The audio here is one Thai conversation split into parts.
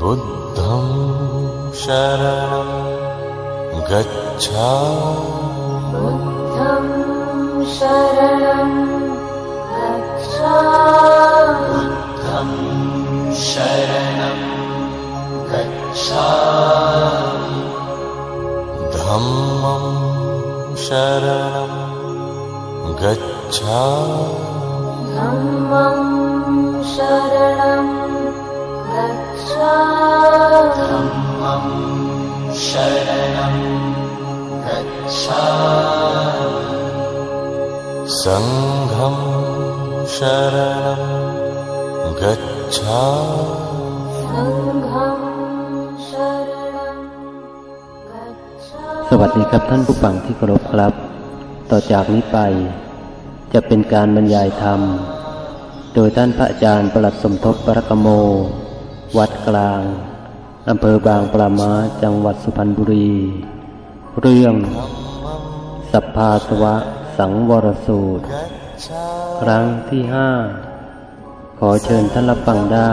बुद्धं शरणं गच्छा बुद्धं शरणं गच्छा बुद्धं शरणं गच्छा धम्मं शरणं गच्छा धम्मं शरणं गच्छा धम्मं शरणं गच्छा सङ्घं शरणं गच्छा सङ्घं शरणं गच्छा สวัสดีครับท่านผู้ฟังที่เคารพครับ ต่อจากนี้ไป จะเป็นการบรรยายธรรม โดยท่านพระอาจารย์ประหลัดสมทบปรกโม วัดกลาง อำเภอบางปลามาจังหวัดสุพรรณบุรี เรื่องสัพพาสวะสังวรสูตร ครั้งที่ห้า ขอเชิญท่านรับฟังได้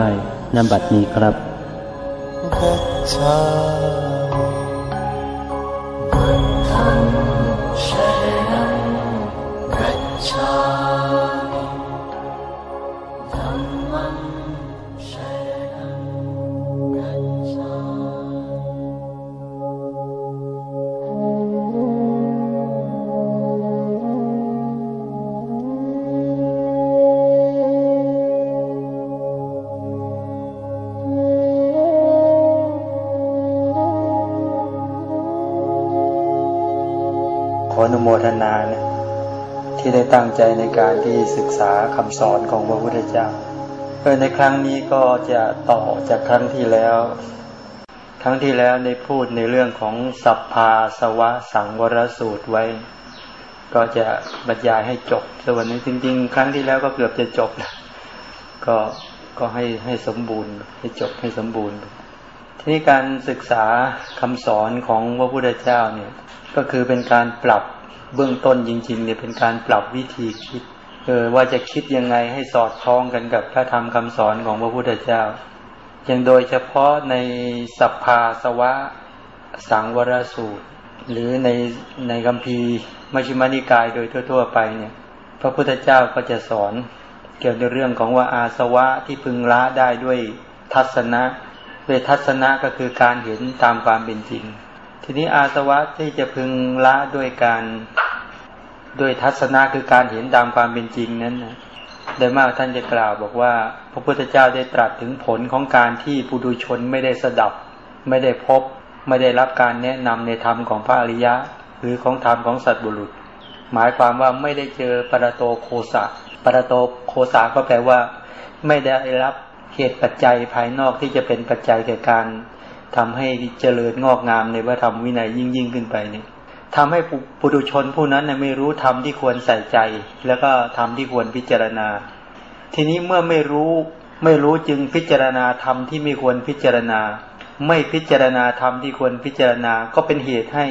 นำบัตรนี้ครับ มทนานะที่ได้ตั้งใจในการที่ศึกษาคำสอนของพระพุทธเจ้าเออในครั้งนี้ก็จะต่อจากครั้งที่แล้ว ครั้งที่แล้วได้พูดในเรื่องของสัพพาสวะสังวรสูตรไว้ ก็จะบรรยายให้จบส่วนนี้จริง ๆ ครั้งที่แล้วก็เกือบจะจบนะก็ก็ให้ให้สมบูรณ์ ให้จบให้สมบูรณ์ ทีนี้การศึกษาคำสอนของพระพุทธเจ้าเนี่ยก็คือเป็นการปรับ เบื้องต้นจริงๆเนี่ยเป็นการปรับวิธีคิดเออว่าจะคิดยังไงให้สอดคล้องกันกับพระธรรมคำสอนของพระพุทธเจ้า อย่างโดยเฉพาะในสัพพาสวะสังวรสูตร หรือในในคัมภีมัชฌิมานิกายโดยทั่ว ๆ ไปเนี่ย พระพุทธเจ้าก็จะสอนเกี่ยวกับเรื่องของว่าอาสวะที่พึงละได้ด้วยทัศนะด้วยทัศนะก็คือการเห็นตามความเป็นจริง ทีนี้อาสวะที่จะพึงละด้วยการด้วยทัศนะคือการเห็นตามความเป็นจริงนั้นนะโดยมากท่านจะกล่าวบอกว่า พระพุทธเจ้าได้ตรัสถึงผลของการที่ปุถุชนไม่ได้สดับ ไม่ได้พบ ไม่ได้รับการแนะนำในธรรมของพระอริยะ หรือของธรรมของสัตว์บุรุษ หมายความว่าไม่ได้เจอปรโตโคสะปรโตโคสะก็แปลว่า ไม่ได้รับเหตุปัจจัยภายนอกที่จะเป็นปัจจัยแก่การ ทำให้เจริญงอกงามในพระธรรมวินัยยิ่งยิ่งขึ้นไปเนี่ยทำให้ปุถุชนผู้นั้นน่ะไม่รู้ธรรมที่ควรใส่ใจ แล้วก็ธรรมที่ควรพิจารณา ทีนี้เมื่อไม่รู้ไม่รู้จึงพิจารณาธรรมที่ไม่ควรพิจารณา ไม่พิจารณาธรรมที่ควรพิจารณา ก็เป็นเหตุให้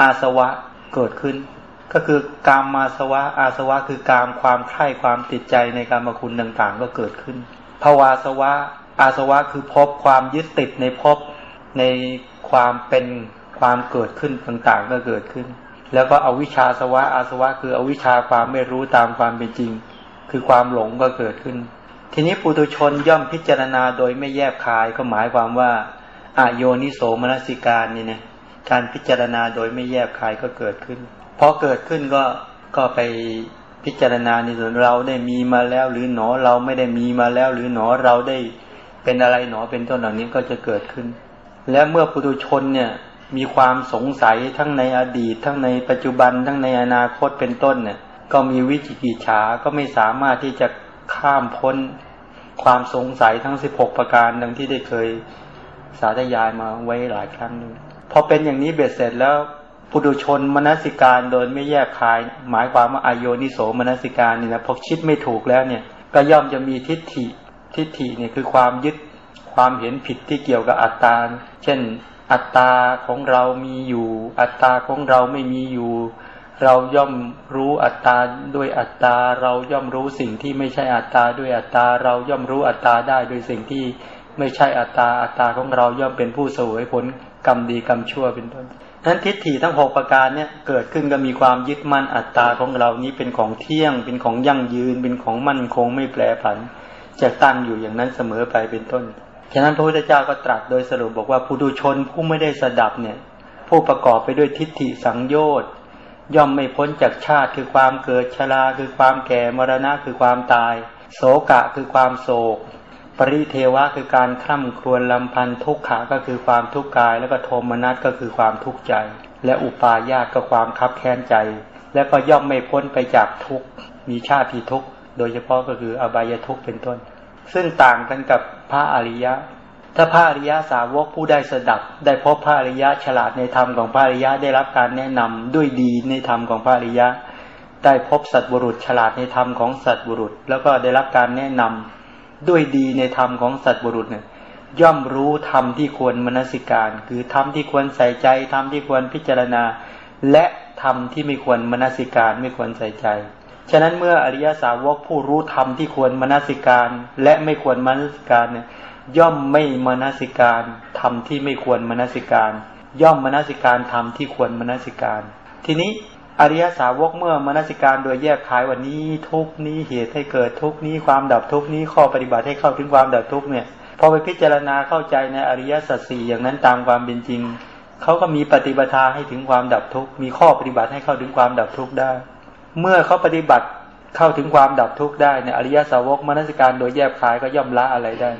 อาสวะเกิดขึ้น ก็คือกามมาสวะ อาสวะคือกามความใคร่ความติดใจในการมคุณต่างๆ ก็เกิดขึ้นภาวาสวะอาสวะคือพบความยึดติดในภพ ในความเป็นความเกิดขึ้นต่างๆก็เกิดขึ้น แล้วก็อวิชชาสวะอาสวะ คืออวิชชาความไม่รู้ตามความเป็นจริง คือความหลงก็เกิดขึ้น ทีนี้ปุถุชนย่อมพิจารณาโดยไม่แยบคายก็หมายความว่าอโยนิโสมนสิการนี่นะการพิจารณาโดยไม่แยบคายก็เกิดขึ้นพอเกิดขึ้นก็ก็ไปพิจารณาในส่วนเราได้มีมาแล้วหรือหนอเราไม่ได้มีมาแล้วหรือหนอเราได้เป็นอะไรหนอเป็นต้นเหล่านี้ก็จะเกิดขึ้น และเมื่อปุถุชนเนี่ยมีความสงสัยทั้งในอดีต ทั้งในปัจจุบันทั้งในอนาคตเป็นต้นเนี่ยก็มีวิจิกิจฉาก็ไม่สามารถที่จะข้ามพ้นความสงสัยทั้งสิบหกประการดังที่ได้เคยสาธยายมาไว้หลายครั้งนึงพอเป็นอย่างนี้เบ็ดเสร็จแล้วปุถุชนมนสิการโดยไม่แยกคาย หมายความว่าอโยนิโสมนสิการนี่นะพอคิดไม่ถูกแล้วเนี่ยก็ย่อมจะมีทิฏฐิทิฏฐิเนี่ยคือความยึดความเห็นผิดที่เกี่ยวกับอัตตา เช่น อัตตาของเรามีอยู่ อัตตาของเราไม่มีอยู่ เราย่อมรู้อัตตาด้วยอัตตา เราย่อมรู้สิ่งที่ไม่ใช่อัตตาด้วยอัตตา เราย่อมรู้อัตตาได้โดยสิ่งที่ไม่ใช่อัตตา อัตตาของเราย่อมเป็นผู้เสวยผลกรรมดีกรรมชั่วเป็นต้นนั้นทิฏฐิทั้งหกประการเนี่ยเกิดขึ้นก็มีความยึดมั่นอัตตาของเรานี้เป็นของเที่ยง เป็นของยั่งยืน เป็นของมั่นคงไม่แปรผัน จะตั้งอยู่อย่างนั้นเสมอไปเป็นต้น ฉะนั้นพระพุทธเจ้าก็ตรัสโดยสรุปบอกว่าผู้ดูชนผู้ไม่ได้สดับเนี่ย ผู้ประกอบไปด้วยทิฏฐิสังโยชน์ย่อมไม่พ้นจากชาติคือความเกิดชราคือความแก่มรณะคือความตาย โศกะคือความโศก ปริเทวะคือการคร่ำครวญลำพันทุกขะก็คือความทุกข์กาย แล้วก็โทมนัสก็คือความทุกข์ใจ และอุปาญาตก็ความคับแค้นใจ และก็ย่อมไม่พ้นไปจากทุกมีชาติทุกโดยเฉพาะก็คืออบายทุกเป็นต้น ซึ่งต่างกันกับพระอริยะ ถ้าพระอริยะสาวกผู้ได้สดับ ได้พบพระอริยะฉลาดในธรรมของพระอริยะได้รับการแนะนำด้วยดีในธรรมของพระอริยะ ได้พบสัตบุรุษฉลาดในธรรมของสัตบุรุษ แล้วก็ได้รับการแนะนำด้วยดีในธรรมของสัตบุรุษเนี่ยย่อมรู้ธรรมที่ควรมนสิการ คือธรรมที่ควรใส่ใจธรรมที่ควรพิจารณา และธรรมที่ไม่ควรมนสิการไม่ควรใส่ใจ ฉะนั้นเมื่ออริยสาวกผู้รู้ธรรมที่ควรมนสิการ และไม่ควรมนสิการเนี่ยย่อมไม่มนสิการธรรมที่ไม่ควรมนสิการ ย่อมมนสิการธรรมที่ควรมนสิการ ทีนี้อริยสาวกเมื่อมนสิการโดยแยกขายวันนี้ทุกนี้เหตุให้เกิดทุกนี้ความดับทุกนี้ข้อปฏิบัติให้เข้าถึงความดับทุกเนี่ยพอไปพิจารณาเข้าใจในอริยสัจสี่อย่างนั้นตามความเป็นจริงเขาก็มีปฏิบัติให้ถึงความดับทุกมีข้อปฏิบัติให้เข้าถึงความดับทุกได้ เมื่อเขาปฏิบัติเข้าถึงความดับทุกข์ได้เนี่ยอริยสาวกมนสิการโดยแยกขายก็ย่อมละอะไรได้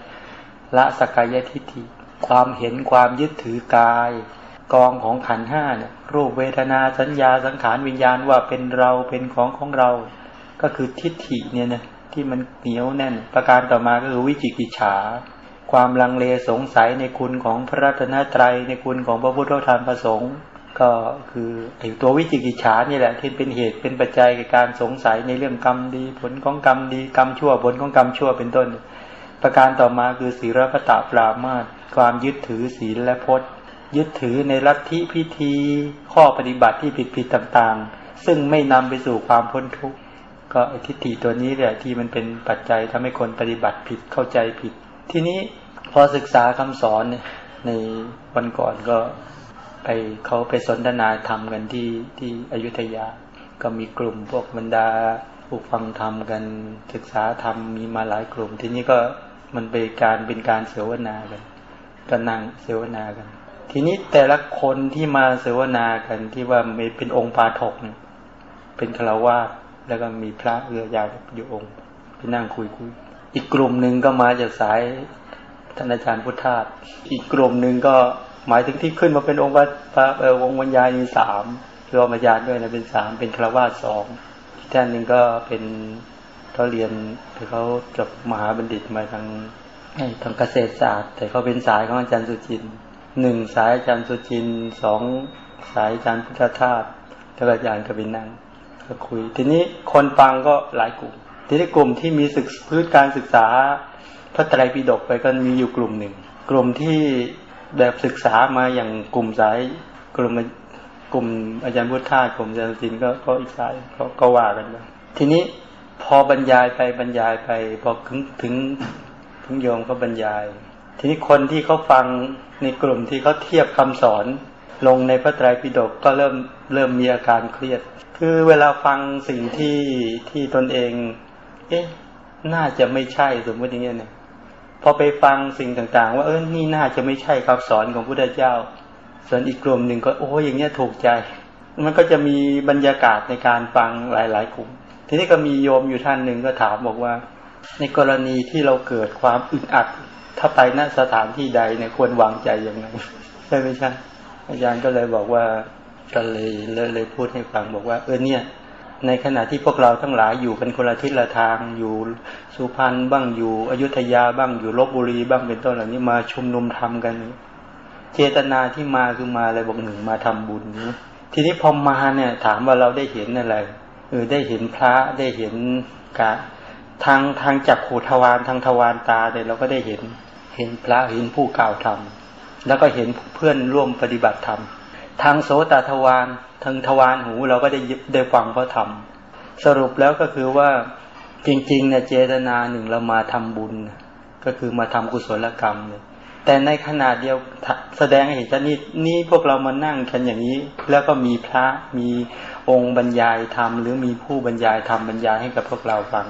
ละสกายทิฏฐิความเห็นความยึดถือกาย กองของขันห้าเนี่ยรูปเวทนาสัญญาสังขารวิญญาณว่าเป็นเราเป็นของของเรา ก็คือทิฏฐิเนี่ยนะที่มันเหนียวแน่น ประการต่อมาก็คือวิจิกิจฉา ความลังเลสงสัยในคุณของพระรัตนตรัยในคุณของพระพุทธธรรมประสงค์ ก็คือไอ้ตัววิจิกิจฉานี่แหละที่เป็นเหตุเป็นปัจจัยในการสงสัยในเรื่องกรรมดี ผลของกรรมดีกรรมชั่วผลของกรรมชั่วเป็นต้น ประการต่อมาคือศีลพตะปรามาตความยึดถือศีลและพจน์ ยึดถือในลัทธิพิธีข้อปฏิบัติที่ผิดๆต่างๆ ซึ่งไม่นำไปสู่ความพ้นทุกข์ก็ทิฏฐิตัวนี้แหละที่มันเป็นปัจจัยทำให้คนปฏิบัติผิดเข้าใจผิด ทีนี้พอศึกษาคำสอนในวันก่อนก็ ไปเขาไปสนทนาธรรมกันที่ที่อยุธยา ก็มีกลุ่มพวกบรรดาผู้ฟังธรรมกันศึกษาธรรมมีมาหลายกลุ่ม ทีนี้ก็มันเป็นการเป็นการเสวนากันก็นั่งเสวนากัน ทีนี้แต่ละคนที่มาเสวนากันที่ว่าม่เป็นองค์ปาถกเนี่ยเป็นฆราวาสแล้วก็มีพระเอือยาวอยู่องค์ไปนั่งคุยคุยอีกกลุ่มหนึ่งก็มาจากสายท่านอาจารย์พุทธาสอีกกลุ่มหนึ่งก็ หมายถึงที่ขึ้นมาเป็นองค์พระเองค์วิญญาณมีสามรวมอาจารย์ด้วยนะเป็นสามเป็นฆราวาสสองอีกท่านหนึ่งก็เป็นเขาเรียนเขาจบมหาบัณฑิตมาทางทางเกษตรศาสตร์ แต่เขาเป็นสายของอาจารย์สุจินหนึ่งสายอาจารย์สุจินสองสายอาจารย์พุทธทาสแล้วอาจารย์ก็ไปนั่งก็คุย ทีนี้คนฟังก็หลายกลุ่ม ทีนี้กลุ่มที่มีศึกพื้นการศึกษาพระไตรปิฎกไปก็มีอยู่กลุ่มหนึ่ง กลุ่มที่ แบบศึกษามาอย่างกลุ่มสายกลุ่มกลุ่มอาจารย์พุทธทาสกลุ่มอาจารย์จินก็ก็อีกสายก็ก็ว่ากันไปทีนี้พอบรรยายไปบรรยายไป พอถึงถึงถึงโยมเขาบรรยาย ทีนี้คนที่เขาฟังในกลุ่มที่เขาเทียบคำสอน ลงในพระไตรปิฎกก็เริ่มเริ่มมีอาการเครียด คือเวลาฟังสิ่งที่ที่ตนเอง เอ๊ะ น่าจะไม่ใช่สมมติอย่างเงี้ยเนี่ย พอไปฟังสิ่งต่างๆ ว่าเออนี่น่าจะไม่ใช่คำสอนของพุทธเจ้า ส่วนอีกกลุ่มหนึ่งก็โอ้อย่างเงี้ยถูกใจ มันก็จะมีบรรยากาศในการฟังหลาย ๆ กลุ่ม ทีนี้ก็มีโยมอยู่ท่านหนึ่งก็ถามบอกว่า ในกรณีที่เราเกิดความอึดอัด ถ้าไปณสถานที่ใดเนี่ยควรวางใจยังไงใช่ไหมใช่อาจารย์ก็เลยบอกว่าก็เลยเลยพูดให้ฟังบอกว่า เออเนี่ย ในขณะที่พวกเราทั้งหลายอยู่กันคนละทิศละทางอยู่สุพรรณบ้างอยู่อยุธยาบ้างอยู่ลบบุรีบ้างเป็นต้นเหล่านี้มาชุมนุมทำกัน เจตนาที่มาคือมาอะไรบอกหนึ่งมาทำบุญนะทีนี้พอมาเนี่ย ถามว่าเราได้เห็นอะไรเออได้เห็นพระได้เห็นกะทางทางจักขูทวารทางทวารตาเนี่ยเราก็ได้เห็นเห็นพระเห็นผู้กล่าวธรรมแล้วก็เห็นเพื่อนร่วมปฏิบัติธรรม ทางโสตทวารทางทวารหูเราก็ได้ยิบได้ฟังเขาทำสรุปแล้วก็คือว่าจริงๆเนี่ยเจตนาหนึ่งเรามาทำบุญ ก็คือมาทำกุศลกรรมเลยแต่ในขณะเดียวแสดงให้เห็นว่านี่นี่พวกเรามานั่งกันอย่างนี้ แล้วก็มีพระมีองค์บรรยายธรรมหรือมีผู้บรรยายธรรมบรรยายให้กับพวกเราฟัง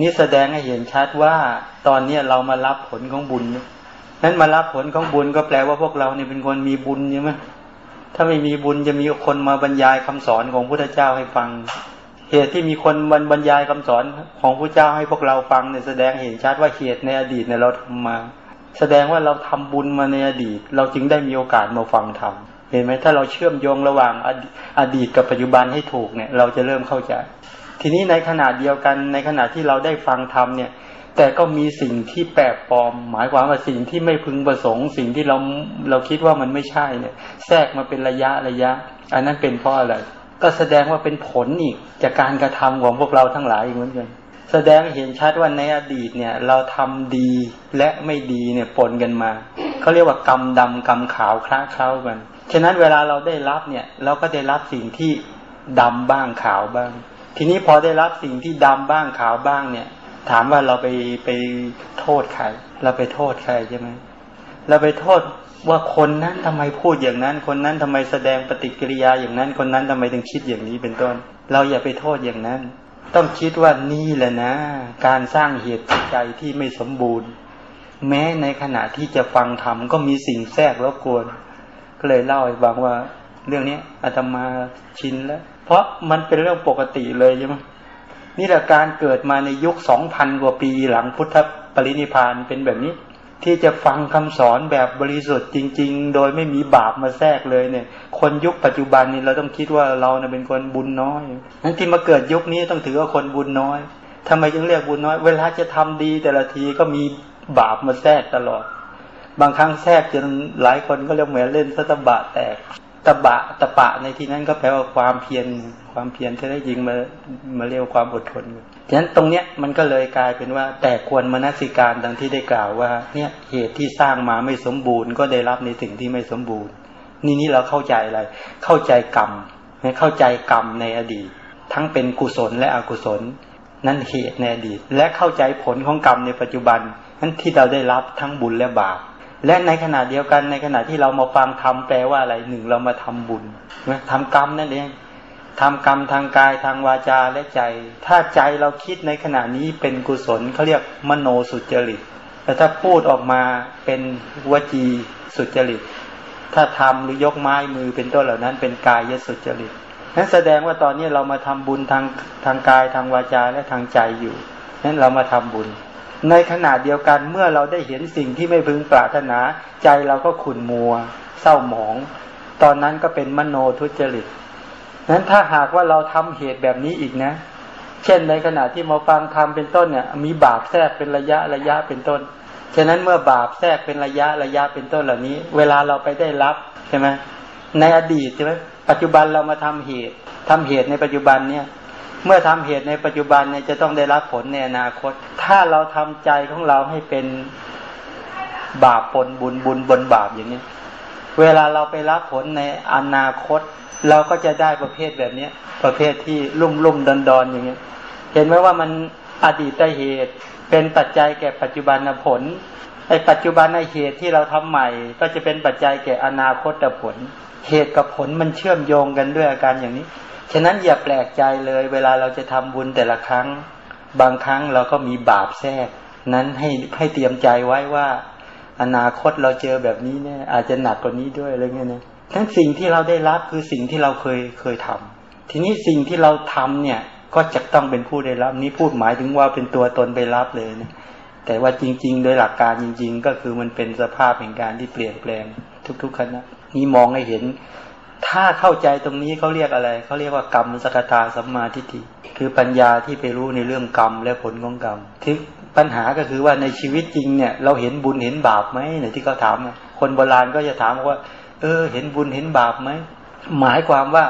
นี่แสดงให้เห็นชัดว่าตอนเนี้เรามารับผลของบุญนั้นมารับผลของบุญก็แปลว่าพวกเราเนี่ยเป็นคนมีบุญใช่ไหม ถ้าไม่มีบุญจะมีคนมาบรรยายคำสอนของพระเจ้าให้ฟัง เหตุที่มีคนบรรยายคำสอนของพระเจ้าให้พวกเราฟังเนี่ยแสดงเห็นชัดว่าเหตุในอดีตเนี่ยเราทำมา แสดงว่าเราทำบุญมาในอดีต เราจึงได้มีโอกาสมาฟังธรรมเห็นไหมถ้าเราเชื่อมโยงระหว่างอดีตกับปัจจุบันให้ถูกเนี่ย เราจะเริ่มเข้าใจ ทีนี้ในขณะเดียวกันในขณะที่เราได้ฟังธรรมเนี่ย แต่ก็มีสิ่งที่แปลกปลอม หมายความว่าสิ่งที่ไม่พึงประสงค์ สิ่งที่เราเราคิดว่ามันไม่ใช่เนี่ย แทรกมาเป็นระยะระยะ อันนั้นเป็นเพราะอะไร ก็แสดงว่าเป็นผลอีกจากการกระทำของพวกเราทั้งหลายอีกเหมือนกันแสดงเห็นชัดว่าในอดีตเนี่ย เราทำดีและไม่ดีเนี่ยปนกันมาเขาเรียกว่ากรรมดำกรรมขาวคล้าเคล้ากันฉะนั้นเวลาเราได้รับเนี่ย เราก็ได้รับสิ่งที่ดำบ้างขาวบ้าง ทีนี้พอได้รับสิ่งที่ดำบ้างขาวบ้างเนี่ย ถามว่าเราไปไปโทษใครเราไปโทษใครใช่ไหมเราไปโทษว่าคนนั้นทำไมพูดอย่างนั้น คนนั้นทำไมแสดงปฏิกิริยาอย่างนั้น คนนั้นทำไมถึงคิดอย่างนี้เป็นต้น เราอย่าไปโทษอย่างนั้น ต้องคิดว่านี่แหละนะ การสร้างเหตุใจที่ไม่สมบูรณ์ แม้ในขณะที่จะฟังธรรมก็มีสิ่งแทรกรบกวน ก็เลยเล่าให้ฟังว่า เรื่องนี้อาตมาชินแล้ว เพราะมันเป็นเรื่องปกติเลยใช่ไหม นี่แหละการเกิดมาในยุคสองพันกว่าปีหลังพุทธปรินิพานเป็นแบบนี้ ที่จะฟังคำสอนแบบบริสุทธิ์จริง ๆ โดยไม่มีบาปมาแทรกเลยเนี่ย คนยุคปัจจุบันนี้เราต้องคิดว่าเราเนี่ยเป็นคนบุญน้อยนั้นที่มาเกิดยุคนี้ต้องถือว่าคนบุญน้อยทำไมจึงเรียกบุญน้อย เวลาจะทำดีแต่ละทีก็มีบาปมาแทรกตลอด บางครั้งแทรกจนหลายคนก็เรียกเหมือนเล่นสตบะแตก ตบะตะปะในที่นั้นก็แปลว่าความเพียรความเพียรที่ได้ยิงมามาเรียกความอดทนฉะนั้นตรงเนี้ยมันก็เลยกลายเป็นว่า แต่ควรมนสิการดังที่ได้กล่าวว่า เนี่ยเหตุที่สร้างมาไม่สมบูรณ์ ก็ได้รับในสิ่งที่ไม่สมบูรณ์ นี่นี่เราเข้าใจอะไร เข้าใจกรรมเข้าใจกรรมในอดีต ทั้งเป็นกุศลและอกุศล นั่นเหตุในอดีต และเข้าใจผลของกรรมในปัจจุบันนั้นที่เราได้รับทั้งบุญและบาป และในขณะเดียวกันในขณะที่เรามาฟังทำแปลว่าอะไรหนึ่งเรามาทำบุญนะทำกรรมนั่นเองทำกรรมทางกายทางวาจาและใจ ถ้าใจเราคิดในขณะนี้เป็นกุศลเขาเรียกมโนสุจริตแต่ถ้าพูดออกมาเป็นวจีสุจริต ถ้าทำหรือยกไม้มือเป็นต้นเหล่านั้น เป็นกายยสุจริตนั้นแสดงว่าตอนนี้เรามาทำบุญทางทางกายทางวาจาและทางใจอยู่นั้นเรามาทำบุญ ในขณะเดียวกันเมื่อเราได้เห็นสิ่งที่ไม่พึงปรารถนา ใจเราก็ขุ่นมัว เศร้าหมอง ตอนนั้นก็เป็นมโนทุจริตนั้นถ้าหากว่าเราทำเหตุแบบนี้อีกนะ เช่นในขณะที่มาฟังธรรมเป็นต้นเนี่ย มีบาปแทรกเป็นระยะระยะเป็นต้น ฉะนั้นเมื่อบาปแทรกเป็นระยะระยะเป็นต้นเหล่านี้ เวลาเราไปได้รับใช่ไหมในอดีตใช่ไหมปัจจุบันเรามาทำเหตุทำเหตุในปัจจุบันเนี่ย เมื่อทำเหตุในปัจจุบันเนี่ยจะต้องได้รับผลในอนาคต ถ้าเราทำใจของเราให้เป็นบาปปนบุญบุญบนบาปอย่างนี้ เวลาเราไปรับผลในอนาคต เราก็จะได้ประเภทแบบนี้ประเภทที่ลุ่มลุ่มดอนดอนอย่างนี้เห็นไหมว่ามันอดีตเหตุ เป็นปัจจัยแก่ปัจจุบันผลไอ้ปัจจุบันในเหตุที่เราทำใหม่ ก็จะเป็นปัจจัยแก่อนาคตผล เหตุกับผลมันเชื่อมโยงกันด้วยอาการอย่างนี้ ฉะนั้นอย่าแปลกใจเลย เวลาเราจะทำบุญแต่ละครั้ง บางครั้งเราก็มีบาปแทรก นั้นให้ให้เตรียมใจไว้ว่า อนาคตเราเจอแบบนี้เนี่ย อาจจะหนักกว่านี้ด้วยอะไรเงี้ยนะทั้งสิ่งที่เราได้รับคือสิ่งที่เราเคยเคยทำทีนี้สิ่งที่เราทำเนี่ยก็จะต้องเป็นผู้ได้รับนี้พูดหมายถึงว่าเป็นตัวตนไปรับเลยนะแต่ว่าจริง ๆ โดยหลักการจริง ๆ ก็คือมันเป็นสภาพแห่งการที่เปลี่ยนแปลงทุกๆขณะนี้มองให้เห็น ถ้าเข้าใจตรงนี้เขาเรียกอะไร เขาเรียกว่ากรรมสกตาสัมมาทิฏฐิ คือปัญญาที่ไปรู้ในเรื่องกรรมและผลของกรรมที่ปัญหาก็คือว่าในชีวิตจริงเนี่ย เราเห็นบุญเห็นบาปไหมเนี่ยที่เขาถาม คนโบราณก็จะถามว่า เออ เห็นบุญเห็นบาปไหม หมายความว่า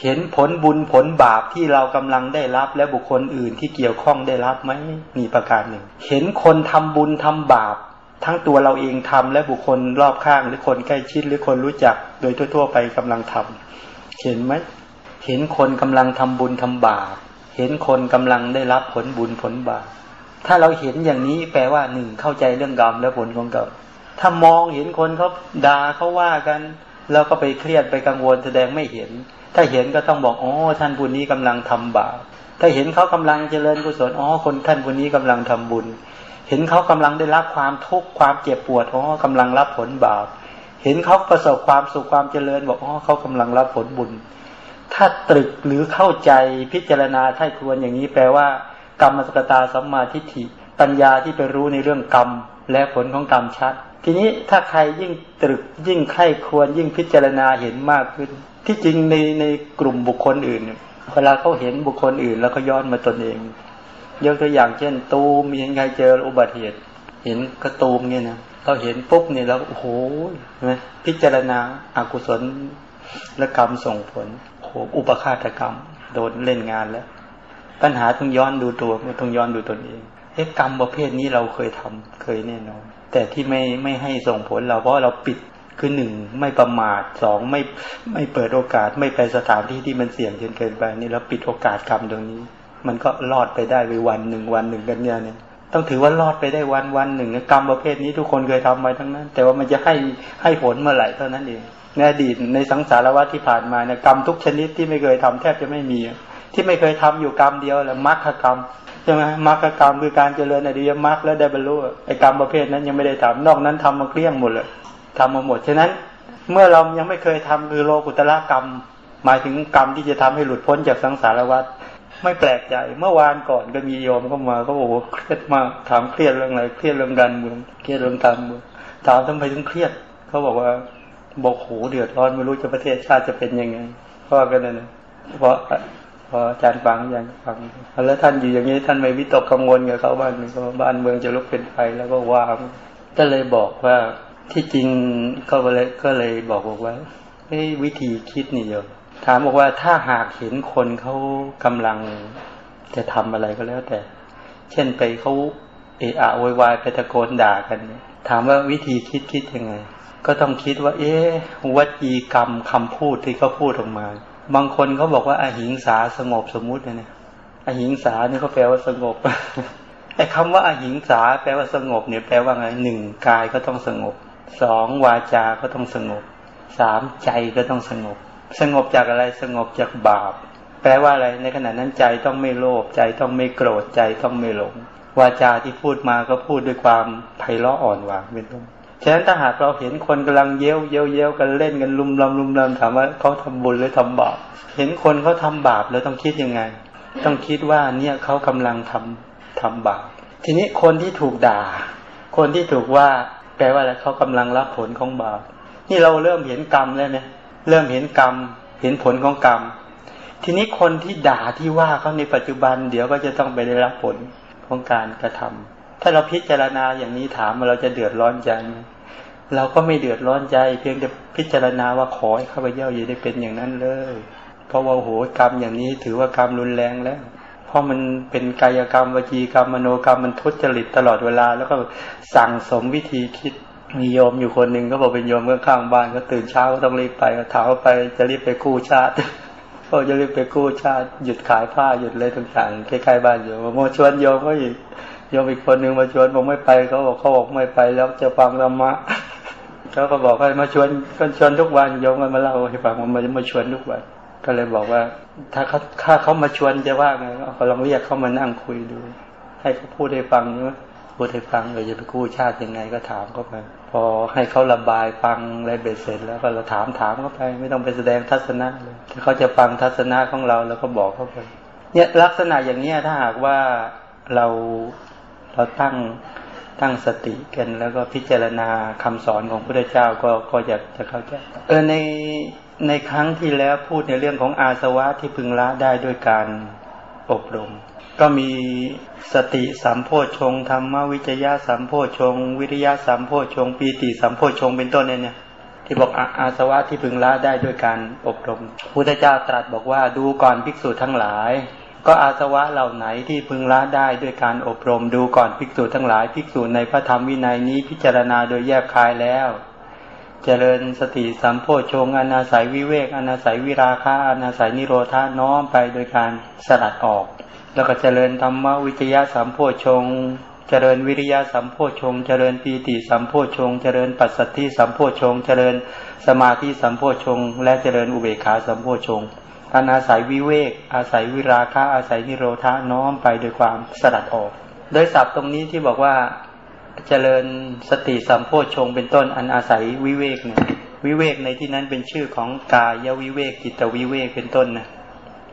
เห็นผลบุญผลบาปที่เรากำลังได้รับ และบุคคลอื่นที่เกี่ยวข้องได้รับไหมมีประการหนึ่ง เห็นคนทำบุญทำบาป ทั้งตัวเราเองทำและบุคคลรอบข้างหรือคนใกล้ชิดหรือคนรู้จักโดยทั่ว ๆ ไปกำลังทำเห็นไหมเห็นคนกำลังทำบุญทำบาปเห็นคนกำลังได้รับผลบุญผลบาปถ้าเราเห็นอย่างนี้แปลว่าหนึ่งเข้าใจเรื่องกรรมและผลของกรรมถ้ามองเห็นคนเขาด่าเขาว่ากันเราก็ไปเครียดไปกังวลแสดงไม่เห็น ถ้าเห็นก็ต้องบอกอ๋อท่านผู้นี้กำลังทำบาปถ้าเห็นเขากำลังเจริญกุศลอ๋อคนท่านผู้นี้กำลังทำบุญ เห็นเขากำลังได้รับความทุกข์ความเจ็บปวดอ๋อกำลังรับผลบาป เห็นเขาประสบความสุขความเจริญบอกอ๋อเขากำลังรับผลบุญ ถ้าตรึกหรือเข้าใจพิจารณาไข้ควรอย่างนี้แปลว่า กรรมสกตาสัมมาทิฏฐิ ปัญญาที่ไปรู้ในเรื่องกรรม และผลของกรรมชัด ทีนี้ถ้าใครยิ่งตรึกยิ่งไข้ควรยิ่งพิจารณาเห็นมากขึ้น ที่จริงในในกลุ่มบุคคลอื่นเวลาเขาเห็นบุคคลอื่น แล้วก็ย้อนมาตนเอง ยกตัวอย่างเช่น ตูมเห็นใครเจออุบัติเหตุ เห็นกระตูมเนี่ยนะเราเห็นปุ๊บเนี่ยเราโอ้โหไหมพิจารณาอากุศลและกรรมส่งผลโอ้โหอุปฆาตกรรม โดนเล่นงานแล้ว ปัญหาต้องย้อนดูตัวต้องย้อนดูตนเองเอ๊ะกรรมประเภทนี้เราเคยทำเคยแน่นอน แต่ที่ไม่ไม่ให้ส่งผลเราเพราะเราปิดคือหนึ่งไม่ประมาทสองไม่ไม่เปิดโอกาสไม่ไปสถานที่ที่มันเสี่ยงจนเกินไปนี่เราปิดโอกาสกรรมตรงนี้ มันก็รอดไปได้ไปวันหนึ่งวันหนึ่งกันเนี่ยเนี่ยต้องถือว่ารอดไปได้วันวันหนึ่งกรรมประเภทนี้ทุกคนเคยทำมาทั้งนั้น แต่ว่ามันจะให้ให้ผลเมื่อไหร่เท่านั้นเองในอดีตในสังสารวัฏที่ผ่านมาเนี่ยกรรมทุกชนิดที่ไม่เคยทำแทบจะไม่มี ที่ไม่เคยทำอยู่กรรมเดียวแหละมรรคกรรมใช่ไหมมรรคกรรมคือการเจริญอริยมรรคแล้วได้บรรลุไอ้กรรมประเภทนั้นยังไม่ได้ทำนอกนั้นทำมาเกลี้ยงหมดเลยทำมาหมดฉะนั้น เมื่อเรายังไม่เคยทำคือโลกุตละกรรม หมายถึงกรรมที่จะทำให้หลุดพ้นจากสังสารวัฏ ไม่แปลกใจเมื่อวานก่อนก็มีโยมเข้ามาเขาบอกว่าเครียดมากถามเครียดเรื่องอะไรเครียดเรื่องการเมืองเครียดเรื่องการเมืองถามทำไมถึงเครียดเขาบอกว่าบอกโหเดือดร้อนไม่รู้จะประเทศชาติจะเป็นยังไงเพราะกันนะเพราะพออาจารย์ฟังอย่างฟังแล้วท่านอยู่อย่างนี้ท่านไม่วิตกกังวลกับเขาบ้างก็บ้านเมืองจะลุกเป็นไฟแล้วก็ว่าก็เลยบอกว่าที่จริงก็เลยก็เลยบอกบอกว่าวิธีคิดนี่โยมถามบอกว่าถ้าหากเห็นคนเขากำลังจะทำอะไรก็แล้วแต่ เช่นไปเขาเอะอะโวยวายไปตะโกนด่ากัน ถามว่าวิธีคิดคิดยังไง ก็ต้องคิดว่า เอ๊ะวัจีกรรมคำพูดที่เขาพูดออกมา บางคนเขาบอกว่าอาหิงสาสงบสมมุติเนี่ยอหิงสาเนี่ยเขาแปลว่าสงบไอ้คำว่าอาหิงสาแปลว่าสงบเนี่ยแปลว่าไงหนึ่งกายก็ต้องสงบสองวาจาก็ต้องสงบสามใจก็ต้องสงบ สงบจากอะไรสงบจากบาป แปลว่าอะไรในขณะนั้นใจต้องไม่โลภใจต้องไม่โกรธใจต้องไม่หลง วาจาที่พูดมาก็พูดด้วยความไพเราะอ่อนหวานเป็นต้นฉะนั้นถ้าหากเราเห็นคนกำลังเย้ยวเย้ยวเย้ยวกันเล่นกันลุมลำลุมลำถามว่าเขาทำบุญหรือทำบาป เห็นคนเขาทาบาปแล้วต้องคิดยังไง ต้องคิดว่าเนี่ยเขากำลังทำทำบาป ทีนี้คนที่ถูกด่า คนที่ถูกว่าแปลว่าอะไรเขากำลังรับผลของบาป นี่เราเริ่มเห็นกรรมแล้วเนี่ย เริ่มเห็นกรรม เห็นผลของกรรม ทีนี้คนที่ด่าที่ว่าเขาในปัจจุบัน เดี๋ยวก็จะต้องไปได้รับผลของการกระทำถ้าเราพิจารณาอย่างนี้ถามว่าเราจะเดือดร้อนใจไหมเราก็ไม่เดือดร้อนใจ เพียงแต่พิจารณาว่าขอให้ข้าพเจ้าอย่าได้เป็นอย่างนั้นเลย เพราะว่าโหกรรมอย่างนี้ถือว่ากรรมรุนแรงแล้ว เพราะมันเป็นกายกรรมวจีกรรมมโนกรรมมันทุจริตตลอดเวลา แล้วก็สั่งสมวิธีคิด มีโยมอยู่คนหนึ่งก็บอกเป็นโยมข้างบ้านก็ตื่นเช้าก็ต้องรีบไปถามว่าไปจะรีบไปกู้ชาติก็จะรีบไปกู้ชาติหยุดขายผ้าหยุดเลยต่างๆใกล้ๆบ้านอยู่มาชวนโยมก็อีกโยมอีกคนหนึ่งมาชวนผมไม่ไปเขาบอกเขาบอกไม่ไปแล้วจะฟังธรรมะเขาก็บอกว่ามาชวนก็ชวนทุกวันโยมมันมาเล่าให้ฟังมันมาชวนทุกวันก็เลยบอกว่า ถ้าเขาถ้าเขามาชวนจะว่าไงก็ลองเรียกเขามานั่งคุยดู ให้เขาพูดให้ฟังนะพูดให้ฟังเลยจะไปกู้ชาติยังไงก็ถามเขาไป พอให้เขาระบายฟังอะไรเบ็ดเสร็จแล้วก็เราถามถามเขาไปไม่ต้องไปแสดงทัศนะเลยถ้าเขาจะฟังทัศนะของเราแล้วก็บอกเขาไป เนี่ยลักษณะอย่างเนี้ยถ้าหากว่าเราเราตั้งตั้งสติกันแล้วก็พิจารณาคำสอนของพระเจ้าก็ก็จะจะเข้าใจเออในในครั้งที่แล้วพูดในเรื่องของอาสวะที่พึงละได้ด้วยการอบรม ก็มีสติสัมโพชงธรรมวิจยะสัมโพชง วิริยะสัมโพชงปีติสัมโพชงเป็นต้นเนี่ยที่บอกอาสวะที่พึงละได้ด้วยการอบรมพุทธเจ้าตรัสบอกว่าดูก่อนภิกษุทั้งหลาย ก็อาสวะเหล่าไหนที่พึงละได้ด้วยการอบรม ดูก่อนภิกษุทั้งหลาย ภิกษุในพระธรรมวินัยนี้พิจารณาโดยแยกคายแล้ว เจริญสติสัมโพชงอนาศัยวิเวกอนาศัยวิราคะอนาศัยนิโรธาน้อมไปโดยการสลัดออก แล้วก็เจริญธรรมวิจยะสัมโพชง เจริญวิริยะสัมโพชง เจริญปีติสัมโพชง เจริญปัสสัทธิสัมโพชง เจริญสมาธิสัมโพชง และเจริญอุเบกขาสัมโพชงอันอาศัยวิเวก อาศัยวิราคะ อาศัยนิโรธาน้อมไปโดยความสลัดออก โดยศัพท์ตรงนี้ที่บอกว่าเจริญสติสัมโพชงเป็นต้นอันอาศัยวิเวกเนี่ยวิเวกในที่นั้นเป็นชื่อของกายวิเวกจิตวิเวกเป็นต้นนะ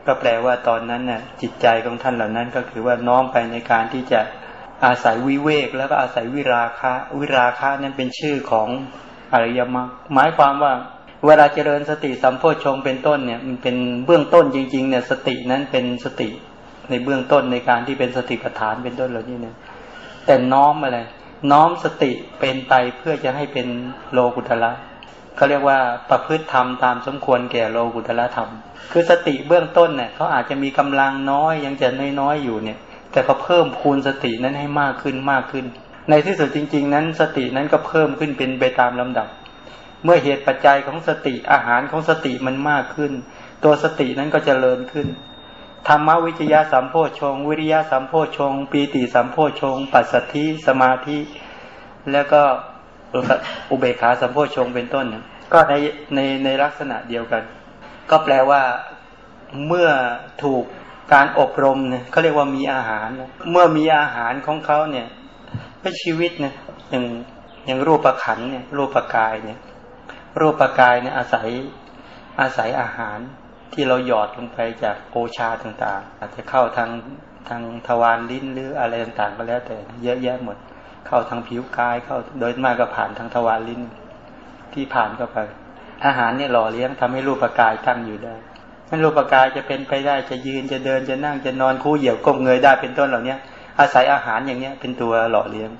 ก็แปลว่าตอนนั้นน่ะจิตใจของท่านเหล่านั้นก็คือว่าน้อมไปในการที่จะอาศัยวิเวก แล้วก็อาศัยวิราคะ วิราคะนั้นเป็นชื่อของอริยมรรคหมายความว่าเวลาเจริญสติสัมโพชงเป็นต้นเนี่ยมันเป็นเบื้องต้นจริงๆเนี่ยสตินั้นเป็นสติในเบื้องต้นในการที่เป็นสติปัฏฐานเป็นต้นเหล่านี้เนี่ยแต่น้อมอะไรน้อมสติเป็นไปเพื่อจะให้เป็นโลกุตละ เขาเรียกว่าประพฤติธรรมตามสมควรแก่โลกุตละธรรม คือสติเบื้องต้นเนี่ยเขาอาจจะมีกำลังน้อยยังจะน้อยๆอยู่เนี่ย แต่เขาเพิ่มคูณสตินั้นให้มากขึ้นมากขึ้น ในที่สุดจริง ๆ นั้น สตินั้นก็เพิ่มขึ้นเป็นไปตามลำดับ เมื่อเหตุปัจจัยของสติอาหารของสติมันมากขึ้น ตัวสตินั้นก็จเจริญขึ้นธรรมวิจยะสัมโพชง วิริยะสัมโพชง ปีติสัมโพชง ปัสสัทธิสมาธิ แล้วก็ อุเบกขาสัมโพชงเป็นต้น ก็ในในในลักษณะเดียวกัน ก็แปลว่าเมื่อถูกการอบรมเนี่ยเขาเรียกว่ามีอาหาร เมื่อมีอาหารของเขาเนี่ยชีวิตเนี่ยอย่างอย่างรูปประขันเนี่ยรูปประกายเนี่ย รูปประกายเนี่ยอาศัยอาศัยอาหารที่เราหยอดลงไปจากโอชาต่างๆ อาจจะเข้าทางทางทวารลิ้นหรืออะไรต่างๆก็แล้วแต่ เยอะแยะหมด เข้าทางผิวกายเข้าโดยมากก็ผ่านทางทวารลิ้นที่ผ่านเข้าไป อาหารเนี่ยหล่อเลี้ยงทำให้รูปกายตั้งอยู่ได้นั่นรูปกายจะเป็นไปได้จะยืนจะเดินจะนั่งจะนอนคู่เหยียวก้มเงยได้เป็นต้นเหล่านี้อาศัยอาหารอย่างเนี้ย เป็นตัวหล่อเลี้ยง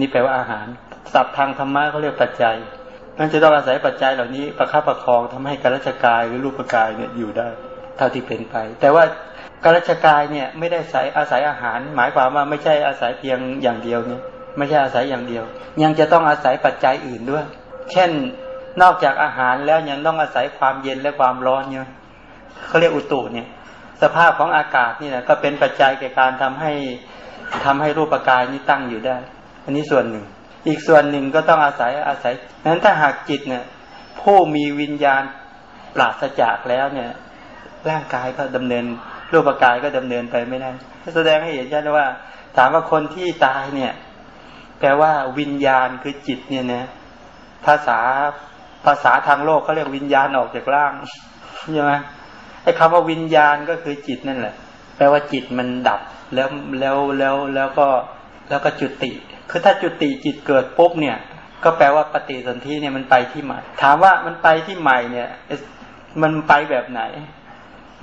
นี่แปลว่าอาหารศัพท์ทางธรรมะเขาเรียกปัจจัยมันจะต้องอาศัยปัจจัยเหล่านี้ประคับประคองทำให้การัชกายหรือรูปกายเนี่ยอยู่ได้เท่าที่เป็นไป แต่ว่าการัชกายเนี่ยไม่ได้ใส่อาศัยอาหาร หมายความว่าไม่ใช่อาศัยเพียงอย่างเดียวเนี่ย ไม่ใช่อาศัยอย่างเดียว ยังจะต้องอาศัยปัจจัยอื่นด้วย เช่นนอกจากอาหารแล้วยังต้องอาศัยความเย็นและความร้อนเนี่ยเขาเรียกอุตุเนี่ย สภาพของอากาศนี่แหละก็เป็นปัจจัยแก่การทำให้ทำให้รูปกายนี้ตั้งอยู่ได้ อันนี้ส่วนหนึ่ง อีกส่วนหนึ่งก็ต้องอาศัยอาศัยนั้นถ้าหากจิตเนี่ย ผู้มีวิญญาณปราศจากแล้วเนี่ย ร่างกายก็ดำเนิน รูปกายก็ดำเนินไปไม่ได้แสดงให้เห็นชัดว่าถามว่าคนที่ตายเนี่ย แปลว่าวิญญาณคือจิตเนี่ยนะภาษาภาษาทางโลกเขาเรียกวิญญาณออกจากร่างใช่ไหมไอ้คำว่าวิญญาณก็คือจิตนั่นแหละ แปลว่าจิตมันดับแล้วแล้วแล้วแล้วก็แล้วก็จุติ คือถ้าจุติจิตเกิดปุ๊บเนี่ย ก็แปลว่าปฏิสนธิเนี่ยมันไปที่ใหม่ ถามว่ามันไปที่ใหม่เนี่ย มันไปแบบไหน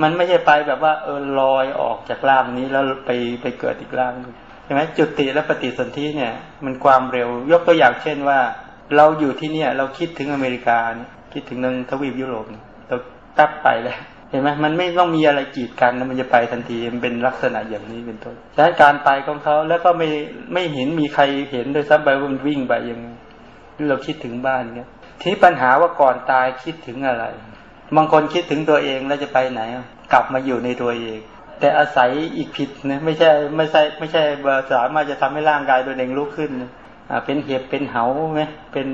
มันไม่ใช่ไปแบบว่าเออลอยออกจากร่างนี้แล้วไปไปเกิดอีกร่างใช่ไหมจุติและปฏิสนธิเนี่ย มันความเร็ว ยกตัวอย่างเช่นว่า เราอยู่ที่เนี่ย เราคิดถึงอเมริกาเนี่ยคิดถึงนึงทวีปยุโรปเราตับไปแล้วเห็นไหมมันไม่ต้องมีอะไรกีดกันแล้วมันจะไปทันทีมันเป็นลักษณะอย่างนี้เป็นต้นดังนั้นการไปของเขาแล้วก็ไม่ไม่เห็นมีใครเห็นโดยซ้ำไปว่ามันวิ่งไปยังเราคิดถึงบ้านเนี้ยทีปัญหาว่าก่อนตายคิดถึงอะไร บางคนคิดถึงตัวเองแล้วจะไปไหน กลับมาอยู่ในตัวเอง แต่อาศัยอีกผิดนะไม่ใช่ไม่ใช่ไม่ใช่สามารถจะทำให้ร่างกายตัวเองลุกขึ้นเป็นเห็บเป็นเหาไหมเป็น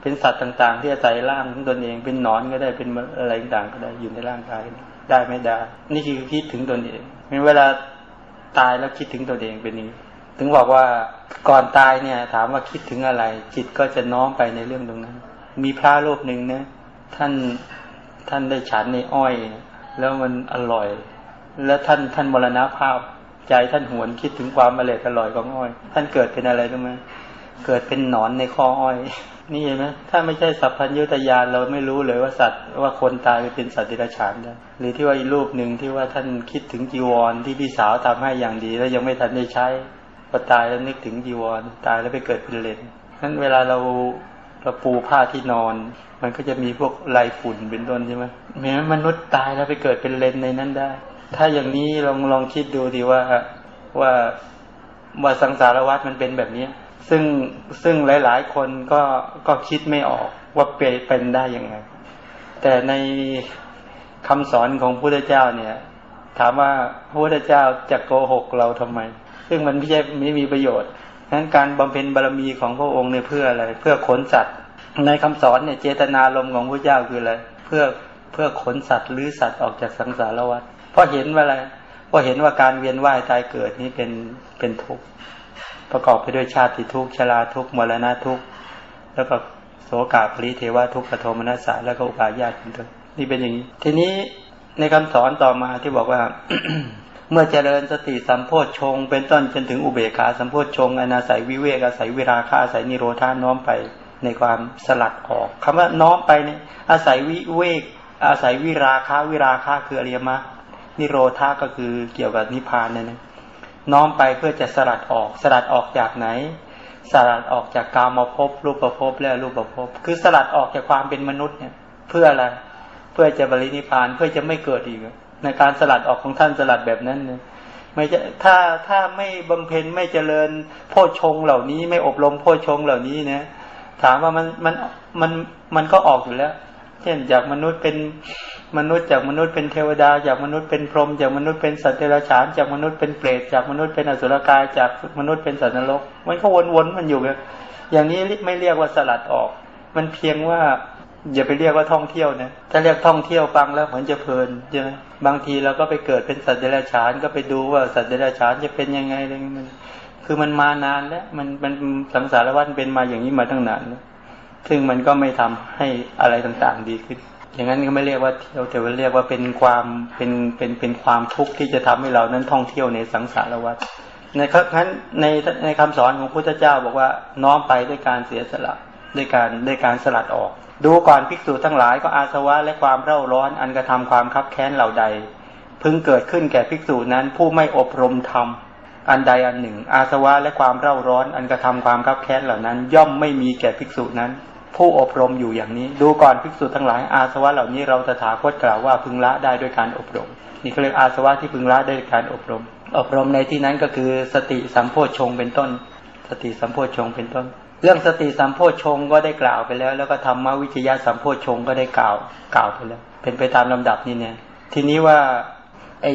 เป็นสัตว์ต่างๆ ที่อาศัยร่างของตนเองเป็นนอนก็ได้เป็นอะไรต่างก็ได้อยู่ในร่างกายได้ไม่ได้ นี่คือคิดถึงตนเองเวลาตายแล้วคิดถึงตนเองเป็นนี้ ถึงบอกว่าก่อนตายเนี่ย ถามว่าคิดถึงอะไร จิตก็จะน้อมไปในเรื่องตรงนั้น มีพระรูปหนึ่งนะท่านท่านได้ฉันในอ้อย แล้วมันอร่อย แล้วท่านท่านมรณภาพ ใจท่านหวนคิดถึงความอร่อยอร่อยของอ้อย ท่านเกิดเป็นอะไรรู้ไหมเกิดเป็นหนอนในคออ้อย นี่เห็นไหมถ้าไม่ใช่สัพพัญญุตยานเราไม่รู้เลยว่าสัตว์ว่าคนตายไปเป็นสัตว์ดิบฉานได้หรือที่ว่าอีรูปหนึ่งที่ว่าท่านคิดถึงจีวรที่พี่สาวทำให้อย่างดี แล้วยังไม่ทันได้ใช้พอตายแล้วนึกถึงจีวร ตายแล้วไปเกิดเป็นเลนนั้นเวลาเราเราปูผ้าที่นอน มันก็จะมีพวกลายฝุ่นเป็นต้นใช่ไหมแม้มนุษย์ตายแล้วไปเกิดเป็นเลนในนั้นได้ ถ้าอย่างนี้ลองลองคิดดูดีว่าว่าว่าสังสารวัฏมันเป็นแบบนี้ ซึ่งซึ่งหลาย ๆ คนก็ก็คิดไม่ออกว่าเป็นเป็นได้ยังไง แต่ในคำสอนของพระพุทธเจ้าเนี่ย ถามว่าพระพุทธเจ้าจะโกหกเราทำไม ซึ่งมันไม่ใช่ไม่มีประโยชน์ฉะนั้นการบำเพ็ญบารมีของพระองค์เนี่ยเพื่ออะไร เพื่อขนสัตว์ในคำสอนเนี่ยเจตนาลมของพระเจ้าคืออะไรเพื่อเพื่อขนสัตว์หรือสัตว์ออกจากสังสารวัฏ เพราะเห็นว่าอะไรเพราะเห็นว่าการเวียนว่ายตายเกิดนี้เป็นเป็นทุกข์ประกอบไปด้วยชาติทุกข์ชราทุกข์มรณะทุกข์แล้วก็โสกาปริเทวทุกขโทมนัสสะแล้วก็อุปาญาตเป็นต้นนี่เป็นอย่างนี้ ทีนี้ในคำสอนต่อมาที่บอกว่า เมื่อเจริญสติสัมโพชฌงเป็นต้นจนถึงอุเบกขาสัมโพชฌงอนาศัยวิเวกอาศัยเวราคาอาศัยนิโรธาน้อมไปในความสลัดออกคำว่าน้อมไปเนี่ยอาศัยวิเวกอาศัยวิราคาวิราคาคืออริยมรรค นิโรธาก็คือเกี่ยวกับนิพพานนั่นเองน้อมไปเพื่อจะสลัดออกสลัดออกจากไหน สลัดออกจากกามาภพรูปภพและรูปภพคือสลัดออกจากความเป็นมนุษย์เนี่ย เพื่ออะไร เพื่อจะบริณิพานเพื่อจะไม่เกิดอีกในการสลัดออกของท่านสลัดแบบนั้นเนี่ยไม่จะถ้าถ้าไม่บำเพ็ญไม่เจริญโพชงเหล่านี้ ไม่อบรมโพชงเหล่านี้นะถามว่ามันมันมันมันก็ออกอยู่แล้ว เช่นจากมนุษย์เป็น มนุษย์จากมนุษย์เป็นเทวดา จากมนุษย์เป็นพรหมจากมนุษย์เป็นสัตว์เดรัจฉานจากมนุษย์เป็นเปรตจากมนุษย์เป็นอสุรกายจากมนุษย์เป็นสัตว์นรก มันก็วนๆมันอยู่แบบอย่างนี้ไม่เรียกว่าสลัดออก มันเพียงว่าอย่าไปเรียกว่าท่องเที่ยวนะถ้าเรียกท่องเที่ยวฟังแล้วเหมือนจะเพลินใช่ไหมบางทีเราก็ไปเกิดเป็นสัตว์เดรัจฉานก็ไปดูว่าสัตว์เดรัจฉานจะเป็นยังไงอะไรมันคือมันมานานแล้วมันมันสังสารวัฏเป็นมาอย่างนี้มาตั้งนานแล้วซึ่งมันก็ไม่ทำให้อะไรต่างๆดีขึ้น อย่างนั้นก็ไม่เรียกว่าเที่ยวแต่ว่าเรียกว่าเป็นความเป็นเป็นเป็นความทุกข์ที่จะทำให้เรานั้นท่องเที่ยวในสังสารวัฏในครั้นในในคำสอนของพุทธเจ้าบอกว่าน้อมไปด้วยการเสียสละด้วยการด้วยการสลัดออก ดูก่อนภิกษุทั้งหลายก็อาสวะและความเร่าร้อนอันกระทำความคับแค้นเหล่าใด พึงเกิดขึ้นแก่ภิกษุนั้นผู้ไม่อบรมธรรมอันใดอันหนึ่ง อาสวะและความเร่าร้อนอันกระทำความคับแค้นเหล่านั้น ย่อมไม่มีแก่ภิกษุนั้น ผู้อบรมอยู่อย่างนี้ ดูก่อนภิกษุทั้งหลายอาสวะเหล่านี้เราตถาคตกล่าวว่าพึงละได้ด้วยการอบรม นี่เขาเรียกอาสวะที่พึงละได้ด้วยการอบรม อบรมในที่นั้นก็คือสติสัมโพชงเป็นต้น สติสัมโพชงเป็นต้น เรื่องสติสัมโพชงก็ได้กล่าวไปแล้ว แล้วก็ธรรมวิทยาสัมโพชงก็ได้กล่าวกล่าวไปแล้ว เป็นไปตามลำดับนี่เนี่ยทีนี้ว่าไอ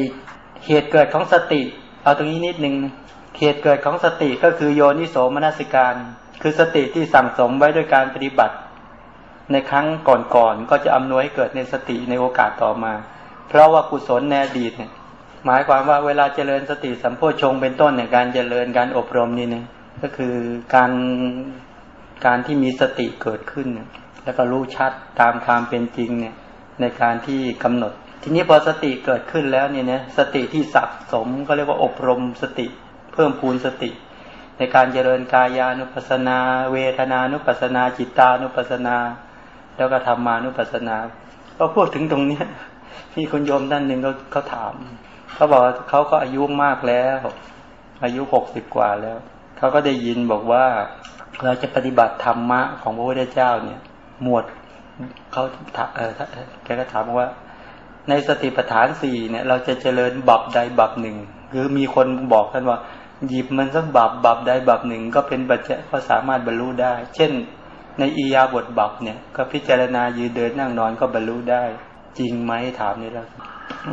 เหตุเกิดของสติ เอาตรงนี้นิดนึงเหตุเกิดของสติก็คือโยนิโสมนสิการ คือสติที่สั่งสมไว้ด้วยการปฏิบัติ ในครั้งก่อนๆก็จะอำนวยให้เกิดในสติในโอกาสต่อมา เพราะว่ากุศลในอดีตเนี่ยหมายความว่าเวลาเจริญสติสัมโพชงเป็นต้นเนี่ยการเจริญการอบรมนี่นะก็คือการการที่มีสติเกิดขึ้น แล้วก็รู้ชัดตามความเป็นจริงเนี่ยในการที่กำหนด ทีนี้พอสติเกิดขึ้นแล้วเนี่ยนะสติที่สะสมก็เรียกว่าอบรมสติ เพิ่มพูนสติ ในการเจริญกายานุปัสนา เวทนานุปัสนา จิตานุปัสนา แล้วก็ธรรมานุปัสนาพอพูดถึงตรงเนี้ยมีคนโยมท่านหนึ่งเขาเขาถามเขาบอกเขาก็อายุมากแล้ว อายุหกสิบกว่าแล้วเขาก็ได้ยินบอกว่า เราจะปฏิบัติธรรมะของพระพุทธเจ้าเนี่ย หมวดเขาเออแกก็ถามว่า ในสติปัฏฐานสี่เนี่ย เราจะเจริญบับใดบับหนึ่ง คือมีคนบอกท่านว่า หยิบมันสักบับบับใดบับหนึ่งก็เป็นปัจเจก็สามารถบรรลุได้ เช่น ในอียาบทบับเนี่ย ก็พิจารณายืนเดินนั่งนอนก็บรรลุได้ จริงไหมถามนี่แล้ว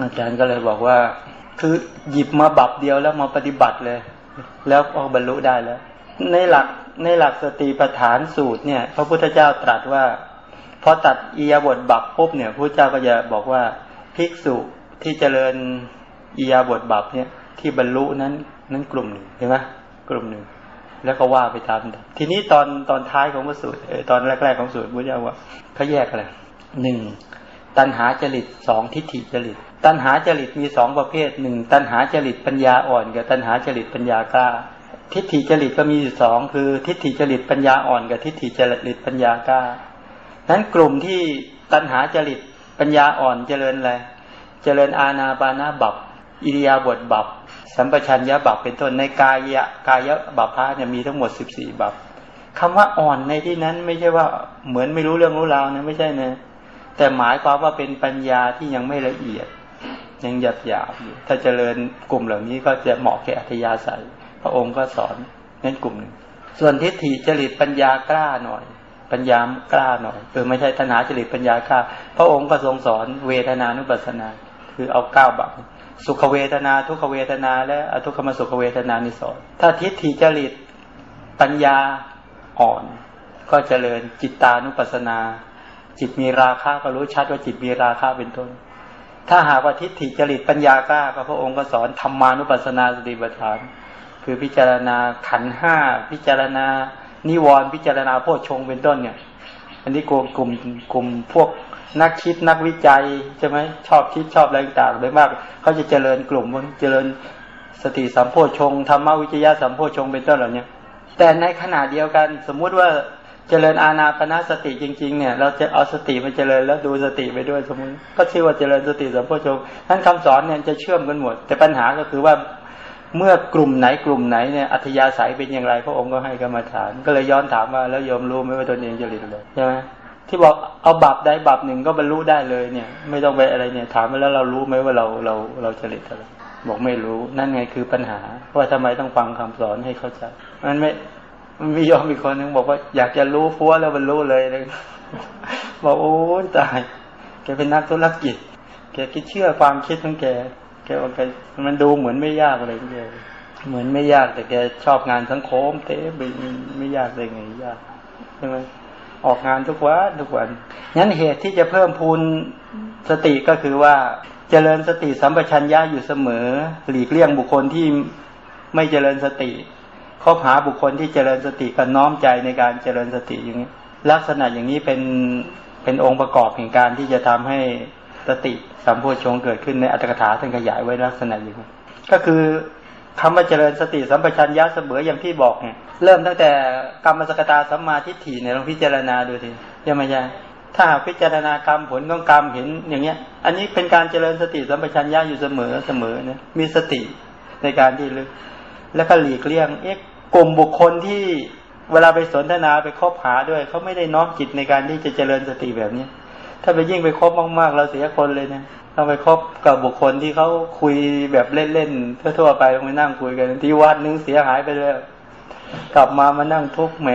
อาจารย์ก็เลยบอกว่า คือหยิบมาบับเดียวแล้วมาปฏิบัติเลย แล้วก็บรรลุได้แล้ว ในหลักในหลักสติปัฏฐานสูตรเนี่ย พระพุทธเจ้าตรัสว่าพอตัดอียาบทบับปุ๊บเนี่ยพระเจ้าก็จะบอกว่าภิกษุที่เจริญอียาบทบับเนี่ยที่บรรลุนั้น นั้นกลุ่มหนึ่งเห็นไหมกลุ่มหนึ่งแล้วก็ว่าไปตามทีนี้ตอนตอนท้ายของพระสูตรตอนแรกๆของสูตรพระเจ้าว่าเขาแยกอะไรหนึ่งตัณหาจริตสองทิฏฐิจริต ตัณหาจริตมีสองประเภทหนึ่งตัณหาจริตปัญญาอ่อน กับตัณหาจริตปัญญากล้า ทิฏฐิจริตก็มีอยู่สองคือทิฏฐิจริตปัญญาอ่อน กับทิฏฐิจริตปัญญากล้านั้นกลุ่มที่ตัณหาจริตปัญญาอ่อนเจริญอะไรเจริญอาณาปานาบับอิริยาบถบับ สัมปชัญญะบับเป็นต้นในกายะกายะบัพพะเนี่ยมีทั้งหมดสิบสี่บับคำว่าอ่อนในที่นั้นไม่ใช่ว่าเหมือนไม่รู้เรื่องรู้ราวนะไม่ใช่นะแต่หมายความว่าเป็นปัญญาที่ยังไม่ละเอียด ยังหยาบหยาบอยู่ถ้าเจริญกลุ่มเหล่านี้ก็จะเหมาะแก่อัธยาศัย พระองค์ก็สอนนั่นกลุ่มหนึ่งส่วนทิฏฐิจริตปัญญากล้าหน่อย ปัญญากล้าหน่อยเออไม่ใช่ธนาจริตปัญญากล้า พระองค์ก็ทรงสอนเวทนานุปัสสนา คือเอาเก้าบัพ สุขเวทนา ทุกขเวทนา และอทุกขมสุขเวทนานี่สนถ้าทิฏฐิจริตปัญญาอ่อน ก็เจริญจิตตานุปัสสนา จิตมีราคะก็รู้ชัดว่าจิตมีราคะเป็นต้น ถ้าหากว่าทิฏฐิจริตปัญญากล้าพระองค์ก็สอนธรรมานุปัสสนาสติปัฏฐาน คือพิจารณาขันห้าพิจารณานิวรณ์พิจารณาโพชฌงเป็นต้นเนี่ย อันนี้กลุ่มกลุ่มกลุ่มพวก นักคิดนักวิจัยใช่ไหมชอบคิดชอบอะไรต่างๆโดยมากเขาจะเจริญกลุ่มเจริญสติสัมโพชงธรรมวิจยะสัมโพชงเป็นต้นเหล่านี้แต่ในขณะเดียวกันสมมุติว่าเจริญอาณาปณะสติจริงๆเนี่ยเราจะเอาสติมาเจริญแล้วดูสติไปด้วยสมมติก็ชื่อว่าเจริญสติสัมโพชงท่านคำสอนเนี่ยจะเชื่อมกันหมด แต่ปัญหาก็คือว่าเมื่อกลุ่มไหนกลุ่มไหนเนี่ยอัธยาศัยเป็นอย่างไรพระองค์ก็ให้กรรมฐาน ก็เลยย้อนถามว่าแล้วโยมรู้ไหมว่าตนเองจริตเลยใช่ไหม ที่บอกเอาบับใดบับหนึ่งก็บรรลุได้เลยเนี่ย ไม่ต้องไปอะไรเนี่ย ถามมาแล้วเรารู้ไหมว่าเราเราเราจริตอะไรบอกไม่รู้นั่นไงคือปัญหาว่าทำไมต้องฟังคำสอนให้เข้าใจมันไม่มันมียอมอีกคนนึงบอกว่าอยากจะรู้ฟัวแล้วบรรลุเลยเลยบอกโอ้ตายแกเป็นนักธุรกิจแกคิดเชื่อความคิดของแกแกว่าแกมันดูเหมือนไม่ยากอะไรเลยเหมือนไม่ยากแต่แกชอบงานสังคมเต้ไปไม่ยากเลยไงยากใช่ไหม ออกงานทุกวันทุกวันนั้นเหตุที่จะเพิ่มพูนสติก็คือว่าเจริญสติสัมปชัญญะอยู่เสมอ หลีกเลี่ยงบุคคลที่ไม่เจริญสติคบหาบุคคลที่เจริญสติกับน้อมใจในการเจริญสติอย่างนี้ ลักษณะอย่างนี้เป็นเป็นองค์ประกอบแห่งการที่จะทำให้สติสัมโพชงเกิดขึ้นในอัตถกถาท่านขยายไว้ลักษณะอย่างนี้ก็คือ คำว่าเจริญสติสัมปชัญญะเสมออย่างที่บอกเนี่ยเริ่มตั้งแต่กรรมสกตาสัมมาทิฏฐิเนี่ยลองพิจารณาดูสิยังไงยังถ้าพิจารณากรรมผลของกรรมเห็นอย่างเงี้ย อันนี้เป็นการเจริญสติสัมปชัญญะอยู่เสมอเสมอเนี่ยมีสติในการที่ลึก แล้วก็หลีกเลี่ยงเอ๊ะกลุ่มบุคคลที่เวลาไปสนทนาไปคบหาด้วยเขาไม่ได้น้อมจิตในการที่จะเจริญสติแบบนี้ถ้าไปยิ่งไปคบมากๆ เราเสียคนเลยเนี่ย ต้องไปคบกับบุคคลที่เขาคุยแบบเล่นๆทั่วๆไปลงไปนั่งคุยกันที่วัดนึงเสียหายไปเลยกลับมามานั่งทุกข์แหม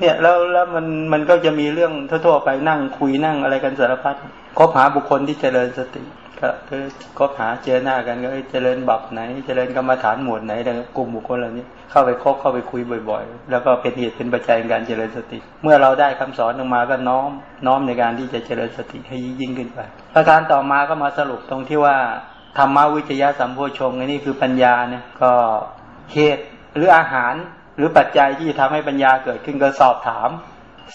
เนี่ยแล้วแล้วมันมันก็จะมีเรื่องทั่วๆไปนั่งคุยนั่งอะไรกันสารพัดคบหาบุคคลที่เจริญสติ คือคบหาเจอหน้ากันก็เจริญบับไหน เจริญกรรมฐานหมวดไหนแต่กลุ่มบุคคลเหล่านี้เข้าไปคบเข้าไปคุยบ่อย ๆ แล้วก็เป็นเหตุเป็นปัจจัยในการเจริญสติ เมื่อเราได้คำสอนออกมาก็น้อมน้อมในการที่จะเจริญสติให้ยิ่งขึ้นไปประการต่อมาก็มาสรุปตรงที่ว่าธรรมวิจยะสัมโพชงอันนี้คือปัญญาเนี่ยก็เหตุหรืออาหารหรือปัจจัยที่ทำให้ปัญญาเกิดขึ้นก็สอบถาม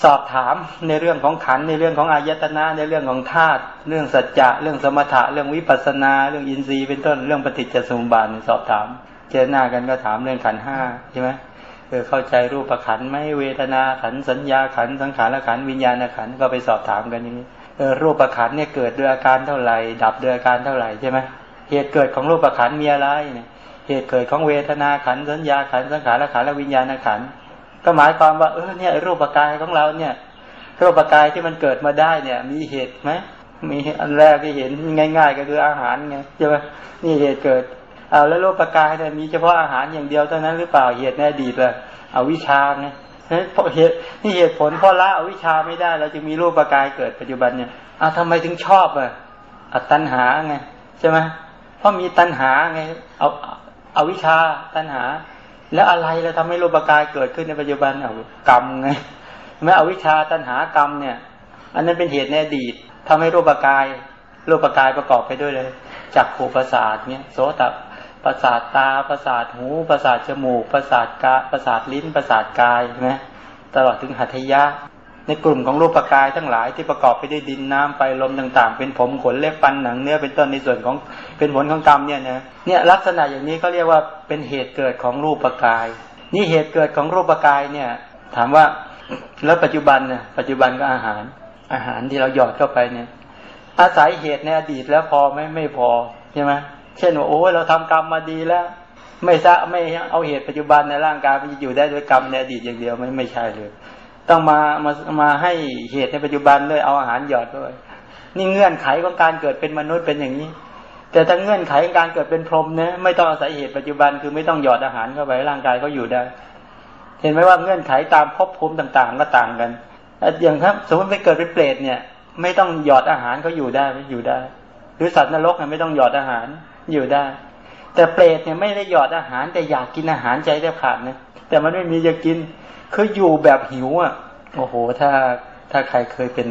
สอบถามในเรื่องของขันในเรื่องของอายตนะในเรื่องของธาตุเรื่องสัจจะเรื่องสมถะเรื่องวิปัสนา เรื่องอินทรีย์เป็นต้นเรื่องปฏิจจสมุปบาทสอบถาม เจอหน้ากันก็ถามเรื่องขันห้าใช่ไหมเออเข้าใจรูปขันไม่เวทนาขันสัญญาขันสังขารขันวิญญาณขันก็ไปสอบถามกันอย่างนี้เออรูปขันเนี่ยเกิดด้วยอาการเท่าไหร่ดับด้วยอาการเท่าไหร่ใช่ไหมเหตุเกิดของรูปขันมีอะไรเนี่ยเหตุเกิดของเวทนาขันสัญญาขันสังขารขันและวิญญาณขัน ก็หมายความว่าเออเนี่ยรูปกายของเราเนี่ยรูปกายที่มันเกิดมาได้เนี่ย มีเหตุไหมมีอันแรกที่เห็นง่าย ๆ ก็คืออาหารไงใช่ไหมนี่เหตุเกิดเอาแล้วรูปกายเนี่ยมีเฉพาะอาหารอย่างเดียวเท่านั้นหรือเปล่าเหตุในอดีตเลยเอาวิชาไงเพราะเหตุนี่เหตุผลเพราะละอวิชาไม่ได้เราจึงมีรูปกายเกิดปัจจุบันเนี่ยอะทำไมถึงชอบอะอัตตัญหาไงใช่ไหมเพราะมีตัณหาไงเอาเอาวิชาตัณหา แล้วอะไรเราทำให้รูปกายเกิดขึ้นในปัจจุบันเอากรรมไงไม่เอาวิชาตัณหากรรมเนี่ย อันนั้นเป็นเหตุในอดีตทำให้รูปกายรูปกายประกอบไปด้วยเลยจากขูประสาทเนี่ยโสตประสาทตาประสาทหูประสาทจมูกประสาทกาประสาทลิ้นประสาทกายใช่ไหมตลอดถึงหัตถยะ ในกลุ่มของรูปกายทั้งหลายที่ประกอบไปด้วยดินน้ำไฟลมต่าง ๆ เป็นผมขนเล็บฟันหนังเนื้อเป็นต้นในส่วนของเป็นผลของกรรมเนี่ยนะเนี่ยลักษณะอย่างนี้เขาเรียกว่าเป็นเหตุเกิดของรูปกาย นี่เหตุเกิดของรูปกายเนี่ยถามว่าแล้วปัจจุบันเนี่ยปัจจุบันก็อาหารอาหารที่เราหยอดเข้าไปเนี่ย อาศัยเหตุในอดีตแล้วพอไหมไม่พอใช่ไหมเช่นว่าโอ้เราทำกรรมมาดีแล้ว ไม่ซะไม่เอาเหตุปัจจุบันในร่างกายมันจะอยู่ได้ด้วยกรรมในอดีตอย่างเดียวไม่ไม่ใช่เลย ต้องมามามาให้เหตุในปัจจุบันด้วยเอาอาหารหยอดด้วย นี่เงื่อนไขของการเกิดเป็นมนุษย์เป็นอย่างนี้ แต่ถ้าเงื่อนไขของการเกิดเป็นพรหมเนี่ยไม่ต้องอาศัยเหตุปัจจุบันคือไม่ต้องหยอดอาหารเข้าไปร่างกายเขาอยู่ได้ เห็นไหมว่าเงื่อนไขตามภพภูมิต่างๆ ก็ต่างกันอย่างครับ สมมติไปเกิดเป็นเปรตเนี่ย ไม่ต้องหยอดอาหารเขาอยู่ได้อยู่ได้ หรือสัตว์นรกเนี่ยไม่ต้องหยอดอาหารอยู่ได้ แต่เปรตเนี่ยไม่ได้หยอดอาหารแต่อยากกินอาหารใจแทบขาดนะแต่มันไม่มีจะกิน คืออยู่แบบหิวอะ โอ้โห ถ้าถ้าใครเคยเป็น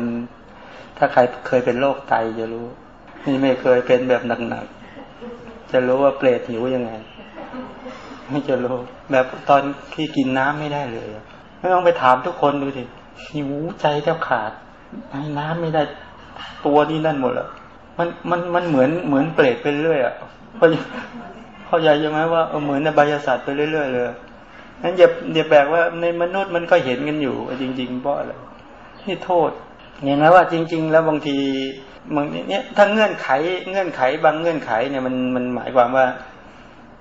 ถ้าใครเคยเป็นโรคไตจะรู้ นี่ไม่เคยเป็นแบบหนักๆ จะรู้ว่าเปรตหิวยังไง ไม่จะรู้ แบบตอนที่กินน้ำไม่ได้เลย ไม่ต้องไปถามทุกคนดูดิหิวใจแทบขาดให้น้ำไม่ได้ ตัวนี่นั่นหมดแล้วมันมันมันเหมือนเหมือนเปรตไปเรื่อยอะเข้าเข้าใจใช่ไหมว่าเหมือนในบายศาสตร์ไปเรื่อยๆเลย นั้นอย่าอย่าแบกว่าในมนุษย์มันก็เห็นกันอยู่จริง ๆ เพราะอะไรนี่โทษเห็นไหมว่าจริง ๆ แล้วบางทีบางเนี่ยถ้าเงื่อนไขเงื่อนไขบางเงื่อนไขเนี่ยมันมันหมายความว่า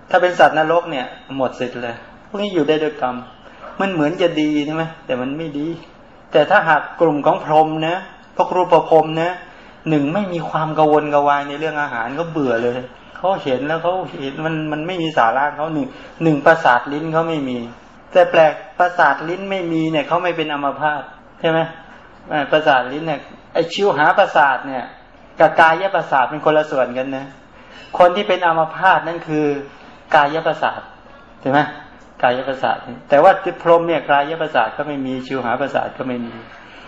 ถ้าเป็นสัตว์นรกเนี่ย หมดสิทธิ์เลยพวกนี้อยู่ได้ด้วยกรรม มันเหมือนจะดีใช่ไหมแต่มันไม่ดี แต่ถ้าหากกลุ่มของพรหมนะพวกรูปพรหมนะหนึ่งไม่มีความกังวลกังวายในเรื่องอาหารก็เบื่อเลย เขาเห็นแล้วเขาเห็นมันมันไม่มีสาระเขาหนึ่งหนึ่งประสาทลิ้นเขาไม่มี แต่แปลกประสาทลิ้นไม่มีเนี่ยเขาไม่เป็นอัมพาตใช่ไหมประสาทลิ้นเนี่ยไอชิวหาประสาทเนี่ยกับกายประสาทเป็นคนละส่วนกันนะคนที่เป็นอัมพาตนั่นคือกายประสาทใช่ไหมกายประสาทแต่ว่าพรหมเนี่ยกายประสาทก็ไม่มีชิวหาประสาทก็ไม่มี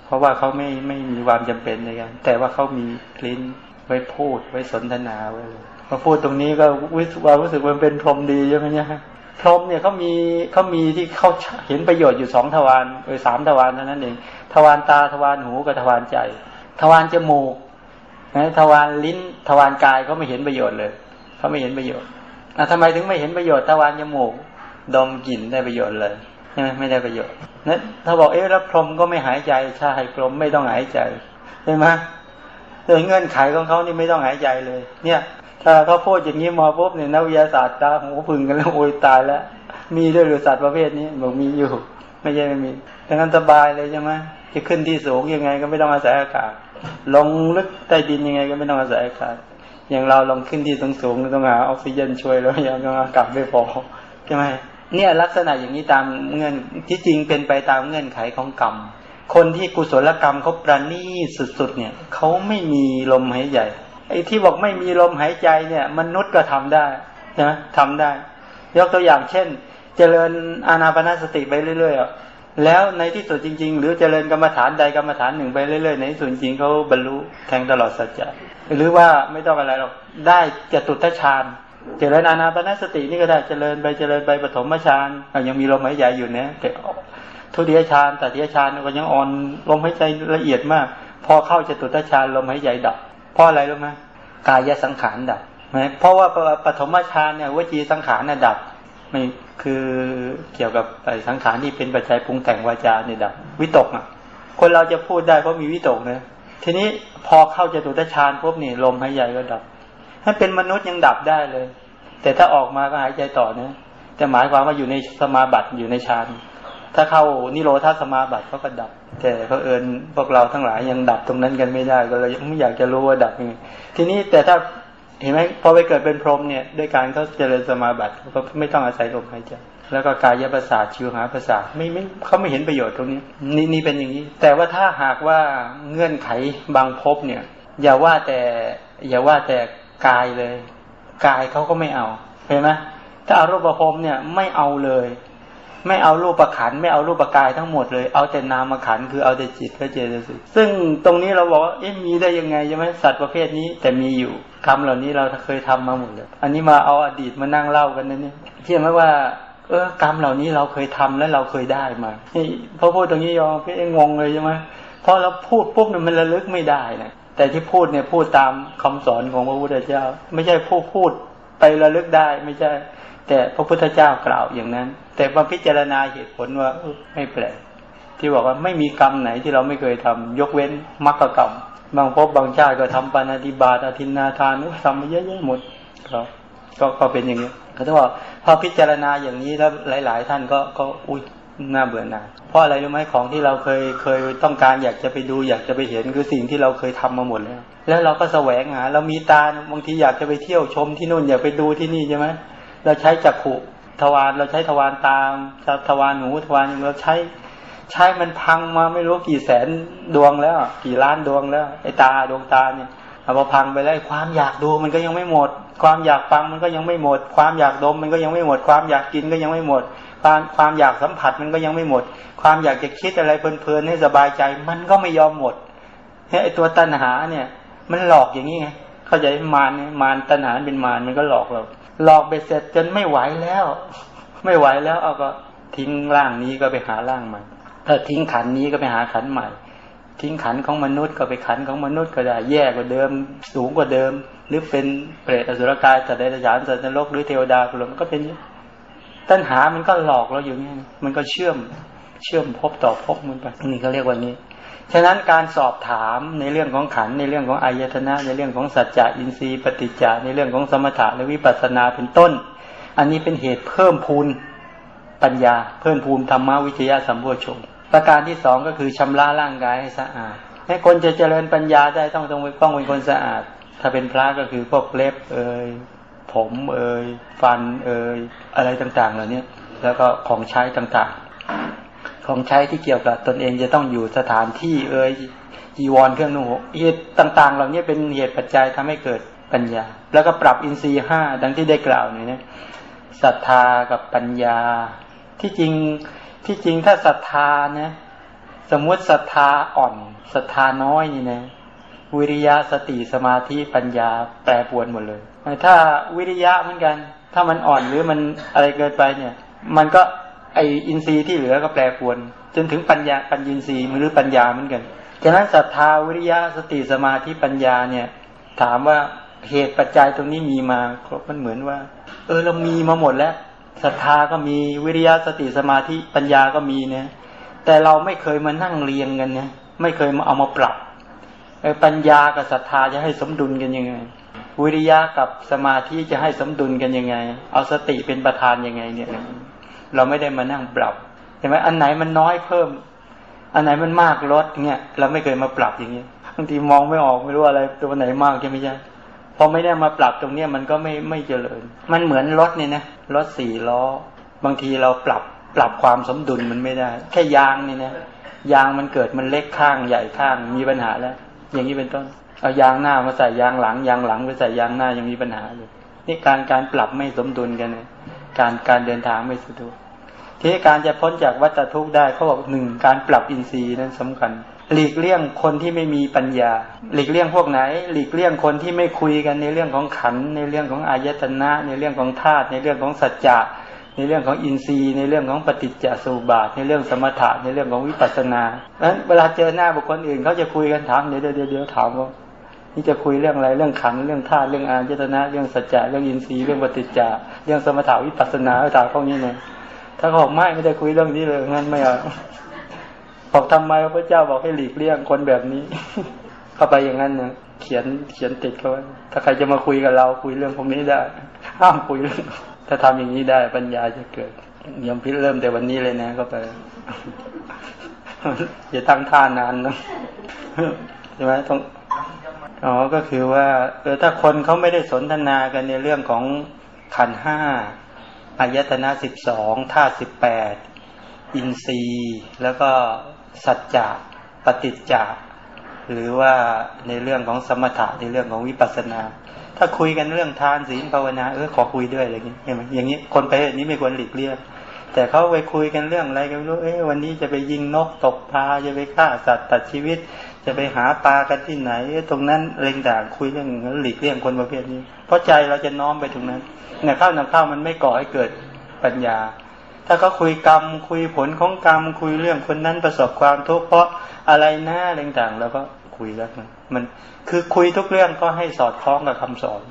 เพราะว่าเขาไม่ไม่มีความจำเป็นในการแต่ว่าเขามีลิ้นไว้พูดไว้สนทนาไว้ มาพูดตรงนี้ก็วิสวารู้สึกมันเป็นพรหมดีใช่ไหมเนี่ยพรหมเนี่ยเขามีเขามีที่เขาเห็นประโยชน์อยู่สองทวารเออสามทวารเท่านั้นเองทวารตาทวารหูกับทวารใจ ทวารจมูกนะทวารลิ้นทวารกายเขาไม่เห็นประโยชน์เลยเขาไม่เห็นประโยชน์อะทำไมถึงไม่เห็นประโยชน์ทวารจมูกดมกลิ่นได้ประโยชน์เลยใช่ไหมไม่ได้ประโยชน์นั้นถ้าบอกเอ๊ะแล้วพรหมก็ไม่หายใจใช่พรมไม่ต้องหายใจใช่ไหมโดยเงื่อนไขของเขานี่ไม่ต้องหายใจเลย เนี่ย ถ้าเขาพูดอย่างนี้มาปุ๊บเนี่ยนักวิทยาศาสตร์ตาหูพึงกันแล้วโอยตายแล้วมีด้วยหรือสัตว์ประเภทนี้บอกมีอยู่ ไม่ใช่ไม่มีดังนั้นสบายเลยใช่ไหมจะขึ้นที่สูงยังไงก็ไม่ต้องอาศัยอากาศลงลึกใต้ดินยังไงก็ไม่ต้องอาศัยอากาศอย่างเราลงขึ้นที่สูงสูงต้องหาออกซิเจนช่วยแล้วยังต้องอากาศไม่พอใช่ไหมเนี่ยลักษณะอย่างนี้ตามเงื่อนที่จริงเป็นไปตามเงื่อนไขของกรรม คนที่กุศลกรรมเขาประณีตสุดๆเนี่ยเขาไม่มีลมหายใจ ไอ้ที่บอกไม่มีลมหายใจเนี่ย มนุษย์ก็ทำได้นะทำได้ ยกตัวอย่างเช่น เจริญอานาปนาสติไปเรื่อยๆแล้วในที่สุดจริง ๆ หรือเจริญกรรมฐานใดกรรมฐานหนึ่งไปเรื่อยๆในที่สุดจริงเขาบรรลุแทงตลอดสัจจะหรือว่าไม่ต้องอะไรหรอกได้จตุตฌานเจริญอานาปนาสตินี่ก็ได้เจริญไปเจริญไปปฐมฌานยังมีลมหายใจอยู่นะแต่ทุติยฌานตติยฌานก็ยังอ่อนลมหายใจละเอียดมาก พอเข้าจตุตฌานลมหายใจดับ เพราะอะไรรู้ไหมกายสังขารดับไหมเพราะว่าปฐมฌานเนี่ยวจีสังขารน่ะดับไม่คือเกี่ยวกับสังขารที่เป็นปัจจัยปรุงแต่งวาจาเนี่ยดับวิตกอะ คนเราจะพูดได้เพราะมีวิตกนะทีนี้พอเข้าจตุตฌานปุ๊บนี่ลมหายใจก็ดับ ถ้าเป็นมนุษย์ยังดับได้เลย แต่ถ้าออกมาก็หายใจต่อเนะแต่หมายความว่าอยู่ในสมาบัติอยู่ในฌานถ้าเข้านิโรธาสมาบัติเขาก็ดับ แต่เขาเอิญพวกเราทั้งหลายยังดับตรงนั้นกันไม่ได้ก็เลยไม่อยากจะรู้ว่าดับยังไงทีนี้แต่ถ้าเห็นไหมพอไปเกิดเป็นพรหมเนี่ยด้วยการเขาเจริญสมาบัติเขาไม่ต้องอาศัยลมหายใจแล้วก็กายประสาทชิวหาประสาทไม่ไม่เขาไม่เห็นประโยชน์ตรงนี้นี่นี่เป็นอย่างนี้ แต่ว่าถ้าหากว่าเงื่อนไขบางภพเนี่ย อย่าว่าแต่อย่าว่าแต่กายเลย กายเขาก็ไม่เอาเห็นไหมถ้าอารูปภพเนี่ยไม่เอาเลย ไม่เอารูปประขันไม่เอารูปประกายทั้งหมดเลย เอาแต่นามขันคือเอาแต่จิตและเจตสิกซึ่งตรงนี้เราบอกว่าเอ๊ะมีได้ยังไงใช่ไหมสัตว์ประเภทนี้แต่มีอยู่คำเหล่านี้เราเคยทำมาหมดเลยอันนี้มาเอาอดีตมานั่งเล่ากันนะเนี่ยเชื่อไหมว่าเออกรรมเหล่านี้เราเคยทำและเราเคยได้มาพอพูดตรงนี้ยอมพี่งงเลยใช่ไหมเพราะเราพูดปุ๊บเนี่ยมันระลึกไม่ได้นะแต่ที่พูดเนี่ยพูดตามคำสอนของพระพุทธเจ้า ไม่ใช่พูดพูดไประลึกได้ไม่ใช่ แต่พระพุทธเจ้ากล่าวอย่างนั้น แต่มาพิจารณาเหตุผลว่าไม่แปลกที่บอกว่าไม่มีกรรมไหนที่เราไม่เคยทำยกเว้นมรรคกรรม บางพบบางชาติก็ทำปานาติบาตอธินนาทานทำมาเยอะๆหมดครับก็ก็เป็นอย่างนี้เขาจะบอกพอพิจารณาอย่างนี้แล้วหลาย ๆ ท่านก็ก็อุ้ยน่าเบื่อหน่ายเพราะอะไรรู้ไหมของที่เราเคยเคยต้องการอยากจะไปดู อยากจะไปเห็นคือสิ่งที่เราเคยทำมาหมดแล้วแล้วเราก็แสวงหาเรามีตาบางทีอยากจะไปเที่ยวชมที่นู่นอยากไปดูที่นี่ใช่ไหมเราใช้จักขุ ทวารเราใช้ทวารตามทวารหนูทวารเราใช้ ใช้มันพังมาไม่รู้กี่แสนดวงแล้ว กี่ล้านดวงแล้วไอ้ตาดวงตาเนี่ยเอาพอพังไปแล้วความอยากดูมันก็ยังไม่หมด ความอยากฟังมันก็ยังไม่หมด ความอยากดมมันก็ยังไม่หมด ความอยากกินก็ยังไม่หมด ความความอยากสัมผัสมันก็ยังไม่หมด ความอยากจะคิดอะไรเพลินๆให้สบายใจ มันก็ไม่ยอมหมดไอ้ตัวตัณหาเนี่ย มันหลอกอย่างนี้ไงเข้าใจมารเนี่ยมารตัณหาเป็นมารมันก็หลอกเรา หลอกไปเสร็จจนไม่ไหวแล้ว ไม่ไหวแล้วเอาก็ทิ้งร่างนี้ก็ไปหาร่างใหม่ถ้าทิ้งขันนี้ก็ไปหาขันใหม่ ทิ้งขันของมนุษย์ก็ไปขันของมนุษย์ก็ได้แย่กว่าเดิม สูงกว่าเดิม หรือเป็นเปรตอสุรกายสัตว์ใดฉานสัตว์นรกหรือเทวดาพรหมก็เป็นตัณหามันก็หลอกเราอยู่นี่มันก็เชื่อมเชื่อมพบต่อพบมันไปนี่เขาเรียกว่านี้ ฉะนั้นการสอบถามในเรื่องของขันในเรื่องของอายตนะ ในเรื่องของสัจจะอินทรีย์ปฏิจจาในเรื่องของสมถะและวิปัสสนาเป็นต้น อันนี้เป็นเหตุเพิ่มพูนปัญญา เพิ่มพูนธรรมวิทยาสัมโพชงประการที่สองก็คือชำระร่างกายให้สะอาดให้คนจะเจริญปัญญาได้ต้องต้องต้องเป็นคนสะอาด ถ้าเป็นพระก็คือพวกเล็บเอ่ยผมเอ่ยฟันเอ่ยอะไรต่างๆเหล่านี้แล้วก็ของใช้ต่างๆ ของใช้ที่เกี่ยวกับตนเองจะต้องอยู่สถานที่เอ่ยจีวรเครื่องนุ่งห่มเหตุต่างๆ เหล่านี้เป็นเหตุปัจจัยทำให้เกิดปัญญา แล้วก็ปรับอินทรีย์ห้าดังที่ได้กล่าวนี่นะศรัทธากับปัญญา ที่จริงที่จริงถ้าศรัทธานะสมมติศรัทธาอ่อนศรัทธาน้อยนี่นะวิริยะสติสมาธิปัญญาแปรปวนหมดเลย ถ้าวิริยะเหมือนกัน ถ้ามันอ่อนหรือมันอะไรเกินไปเนี่ย มันก็ ไออินทรีย์ที่เหลือก็แปรปวน จนถึงปัญญาปัญญินทรีย์หรือปัญญาเหมือนกันฉะนั้นศรัทธาวิริยะสติสมาธิปัญญาเนี่ย ถามว่าเหตุปัจจัยตรงนี้มีมาครบมันเหมือนว่า เออเรามีมาหมดแล้วศรัทธาก็มีวิริยะสติสมาธิปัญญาก็มีเนี่ย แต่เราไม่เคยมานั่งเรียงกันเนี่ยไม่เคยมาเอามาปรับปัญญากับศรัทธาจะให้สมดุลกันยังไง วิริยะกับสมาธิจะให้สมดุลกันยังไง เอาสติเป็นประธานยังไงเนี่ย เราไม่ได้มานั่งปรับเห็นไหมอันไหนมันน้อยเพิ่ม อันไหนมันมากลดเนี่ยเราไม่เคยมาปรับอย่างนี้บางทีมองไม่ออกไม่รู้อะไรตัวไหนมากใช่ไหมใช่พอไม่ได้มาปรับตรงเนี้ยมันก็ไม่ไม่เจริญ มันเหมือนรถเนี่ยนะรถสี่ล้อ บางทีเราปรับปรับความสมดุลมันไม่ได้ แค่ยางนี่นะยางมันเกิดมันเล็กข้างใหญ่ข้างมีปัญหาแล้ว อย่างนี้เป็นต้น เอายางหน้ามาใส่ยางหลังยางหลังไปใส่ยางหน้ายังมีปัญหาเลยนี่การการปรับไม่สมดุลกันนะ การการเดินทางไม่สะดวกที่การจะพ้นจากวัฏทุกข์ได้เขาบอกหนึ่งการปรับอินทรีย์นั้นสำคัญ หลีกเลี่ยงคนที่ไม่มีปัญญา หลีกเลี่ยงพวกไหน หลีกเลี่ยงคนที่ไม่คุยกันในเรื่องของขันในเรื่องของอายตนะ ในเรื่องของธาตุในเรื่องของสัจจะในเรื่องของอินทรีย์ ในเรื่องของปฏิจจสุบาท ในเรื่องสมถะในเรื่องของวิปัสสนาเพราะฉะนั้นเวลาเจอหน้าบุคคลอื่นเขาจะคุยกันถามเดี๋ยวเดี๋ยวเดี๋ยวถามว่า นี่จะคุยเรื่องอะไรเรื่องขันเรื่องธาตุเรื่องอายตนะ เรื่องสัจจะเรื่องอินทรีย์เรื่องปฏิจจาเรื่องสมถะวิปัสสนาถามพวกนี้เนี่ยถ้าเขาบอกไม่ไม่ได้คุยเรื่องนี้เลยงั้นไม่เอาบอกทำไมพระเจ้าบอกให้หลีกเลี่ยงคนแบบนี้ เข้าไปอย่างนั้นเนะเขียนเขียนติดเขาไว้ถ้าใครจะมาคุยกับเราคุยเรื่องพวกนี้ได้ ห้ามคุยเรื่องถ้าทำอย่างนี้ได้ปัญญาจะเกิดยมพิษเริ่มแต่วันนี้เลยนะก็ไปอย่าตั้งท่านานนะใช่ไหมต้อง อ๋อก็คือว่าเออถ้าคนเขาไม่ได้สนทนากันในเรื่องของขันห้าอายตนะสิบสองธาตุสิบแปดอินทรีย์ แล้วก็สัจจะปฏิจจะหรือว่าในเรื่องของสมถะในเรื่องของวิปัสสนา ถ้าคุยกันเรื่องทานศีลภาวนาเออขอคุยด้วยอะไรอย่างนี้เห็นไหมอย่างนี้คนไปนี้ไม่ควรหลีกเลี่ยงแต่เขาไปคุยกันเรื่องอะไรกันรู้เอ้วันนี้จะไปยิงนกตกปลาจะไปฆ่าสัตว์ตัดชีวิต จะไปหาปลากันที่ไหน ตรงนั้นเร่งด่างคุยเรื่องหลีกเลี่ยงคนประเภทนี้ เพราะใจเราจะน้อมไปตรงนั้นเนี่ยข้าวนำข้าวมันไม่ก่อให้เกิดปัญญา ถ้าเขาคุยกรรมคุยผลของกรรมคุยเรื่องคนนั้นประสบความทุกข์เพราะอะไรหน้าเร่งด่างแล้วก็คุยแล้วมันคือคุยทุกเรื่องก็ให้สอดคล้องกับคำสอน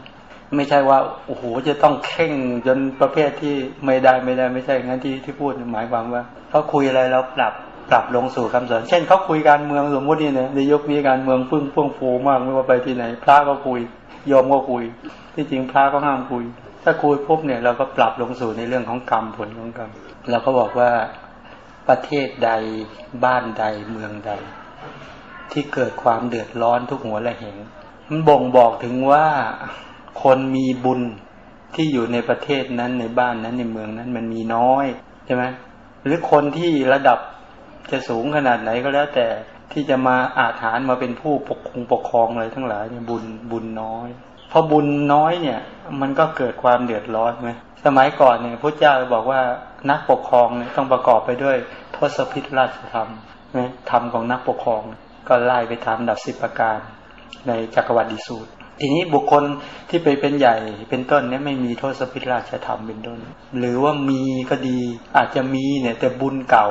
ไม่ใช่ว่าโอ้โหจะต้องเข่งจนประเภทที่ไม่ได้ไม่ได้ไม่ใช่งั้นที่ที่พูดหมายความว่าเขาคุยอะไรเราปรับ ปรับลงสู่คำสอน เช่นเขาคุยการเมืองสมมตินี่เนี่ยในยุคนี้การเมืองพึ่งพ่วงฟูมากไม่ว่าไปที่ไหน พระก็คุยยอมก็คุย ที่จริงพระก็ห้ามคุย ถ้าคุยปุ๊บเนี่ยเราก็ปรับลงสู่ในเรื่องของกรรมผลของกรรมเราก็บอกว่าประเทศใดบ้านใดเมืองใด ที่เกิดความเดือดร้อนทุกหัวและเหงมันบ่งบอกถึงว่าคนมีบุญที่อยู่ในประเทศนั้นในบ้านนั้นในเมืองนั้นมันมีน้อยใช่ไหมหรือคนที่ระดับ จะสูงขนาดไหนก็แล้วแต่ที่จะมาอาถานมาเป็นผู้ปกครองปกครองอะไรทั้งหลายเนี่ยบุญบุญน้อยพอบุญน้อยเนี่ย มันก็เกิดความเดือดร้อนไหมสมัยก่อนเนี่ยพระเจ้าบอกว่านักปกครองเนี่ยต้องประกอบไปด้วยทศพิธราชธรรมนะธรรมของนักปกครองก็ไล่ไปทำดับสิบประการ ในจักรวรรดิสูตร ทีนี้บุคคลที่ไปเป็นใหญ่เป็นต้นเนี่ยไม่มีโทษสพิธราชธรรมเป็นต้น หรือว่ามีก็ดีอาจจะมีเนี่ยแต่บุญเก่า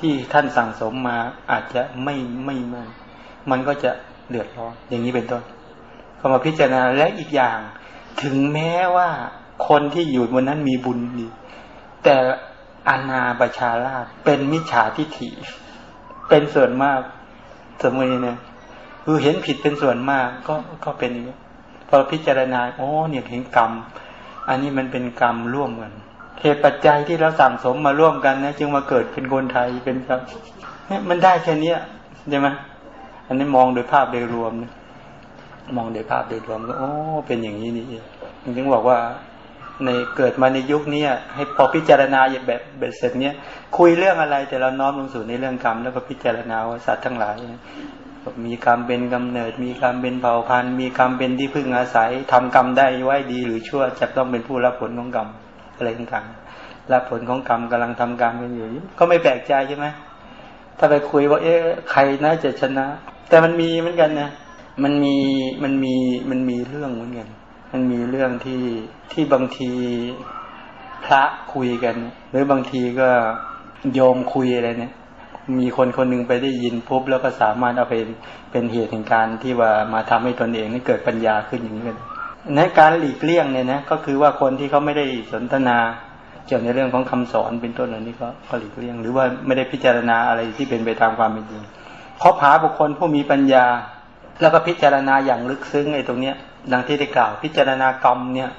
ที่ท่านสั่งสมมาอาจจะไม่ไม่ไม่มันก็จะเดือดร้อนอย่างนี้เป็นต้นก็มาพิจารณาและอีกอย่าง ถึงแม้ว่าคนที่อยู่บนนั้นมีบุญดีแต่อาณาประชาราชเป็นมิจฉาทิฐิ เป็นส่วนมากสมมติเนี่ยคือเห็นผิดเป็นส่วนมากก็ก็เป็นอย่างนี้พอพิจารณาโอ้เนี่ยเห็นกรรม อันนี้มันเป็นกรรมร่วมกัน เหตุปัจจัยที่เราสั่งสมมาร่วมกันนะจึงมาเกิดเป็นคนไทยเป็นครับเนี่ยมันได้แค่เนี้ยใช่ไหมอันนี้มองโดยภาพโดยรวมนะมองโดยภาพโดยรวมก็โอ้เป็นอย่างนี้นี่เองจึงบอกว่าในเกิดมาในยุคนี้ให้พอพิจารณาอย่างแบบเบ็ดเสร็จเนี้ยคุยเรื่องอะไร แต่เราน้อมลงสู่ในเรื่องกรรม แล้วก็พิจารณาว่าสัตว์ทั้งหลายมีกรรมเป็นกำเนิด มีกรรมเป็นเผ่าพันธุ์มีกรรมเป็นที่พึ่งอาศัยทำกรรมได้ไว้ดีหรือชั่วจะต้องเป็นผู้รับผลของกรรม อะไรต่างๆรับผลของกรรมกำลังทำกรรมกันอยู่ ก็ไม่แปลกใจใช่ไหมถ้าไปคุยว่า เอ๊ะใครน่าจะชนะ แต่มันมีเหมือนกันนะมันมีมันมีมันมีเรื่องเหมือนกัน มันมีเรื่องที่ที่บางทีพระคุยกัน หรือบางทีก็โยมคุยอะไรเนี่ย มีคนคนนึงไปได้ยินปุ๊บแล้วก็สามารถเอาไปเป็นเหตุแห่งการที่ว่ามาทำให้ตนเองนี่เกิดปัญญาขึ้นอย่างนี้กัน ในการหลีกเลี่ยงเนี่ยนะก็คือว่าคนที่เขาไม่ได้สนทนาเกี่ยวในเรื่องของคำสอนเป็นต้นเหล่านี้ก็ก็หลีกเลี่ยง หรือว่าไม่ได้พิจารณาอะไรที่เป็นไปตามความเป็นจริงเขาผาบุคคลผู้มีปัญญา แล้วก็พิจารณาอย่างลึกซึ้งไอ้ตรงเนี้ยดังที่ได้กล่าว พิจารณากรรมเนี่ย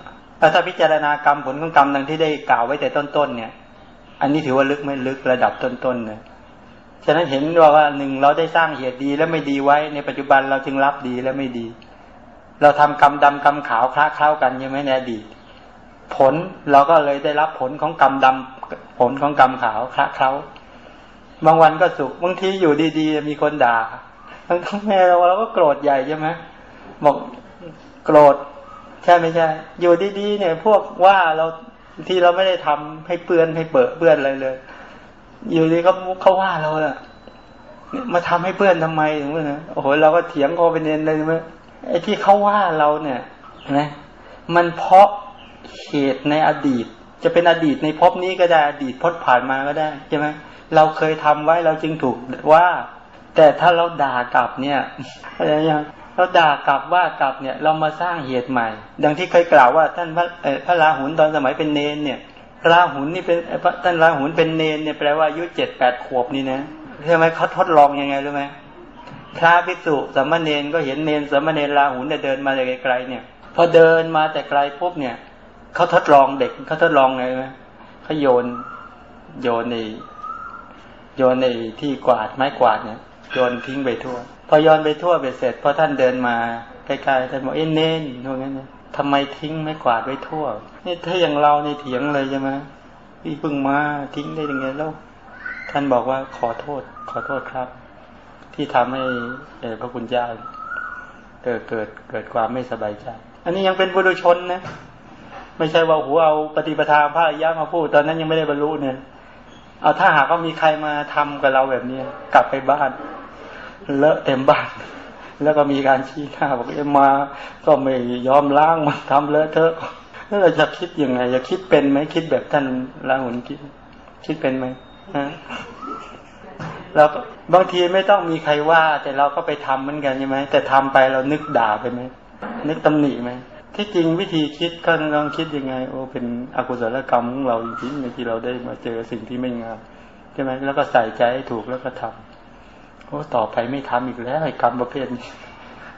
ถ้าพิจารณากรรมผลของกรรมดังที่ได้กล่าวไว้แต่ต้นๆเนี่ย อันนี้ถือว่าลึกไม่ลึกระดับต้นๆเนี่ยฉะนั้นเห็นว่าว่าหนึ่งเราได้สร้างเหตุดีและไม่ดีไว้ในปัจจุบันเราจึงรับดีและไม่ดี เราทำกรรมดำกรรมขาวคล้าเคล้ากันยังไม่ในอดีตผลเราก็เลยได้รับผลของกรรมดำผลของกรรมขาวคล้าเคล้าบางวันก็สุขบางทีอยู่ดีๆ มีคนด่าทั้งแม่เราเราก็โกรธใหญ่ใช่ไหมบอกโกรธใช่ไม่ใช่ อยู่ดีๆเนี่ย พวกว่าเราที่เราไม่ได้ทำให้เปื้อนให้เปิดเปื้อนอะไรเลย อยู่ดีเขาเขาว่าเราแหละมาทำให้เปื้อนทำไมถึงว่าโอ้โหเราก็เถียงโอเป็นเนนเลยใช่ไหม ไอ้ที่เขาว่าเราเนี่ยนะมันเพราะเหตุในอดีต จะเป็นอดีตในภพนี้ก็ได้อดีตพจผ่านมาก็ได้ใช่ไหมเราเคยทำไว้เราจึงถูกว่า แต่ถ้าเราด่ากลับเนี่ยอะไรอย่างเราด่ากลับว่ากลับเนี่ย เรามาสร้างเหตุใหม่ ดังที่เคยกล่าวว่าท่านพระพระราหุลตอนสมัยเป็นเนนเนี่ยราหุลนี่เป็นท่านราหุลเป็นเนนเนี่ยแปลว่าอายุเจ็ดแปดขวบนี่นะใช่ไหมเขาทดลองยังไงรู้ไหม พระภิกษุสมณเณรก็เห็นเนนสมณเณรราหุลเนี่ยเดินมาแต่ไกลๆเนี่ย พอเดินมาแต่ไกลปุ๊บเนี่ยเขาทดลองเด็กเขาทดลองไงไหมเขาโยนโยนในโยนในที่กวาดไม้กวาดเนี่ยโยนทิ้งไปทั่ว พอย้อนไปทั่วไปเสร็จพอท่านเดินมาใกล้ๆท่านบอกเอ้เน้นพวกนั้นทำไมทิ้งไม่กวาดไว้ทั่วนี่ถ้าอย่างเราในเถียงเลยใช่ไหมพี่พึ่งมาทิ้งได้ยังไงแล้ว ท่านบอกว่าขอโทษ ขอโทษครับ ที่ทำให้พระคุณเจ้าเกิดเกิดเกิดความไม่สบายใจ อันนี้ยังเป็นบุรุชนนะไม่ใช่ว่าหัวเอาปฏิปทาพระอริยะมาพูด ตอนนั้นยังไม่ได้บรรลุเนี่ย เอาถ้าหากว่ามีใครมาทำกับเราแบบนี้กลับไปบ้านเลอะเต็มบ้าน แล้วก็มีการชี้หน้าบอกเอ็มาก็ไม่ยอมล้างมาทำเลอะเทอะแล้วเราจะคิดยังไงจะคิดเป็นไหมคิดแบบท่านล้าหุนคิด คิดเป็นไหมฮะ เราบางทีไม่ต้องมีใครว่า แต่เราก็ไปทำเหมือนกันใช่ไหมแต่ทำไปเรานึกด่าไปไหมนึกตำหนิไหมที่จริงวิธีคิดก็ลองคิดยังไง โอ้เป็นอกุศลกรรมของเราจริงๆในที่เราได้มาเจอสิ่งที่ไม่งามใช่ไหมแล้วก็ใส่ใจถูกแล้วก็ทำโอ้ต่อไปไม่ทำอีกแล้วไอ้กรรมประเภท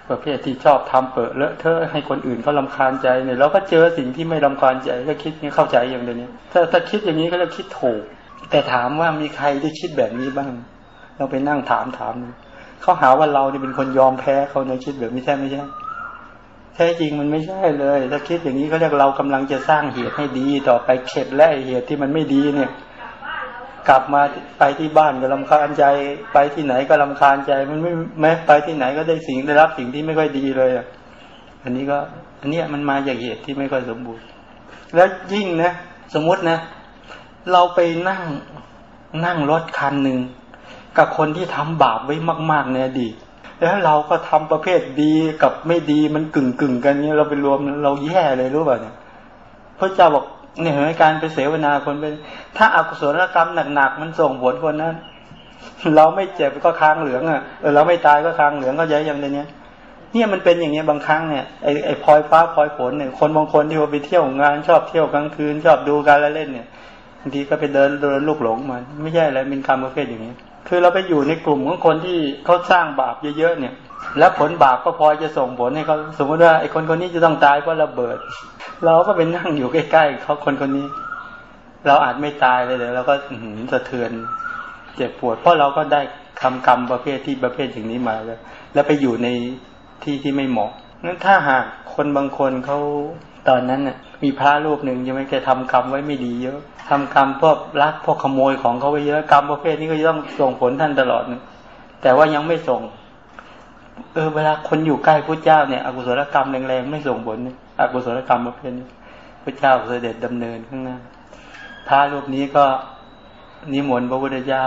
ประเภทที่ชอบทำเปิดเลอะเทอะให้คนอื่นเขาลาคาญใจเนี่ยเราก็เจอสิ่งที่ไม่ลาคาญใจก็คิดนี้เข้าใจอย่างเดียวนี้ถ้าถ้าคิดอย่างนี้ก็จะคิดถูก แต่ถามว่ามีใครได้คิดแบบนี้บ้าง เราไปนั่งถามถามเขาหาว่าเราเนี่ยเป็นคนยอมแพ้เขาในคิดแบบไม่ใช่ไม่ใช่แท้จริงมันไม่ใช่เลย ถ้าคิดอย่างนี้เขาเรียกเรากำลังจะสร้างเหตุให้ดีต่อไปเข็ดและเหตุที่มันไม่ดีเนี่ย กลับมาไปที่บ้านก็ลำคาญใจ ไปที่ไหนก็ลำคาญใจ มันไม่แม้ไปที่ไหนก็ได้สิ่งได้รับสิ่งที่ไม่ค่อยดีเลยอะอันนี้ก็ อันเนี้ยมันมาจากเหตุที่ไม่ค่อยสมบูรณ์ แล้วยิ่งนะ สมมตินะ เราไปนั่งนั่งรถคันหนึ่ง กับคนที่ทำบาปไว้มาก ๆ ในอดีตแล้วเราก็ทำประเภทดีกับไม่ดีมันกึ่งกึ่งกันเนี้ยเราไปรวมเราแย่เลยรู้ป่ะเนี่ยพระเจ้าบอกเนี่ยเห็นการไปเสวนาคนเป็น ถ้าอากุศลกรรมหนักๆมันส่งผลคนนั้น เราไม่เจ็บก็ค้างเหลืองอะเออเราไม่ตายก็ค้างเหลืองก็ย้ายอย่างเนี้ยเนี่ยมันเป็นอย่างเงี้ยบางครั้งเนี่ยไอ้ไอ้พลอยฟ้าพลอยฝนเนี่ยคนบางคนที่ว่าไปเที่ยวงาน ชอบเที่ยวกลางคืน ชอบดูการละเล่นเนี่ยบางทีก็ไปเดินเดินลูกหลงมันไม่ใช่อะไรเป็นกรรมประเภทอย่างนี้ คือเราไปอยู่ในกลุ่มของคนที่เขาสร้างบาปเยอะๆเนี่ย แล้วผลบาปก็พอจะส่งผลให้เขาสมมติว่าไอ้คนคนนี้จะต้องตายเพราะระเบิด เราก็ไปนั่งอยู่ใกล้ๆเขาคนคนนี้ เราอาจไม่ตายเลยเดี๋ยวเราก็สะเทือนเจ็บปวด เพราะเราก็ได้คำกรรมประเภทที่ประเภทอย่างนี้มาแล้วแล้วไปอยู่ในที่ที่ไม่เหมาะนั้นถ้าหากคนบางคนเขาตอนนั้นน่ะ มีพระรูปหนึ่งยังไม่แกทำกรรมไว้ไม่ดีเยอะทำกรรมพวกลักพวกขโมยของเขาไว้เยอะกรรมประเภทนี้ก็จะต้องส่งผลท่านตลอดนะแต่ว่ายังไม่ส่ง เออเวลาคนอยู่ใกล้พระเจ้าเนี่ยอกุศลกรรมแรงๆไม่ส่งผลอกุศลกรรมประเภทนี้พระเจ้าเสด็จดำเนินข้างหน้าพระรูปนี้ก็นิมนต์พระพุทธเจ้า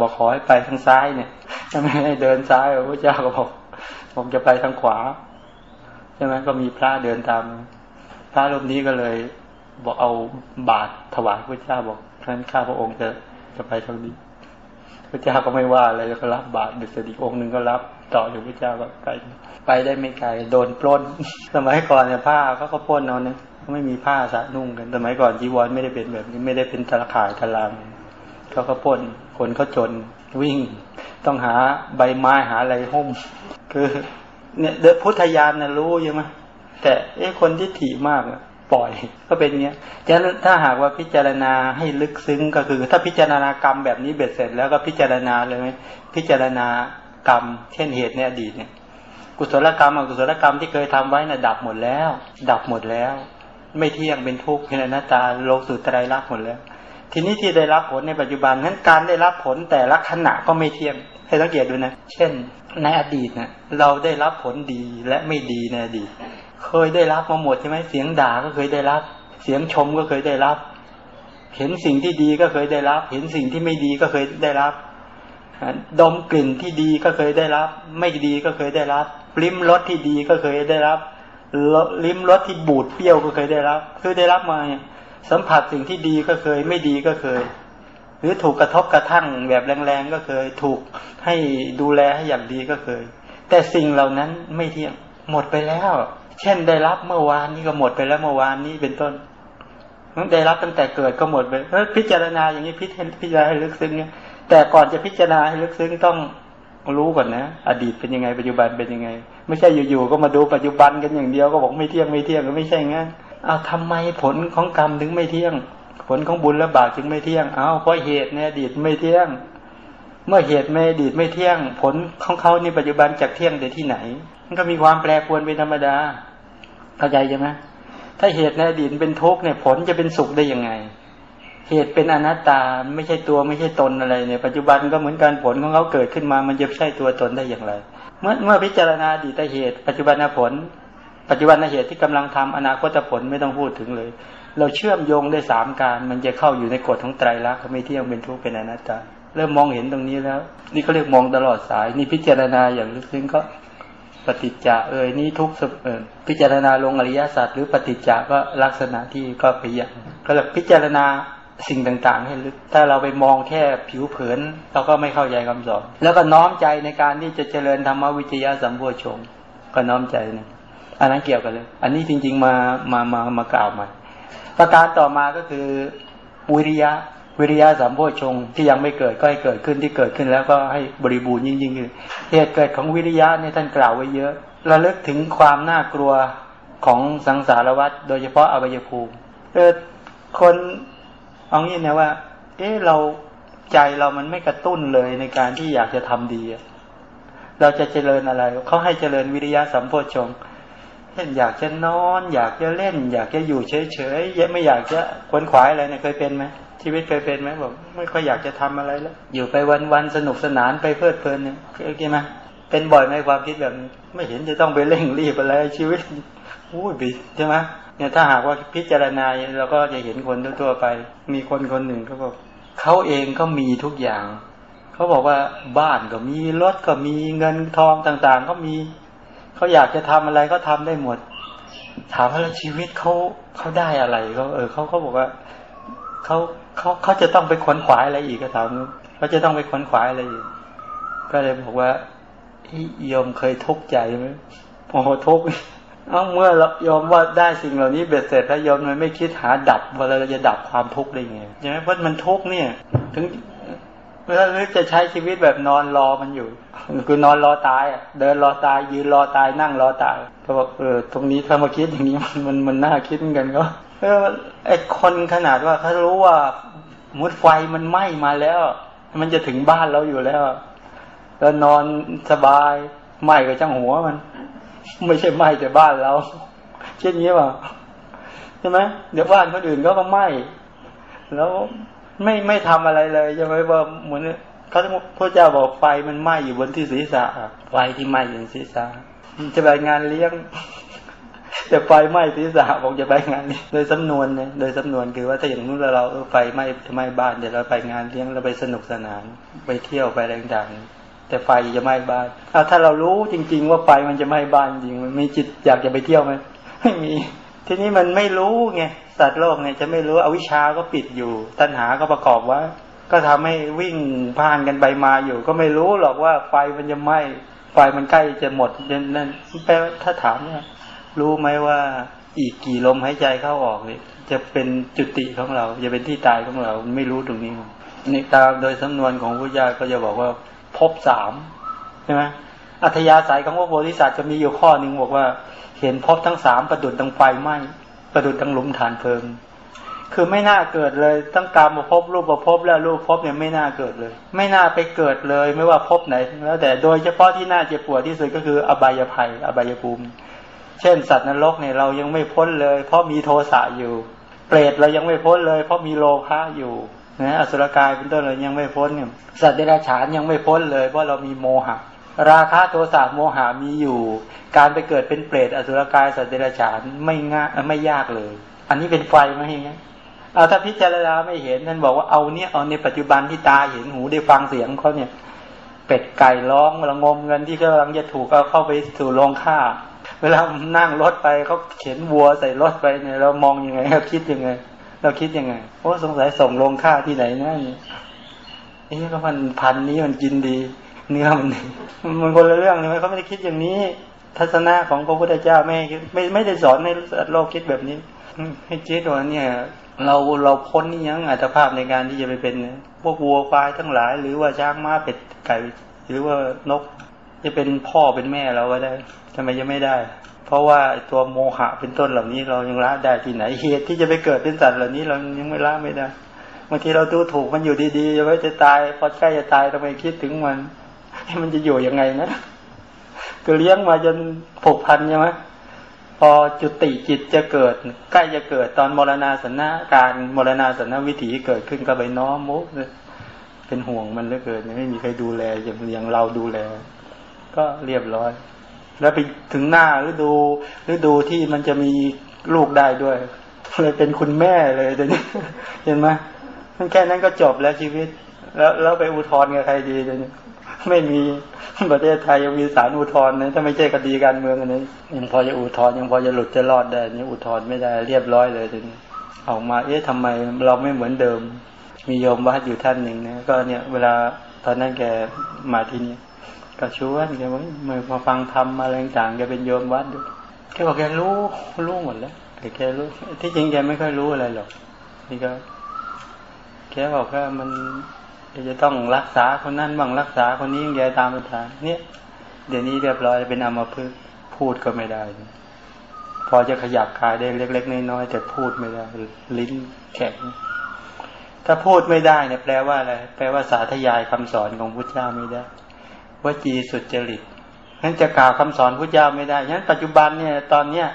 บอกขอให้ไปทางซ้ายเนี่ยถ้าไม่ให้เดินซ้ายพระเจ้าก็บอกผมจะไปทางขวาใช่ไหมก็มีพระเดินตาม พระรูปนี้ก็เลยบอกเอาบาตรถวายพระเจ้าบอกท่านข้าพระองค์จะจะไปทางนี้ พระเจ้าก็ไม่ว่าอะไรแล้วก็รับบาตรเด็กอีองค์หนึ่งก็รับต่อจากพระเจ้าก็ไปไปได้ไม่ไกลโดนปล้น สมัยก่อนเนี่ยผ้าเขาก็ปล้นเอาเนี่ยไม่มีผ้าสะนุ่งกัน สมัยก่อนจีวรไม่ได้เป็นแบบนี้ไม่ได้เป็นตะข่ายตะลางเขาก็ปล้นคนเขาจนวิ่ง ต้องหาใบไม้หาอะไรหุ้มคือเนี่ยเดพุทธญาณนะรู้ใช่ไหม แต่เอ้คนที่ถี่มากปล่อยก็เป็นเงี้ยฉะนั้นถ้าหากว่าพิจารณาให้ลึกซึ้งก็คือ ถ้าพิจารณากรรมแบบนี้เบ็ดเสร็จแล้วก็พิจารณาเลยไหมพิจารณากรรม เช่นเหตุในอดีตเนี่ย กุศลกรรมอกุศลกรรมที่เคยทำไว้น่ะดับหมดแล้ว ดับหมดแล้ว ไม่เที่ยงเป็นทุกข์เป็นอนัตตาโลกสุตรายรักหมดแล้ว ทีนี้ที่ได้รับผลในปัจจุบันนั้นการได้รับผลแต่ละขณะก็ไม่เที่ยงให้สังเกตดูนะ เช่น ในอดีตนะเราได้รับผลดีและไม่ดีในอดีต เคยได้รับมาหมดใช่ไหมเสียงด่าก็เคยได้รับ เสียงชมก็เคยได้รับ เห็นสิ่งที่ดีก็เคยได้รับ เห็นสิ่งที่ไม่ดีก็เคยได้รับดมกลิ่นที่ดีก็เคยได้รับ ไม่ดีก็เคยได้รับ ลิ้มรสที่ดีก็เคยได้รับ ลิ้มรสที่บูดเปรี้ยวก็เคยได้รับคือได้รับมาสัมผัสสิ่งที่ดีก็เคย ไม่ดีก็เคย หรือถูกกระทบกระทั่งแบบแรงๆก็เคย ถูกให้ดูแลให้อย่างดีก็เคย แต่สิ่งเหล่านั้นไม่เที่ยงหมดไปแล้ว เช่นได้รับเมื่อวานนี้ก็หมดไปแล้วเมื่อวานนี้เป็นต้นได้รับตั้งแต่เกิดก็หมดไปพิจารณาอย่างนี้พิจารณาให้ลึกซึ้งเนี่ยแต่ก่อนจะพิจารณาให้ลึกซึ้งต้องรู้ก่อนนะ อดีตเป็นยังไงปัจจุบันเป็นยังไง ไม่ใช่อยู่ๆก็มาดูปัจจุบันกันอย่างเดียวก็บอกไม่เที่ยงไม่เที่ยงก็ไม่ใช่งั้นเอาทำไมผลของกรรมถึงไม่เที่ยง ผลของบุญและบาปจึงไม่เที่ยงเอาเพราะเหตุในอดีตไม่เที่ยง เมื่อเหตุในอดีตไม่เที่ยง ผลของเขาในปัจจุบันจากเที่ยงแต่ที่ไหน มันก็มีความแปรปรวนเป็นธรรมดา เข้าใจใช่ไหมถ้าเหตุในอดีตเป็นทุกข์เนี่ยผลจะเป็นสุขได้ยังไง เหตุเป็นอนัตตาไม่ใช่ตัวไม่ใช่ตนอะไรเนี่ยปัจจุบันก็เหมือนการผลของเขาเกิดขึ้นมา มันจะใช่ตัวตนได้อย่างไร เมื่อเมื่อพิจารณาอดีตเหตุ ปัจจุบันผล ปัจจุบันเหตุที่กำลังทำอนาคตผลไม่ต้องพูดถึงเลย เราเชื่อมโยงได้สามการ มันจะเข้าอยู่ในกฎของไตรลักษณ์ไม่เที่ยงเป็นทุกข์เป็นอนัตตาเริ่มมองเห็นตรงนี้แล้ว นี่เขาเรียกมองตลอดสาย นี่พิจารณาอย่างลึกซึ้งก็ ปฏิจจะเอ่ยนี่ทุกเออพิจารณาลงอริยสัจหรือปฏิจจะก็ลักษณะที่ก็พยายามก็เลยพิจารณาสิ่งต่างๆ ให้ลึก ถ้าเราไปมองแค่ผิวเผิน เราก็ไม่เข้าใจคำสอน แล้วก็น้อมใจในการที่จะเจริญธรรมวิจยะสัมโพชงก็น้อมใจนะอันนั้นเกี่ยวกันเลย อันนี้จริง ๆ มามามามากล่าวมาประการต่อมาก็คือวิริยะ วิริยะสัมโพชงที่ยังไม่เกิดก็ให้เกิดขึ้นที่เกิดขึ้นแล้วก็ให้บริบูรณ์ยิ่งยิ่งขึ้นเหตุเกิดของวิริยะเนี่ยท่านกล่าวไว้เยอะระลึกถึงความน่ากลัวของสังสารวัฏโดยเฉพาะอวัยภูมิเออคนเอางี้นะว่า เออเราใจเรามันไม่กระตุ้นเลยในการที่อยากจะทำดีเราจะเจริญอะไรเขาให้เจริญวิริยะสัมโพชงเช่นอยากจะนอน อยากจะเล่น อยากจะอยู่เฉยๆไม่อยากจะควนขวายอะไรเนี่ยเคยเป็นไหม ชีวิตเคยเป็นไหมบอกไม่ค่อยอยากจะทำอะไรแล้ว อยู่ไปวันๆสนุกสนานไปเพลิดเพลินเนี่ยเคยไหมเป็นบ่อยไหมความคิดแบบนี้ไม่เห็นจะต้องไปเร่งรีบอะไรชีวิตอู้บิใช่ไหมเนี่ยถ้าหากว่าพิจารณาเราก็จะเห็นคนทั่วไป มีคนคนหนึ่งเขาบอกเขาเองก็มีทุกอย่าง เขาบอกว่าบ้านก็มีรถก็มีเงินทองต่างๆ ก็มี เขาอยากจะทำอะไรก็ทำได้หมด ถามว่าชีวิตเขาเขาได้อะไรเขาเออเขาเขาบอกว่า เขาเขาเขาจะต้องไปขวนขวายอะไรอีกก็ถามเขาจะต้องไปขวนขวายอะไรอีก ก็เลยบอกว่าโยมเคยทุกข์ใจไหมโอ้ทุกข์เอาเมื่อเรายอมว่าได้สิ่งเหล่านี้เบ็ดเสร็จแล้วยอมมันไม่คิดหาดับว่าเราจะดับความทุกข์ได้ไงใช่ไหมเพราะมันทุกข์เนี่ย ถึงเวลาจะใช้ชีวิตแบบนอนรอมันอยู่ คือนอนรอตายอะ เดินรอตายยืนรอตายนั่งรอตายก็บอกเออตรงนี้ถ้ามาคิดอย่างนี้มันมันมันน่าคิดเหมือนกันก็ เออไอคนขนาดว่าเขารู้ว่ามุดไฟมันไหม้มาแล้ว มันจะถึงบ้านเราอยู่แล้วแล้วนอนสบายไหม้ก็ช่างหัวมัน ไม่ใช่ไหม้แต่บ้านเราเช่นนี้ป่ะใช่ไหมเดี๋ยวบ้านคนอื่นเขาก็ไหม้แล้วไม่ไม่ทำอะไรเลยใช่ไหมว่าเหมือนเขาพระเจ้าบอกไฟมันไหม้อยู่บนที่ศีรษะไฟที่ไหม้อยู่ศีรษะจะไปงานเลี้ยง แต่ไฟไหม้ศีรษะบอกจะไปงานนี้โดยสำนวนเนี่ยโดยสำนวนคือว่าถ้าอย่างนู้นเราเออไฟไหม้ไหม้บ้านเดี๋ยวเราไปงานเลี้ยงเราไปสนุกสนานไปเที่ยวไปอะไรต่างๆแต่ไฟจะไหม้บ้านเอาถ้าเรารู้จริง ๆ ว่าไฟมันจะไหม้บ้านจริงมันมีจิตอยากจะไปเที่ยวไหมไม่มี ทีนี้มันไม่รู้ไงสัตว์โลกเนี่ยจะไม่รู้อวิชาก็ปิดอยู่ ตัณหาก็ประกอบว่าก็ทำให้วิ่งผ่านกันไปมาอยู่ ก็ไม่รู้หรอกว่าไฟมันจะไหม้ไฟมันใกล้จะหมดนั่นแปลว่าถ้าถามว่า รู้ไหมว่าอีกกี่ลมหายใจเข้าออกเนี่ยจะเป็นจุติของเรา จะเป็นที่ตายของเราไม่รู้ตรงนี้นี่ตามโดยสำนวนของพุทธเจ้าก็จะบอกว่าพบสามใช่ไหมอัธยาศัยของพระโพธิสัตว์จะมีอยู่ข้อหนึ่งบอกว่า เห็นพบทั้งสามประดุดดังไฟไหม้ประดุดดังหลุมฐานเพลิง คือไม่น่าเกิดเลยตั้งการมาพบรูปประพบแล้วรูปพบเนี่ยไม่น่าเกิดเลย ไม่น่าไปเกิดเลย ไม่ว่าพบไหน แล้วแต่โดยเฉพาะที่น่าเจ็บปวดที่สุดก็คืออบายภัย อบายภูมิ เช่น สัตว์นรกเนี่ยเรายังไม่พ้นเลย เพราะมีโทสะอยู่ เปรตเรายังไม่พ้นเลย เพราะมีโลภะอยู่นะอสุรกายเป็นต้นเรายังไม่พ้นเนี่ยสัตว์เดรัจฉานยังไม่พ้นเลย เพราะเรามีโมหะ ราคะโทสะโมหะมีอยู่ การไปเกิดเป็นเปรตอสุรกายสัตว์เดรัจฉานไม่ง่ายไม่ยากเลย อันนี้เป็นไฟไหมเงี้ยเอาถ้าพิจารณาไม่เห็นนั่นบอกว่าเอาเนี่ยเอาในปัจจุบันที่ตาเห็นหูได้ฟังเสียงเขาเนี่ย เป็ดไก่ร้องระงมเงินที่กำลังจะถูกเอาเข้าไปสู่โรงฆ่า เวลานั่งรถไปเขาเข็นวัวใส่รถไปเนี่ยเรามองยังไงเราคิดยังไง เราคิดยังไงโอ้สงสัยส่งโรงฆ่าที่ไหนนะนี่เอ๊ะก็มันพันนี้มันกินดี เนื้อมันมันคนละเรื่องใช่ไหมเขาไม่ได้คิดอย่างนี้ ทัศนะของพระพุทธเจ้าไม่ไม่ไม่ได้สอนในโลกคิดแบบนี้ให้คิดว่าเนี่ย เราเราพ้นนี่ยังอัตภาพในการที่จะไปเป็น พวกวัวควายทั้งหลาย หรือว่าช้างม้าเป็ดไก่ หรือว่านก จะเป็นพ่อเป็นแม่เราก็ได้ทำไมจะไม่ได้ เพราะว่าตัวโมหะเป็นต้นเหล่านี้เรายังละได้ที่ไหนเหตุที่จะไปเกิดเป็นสัตว์เหล่านี้เรายังไม่ละไม่ได้บางทีเราดูถูกมันอยู่ดีๆว่าจะตายพอใกล้จะตายทำไมคิดถึงมันมันจะอยู่ยังไงนะก็เลี้ยงมาจนผูกพันใช่ไหมพอจุติจิตจะเกิด ใกล้จะเกิดตอนมรณาสนะการมรณาสนะวิถีเกิดขึ้นก็ไปน้อมมุกเป็นห่วงมันเหลือเกินไม่มีใครดูแลอย่างอย่างเราดูแล ก็เรียบร้อย แล้วไปถึงหน้าฤดูฤดูที่มันจะมีลูกได้ด้วยเลยเป็นคุณแม่เลยเดี๋ยวนี้เห็นไหมแค่นั้นก็จบแล้วชีวิต แล้วแล้วไปอุทธรณ์กับใครดีเดี๋ยวนี้ไม่มีประเทศไทยยังมีศาลอุทธรณ์นะถ้าไม่ใช่คดีการเมืองอันนี้ยังพอจะอุทธรณ์ยังพอจะหลุดจะรอดได้นี่อุทธรณ์ไม่ได้เรียบร้อยเลยทีนี้ออกมาเอ๊ะทำไมเราไม่เหมือนเดิม มีโยมวัดอยู่ท่านหนึ่งนะก็เนี่ย เวลาตอนนั้นแกมาที่นี่ ก็ชวนแกว่ามาฟังธรรมอะไรต่างแกเป็นโยมวัดด้วยแกบอกแกรู้รู้หมดแล้วแต่แกรู้ ที่จริงแกไม่ค่อยรู้อะไรหรอกนี่ก็แกบอกว่ามันจะต้องรักษาคนนั้นบ้างรักษาคนนี้แกตามประธานเนี่ยเดี๋ยวนี้เรียบร้อยเป็นอามาพึกพูดก็ไม่ได้ พอจะขยับกายได้เล็ก ๆน้อยๆแต่พูดไม่ได้ ลิ้นแข็งถ้าพูดไม่ได้เนี่ยแปลว่าอะไรแปลว่าสาธยายคำสอนของพุทธเจ้าไม่ได้ วจีสุดจริตนั้นจะกล่าวคำสอนพุทธเจ้าไม่ได้ฉะนั้นปัจจุบันเนี่ยตอนเนี้ย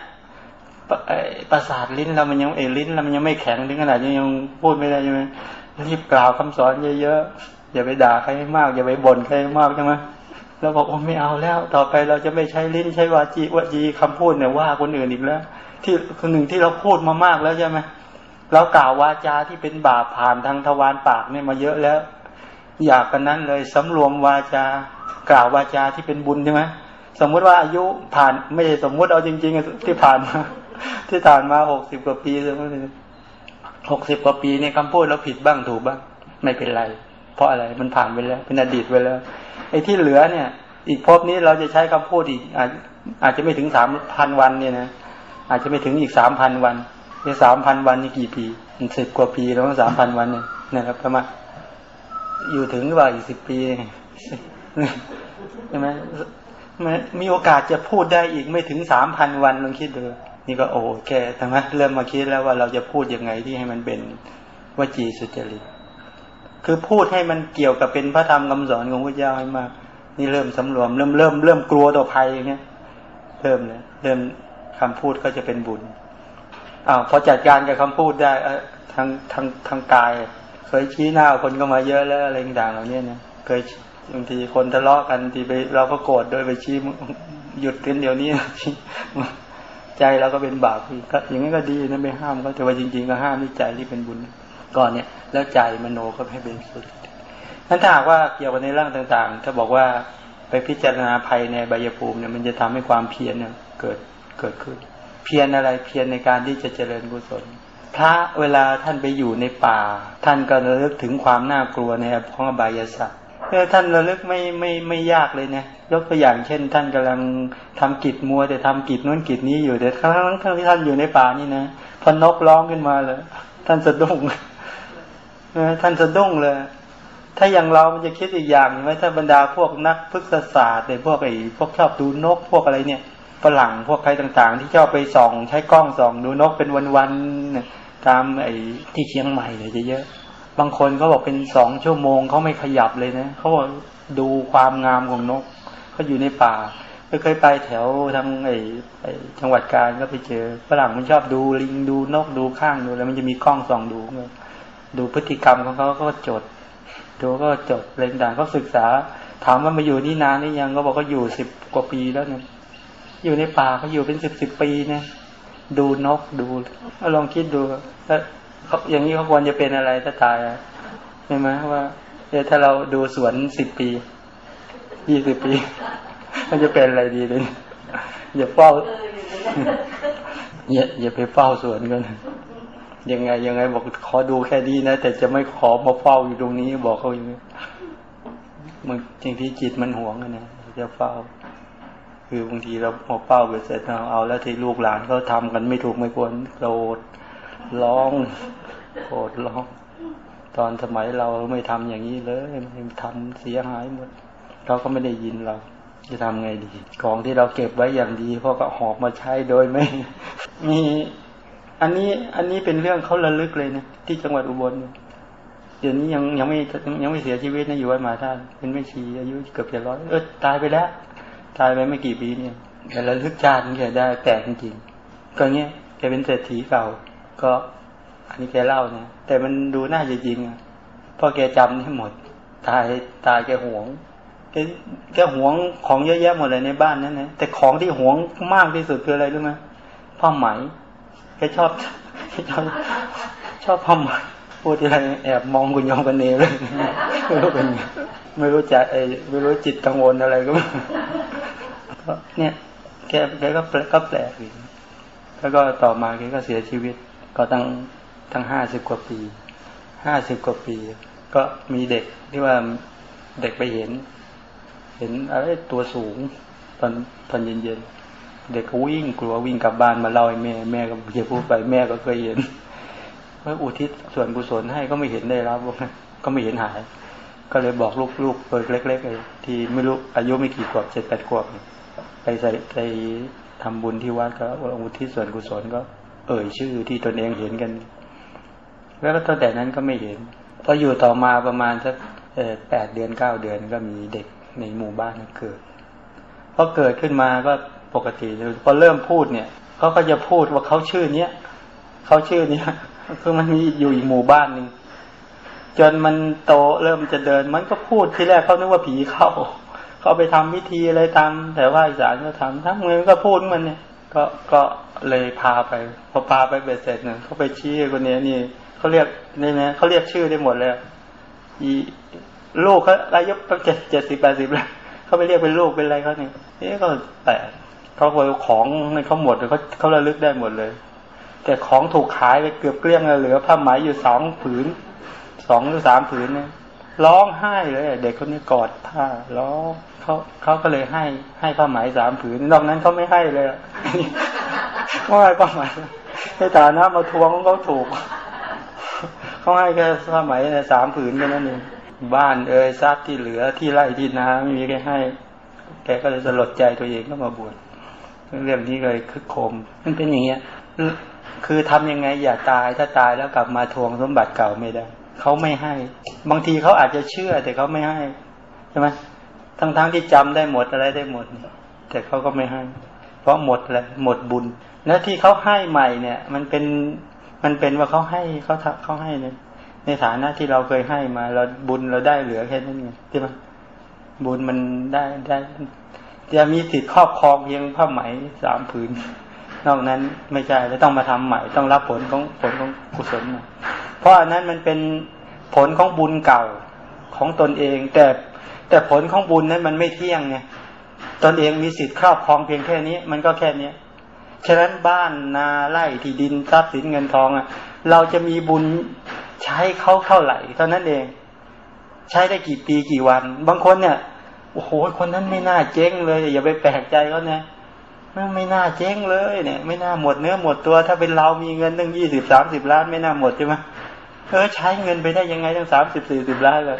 ประสาทลิ้นเรามันยังเอลิ้นเรามันยังไม่แข็งถึงขนาดยังพูดไม่ได้ใช่ไหมรีบกล่าวคำสอนเยอะๆอย่าไปด่าใครมาก อย่าไปบ่นใครมากใช่ไหมเราบอกโอ้ไม่เอาแล้ว ต่อไปเราจะไม่ใช้ลิ้นใช้วาจีวาจีคำพูดเนี่ยว่าคนอื่นอีกแล้ว ที่คนหนึ่งที่เราพูดมามากแล้วใช่ไหมเรากล่าววาจาที่เป็นบาปผ่านทางทวารปากเนี่ยมาเยอะแล้ว อยากกันนั้นเลยสำรวมวาจา กล่าววาจาที่เป็นบุญใช่ไหมสมมุติว่าอายุผ่านไม่ใช่สมมุติเอาจริง ๆ ที่ผ่านมาที่ผ่านมาหกสิบกว่าปีใช่ไหมหกสิบกว่าปีเนี่ยคำพูดเราผิดบ้างถูกบ้าง ไม่เป็นไร เพราะอะไรมันผ่านไปแล้ว เป็นอดีตไปแล้วไอ้ที่เหลือเนี่ย อีกภพนี้เราจะใช้คำพูดอีก อาจอาจจะไม่ถึงสามพันวันเนี่ยนะอาจจะไม่ถึงอีกสามพันวันในสามพันวันนี่กี่ปีสิบกว่าปีแล้วสามพันวันเนี่ยนะครับประมาณอยู่ถึงว่าอีกสิบปี ใช่ไหมมีโอกาสจะพูดได้อีกไม่ถึงสามพันวันลองคิดดูนี่ก็โอ้แค่ทำไมเริ่มมาคิดแล้วว่าเราจะพูดยังไงที่ให้มันเป็นวจีสุจริตคือพูดให้มันเกี่ยวกับเป็นพระธรรมคำสอนของพระเจ้าให้มาก นี่เริ่มสำรวม เริ่มเริ่มเริ่มกลัวต่อภัยอย่างเงี้ยเริ่มเลยเริ่มคำพูดก็จะเป็นบุญอ้าวพอจัดการกับคำพูดได้ทางทางทางกาย เคยชี้หน้าคนก็มาเยอะแล้วอะไรต่างๆเหล่านี้เนี่ยเคย บางทีคนทะเลาะกันทีไปเราก็โกรธโดยไปชี้หยุดกันเดี๋ยวนี้ใจเราก็เป็นบาปอีกก็อย่างนี้ก็ดีนะไม่ห้ามก็แต่ว่าจริง ๆ ก็ห้ามที่ใจที่เป็นบุญก่อนเนี่ย แล้วใจมโนก็ให้เป็นสุดนั้นถ้าหากว่าเกี่ยวกับในเรื่องต่าง ๆ ถ้าบอกว่าไปพิจารณาภัยในใบยภูมิเนี่ยมันจะทำให้ความเพียรเนี่ยเกิดเกิดขึ้น เพียรอะไรเพียรในการที่จะเจริญกุศลพระเวลาท่านไปอยู่ในป่า ท่านก็ระลึกถึงความน่ากลัวในของอบายสัตว เออท่านระลึกไม่ไม่ไม่ยากเลยเนี่ยยกตัวอย่างเช่น ท่านกำลังทำกิจมัวแต่ทำกิจนู้นกิจนี้อยู่แต่ครั้งทั้งที่ท่านอยู่ในป่านี่นะพอนกร้องขึ้นมาเลยท่านสะดุ้งท่านสะดุ้งเลย ถ้าอย่างเรามันจะคิดอีกอย่างไหมถ้าบรรดาพวกนักพฤกษศาสตร์เนี่พวกไอ้พวกชอบดูนกพวกอะไรเนี่ยฝรั่งพวกใครต่างๆ ที่ชอบไปส่อง ใช้กล้องส่องดูนกเป็นวันๆตามไอ้ที่เชียงใหม่เลยจะเยอะ บางคนเขาบอกเป็นสองชั่วโมงเขาไม่ขยับเลยนะเขาบอกดูความงามของนกเขาอยู่ในป่าเคยไปแถวทางไอ้จังหวัดกาญก็ไปเจอฝรั่งมันชอบดูลิงดูนกดูข้างดูแล้วมันจะมีกล้องส่องดูดูพฤติกรรมของเขาก็จดดูก็จดเรื่องต่างเขาศึกษา ถามว่ามาอยู่นี่นานหรือยังก็บอกเขาอยู่สิบกว่าปีแล้วเนี่ยอยู่ในป่าเขาอยู่เป็นสิบสิบปีนี่ยดูนกดูลองคิดดูแล้ว เขาอย่างนี้เขาควรจะเป็นอะไรถ้าตายใช่ไหมว่าเอถ้าเราดูสวนสิบปียี่สิบปี มันจะเป็นอะไรดีเลยอย่าเฝ้าอย่าอย่าไปเฝ้าสวนกันยังไง ยังไงบอกขอดูแค่นี้นะ แต่จะไม่ขอมาเฝ้าอยู่ตรงนี้ บอกเขาอย่างนี้มันจริงที่จิตมันห่วงนนะจะเฝ้า คือบางทีเราพอเฝ้าไปเสร็จเราเอาแล้วที่ลูกหลานเขาทากันไม่ถูกไม่ควรโกรธ ร้องโกรธร้อง ตอนสมัยเราไม่ทำอย่างนี้เลยทำเสียหายหมดเขาก็ไม่ได้ยินเรา จะทำไงดี ของที่เราเก็บไว้อย่างดีพ่อก็หอบมาใช้โดยไม่มีอันนี้อันนี้เป็นเรื่องเขาระลึกเลยนะที่จังหวัดอุบลเดี๋ยวนี้ยังยังไม่ยังไม่เสียชีวิตนะอยู่วัดมาท่านเป็นไม่ชีอายุเกือบจะร้อยเออตายไปแล้ว ตายไปไม่กี่ปีเนี่ยแต่ระลึกชาตินี่แกได้แปลกจริงๆก็เงี้ยแกเป็นเศรษฐีเก่า ก็อันนี้แกเล่าเนี่ยแต่มันดูน่าจะจริงอะเพราะแกจำได้หมด ตายตายแกหวงแกแกหวงของเยอะแยะหมดเลยในบ้านนั้นนะแต่ของที่หวงมากที่สุดคืออะไรรู้ไหมผ้าไหมแกชอบชอบชอบผ้าไหมพูดอะไรแอบมองคุณยองกันเนเลยไม่รู้เป็นไม่รู้จะไอไม่รู้จิตกังวลอะไรก็เนี่ยแกแกก็แปลกก็แปลกอีกแล้วก็ต่อมาแกก็เสียชีวิต ก็ตั้งทั้งห้าสิบกว่าปีห้าสิบกว่าปี ก็มีเด็กที่ว่าเด็กไปเห็น เห็นอะไรตัวสูงตอนตอนเย็นๆเด็กก็วิ่งกลัววิ่งกลับบ้านมาเล่าให้แม่แม่ก็เยพูดไปแม่ก็เคยเห็นเมื่ออุทิศส่วนกุศลให้ก็ไม่เห็นได้รับก็ไม่เห็นหาย ก็เลยบอกลูกๆเปิดเล็กๆเลยที่ไม่รู้อายุไม่กี่ขวบเจ็ดแปดขวบไปใส่ไปทำบุญที่วัดก็อุทิศส่วนกุศลก็ เอ่ยชื่อที่ตนเองเห็นกัน แล้วตั้งแต่นั้นก็ไม่เห็นพออยู่ต่อมาประมาณสักแปดเดือนเก้าเดือนก็มีเด็กในหมู่บ้านเกิดพอเกิดขึ้นมาก็ปกติเลยพอเริ่มพูดเนี่ยเขาก็จะพูดว่าเขาชื่อเนี้ยเขาชื่อเนี้ยคือมันมีอยู่อีกหมู่บ้านหนึ่งจนมันโตเริ่มจะเดิน มันก็พูดที่แรกเขานึกว่าผีเข้าเขาไปทำพิธีอะไรตาม แต่ว่าอีสานก็ทำทั้งเมืองก็พูดมันเนี่ย ก็ก็ เลยพาไป พอพาไปเบ็ดเสร็จเนี่ยเขาไปชี้คนนี้นี่เขาเรียกนี่นะเขาเรียกชื่อได้หมดเลยอีลูกเขาอายุเจ็ดเจ็ดสิบแปดสิบแล้วเขาไปเรียกเป็นลูกเป็นอะไรเขาเนี่ยนี่ก็แปลกเขาเอของในเขาหมดเขาเขาระลึกได้หมดเลย แต่ของถูกขายไปเกือบเกลี้ยงเลยเหลือผ้าไหมอยู่สองผืนสองหรือสามผืนเนี่ย ร้องไห้เลย เด็กคนนี้กอดผ้าร้องเขาเขาก็เลยให้ให้ผ้าไหมสามผืนนอกนั้นเขาไม่ให้เลยว่าให้ผ้าไหมในฐานะมาทวงเขาถูกเขาให้แค่ผ้าไหมสามผืนแค่นั้นเองบ้านเอ่ยทรัพย์ที่เหลือที่ไร่ที่นาไม่มีใครให้ แกก็เลยสลดใจตัวเองก็มาบวชเรื่องนี้เลยคึกโคมมันเป็นอย่างเงี้ยคือทำยังไงอย่าตายถ้าตายแล้วกลับมาทวงสมบัติเก่าไม่ได้ เขาไม่ให้ บางทีเขาอาจจะเชื่อ แต่เขาไม่ให้ใช่ไหมทั้งๆทที่จำได้หมดอะไรได้หมด แต่เขาก็ไม่ให้ เพราะหมดแล้วหมดบุญ แล้วที่เขาให้ใหม่เนี่ย มันเป็นมันเป็นว่าเขาให้เขาเขาให้เนี่ยในฐานะที่เราเคยให้มา เราบุญเราได้เหลือแค่นั้นไงใช่ไหมบุญมันได้ได้จะมีสิทธิ์ครอบครองเพียงผ้าไหมสามผืน นอกนั้นไม่ใช่แล้วต้องมาทำใหม่ ต้องรับผลของผลของกุศลเพราะอันนั้นมันเป็นผลของบุญเก่าของตนเอง แต่แต่ผลของบุญนั้นมันไม่เที่ยงไงตนเองมีสิทธิ์ครอบครองเพียงแค่นี้ มันก็แค่เนี้ยฉะนั้นบ้านนาไร่ที่ดินทรัพย์สินเงินทองอะ เราจะมีบุญใช้เขาเท่าไหร่เท่านั้นเอง ใช้ได้กี่ปีกี่วัน บางคนเนี่ยโอ้โหคนนั้นไม่น่าเจ๊งเลยอย่าไปแปลกใจเขาเนี่ย ไม่ไม่น่าเจ๊งเลยเนี่ย ไม่น่าหมดเนื้อหมดตัว ถ้าเป็นเรามีเงินตั้งยี่สิบสามสิบล้าน ไม่น่าหมดใช่ไหมเออใช้เงินไปได้ยังไงตั้งสามสิบสี่สิบล้านเลย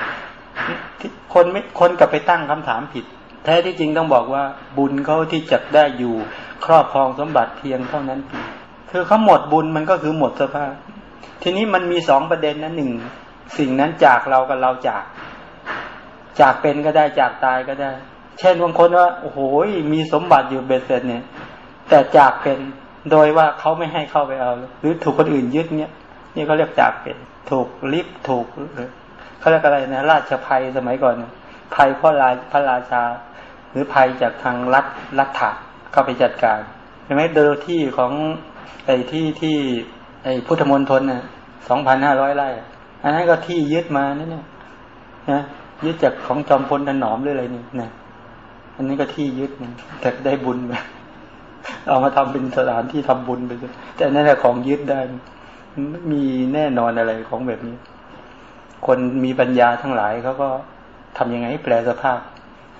คนไม่คนกลับไปตั้งคำถามผิด แท้ที่จริงต้องบอกว่า บุญเขาที่จัดได้อยู่ครอบครองสมบัติเพียงเท่านั้น คือเขาหมดบุญมันก็คือหมดสภาพ ทีนี้มันมีสองประเด็นนะหนึ่งสิ่งนั้นจากเรากับเราจาก จากเป็นก็ได้จากตายก็ได้ เช่นบางคนว่าโอ้โหมีสมบัติอยู่เบ็ดเสร็จเนี่ย แต่จากเป็นโดยว่าเขาไม่ให้เข้าไปเอา หรือถูกคนอื่นยึดเนี่ยนี่เขาเรียกจากเป็นถูกลิฟถูกเขาเรียกอะไรนะ ราชภัยสมัยก่อนภัยพ่อราพระราชา หรือภัยจากทางรัฐรัฐะเข้าไปจัดการใช่ไหมเดิมที่ของไอ้ที่ที่ไอ้พุทธมณฑลน่ะสองพันห้าร้อยไร่อันนั้นก็ที่ยึดมานั่นเนี่ยนะยึดจากของจอมพลถนอมหรืออะไรนี่นะ อันนี้ก็ที่ยึดนะแต่ได้บุญไปเอามาทำเป็นสถานที่ทำบุญไปแต่นั่นแหละของยึดได้ไม่มีแน่นอนอะไรของแบบนี้ คนมีปัญญาทั้งหลายเขาก็ทํำยังไงแปลสภาพ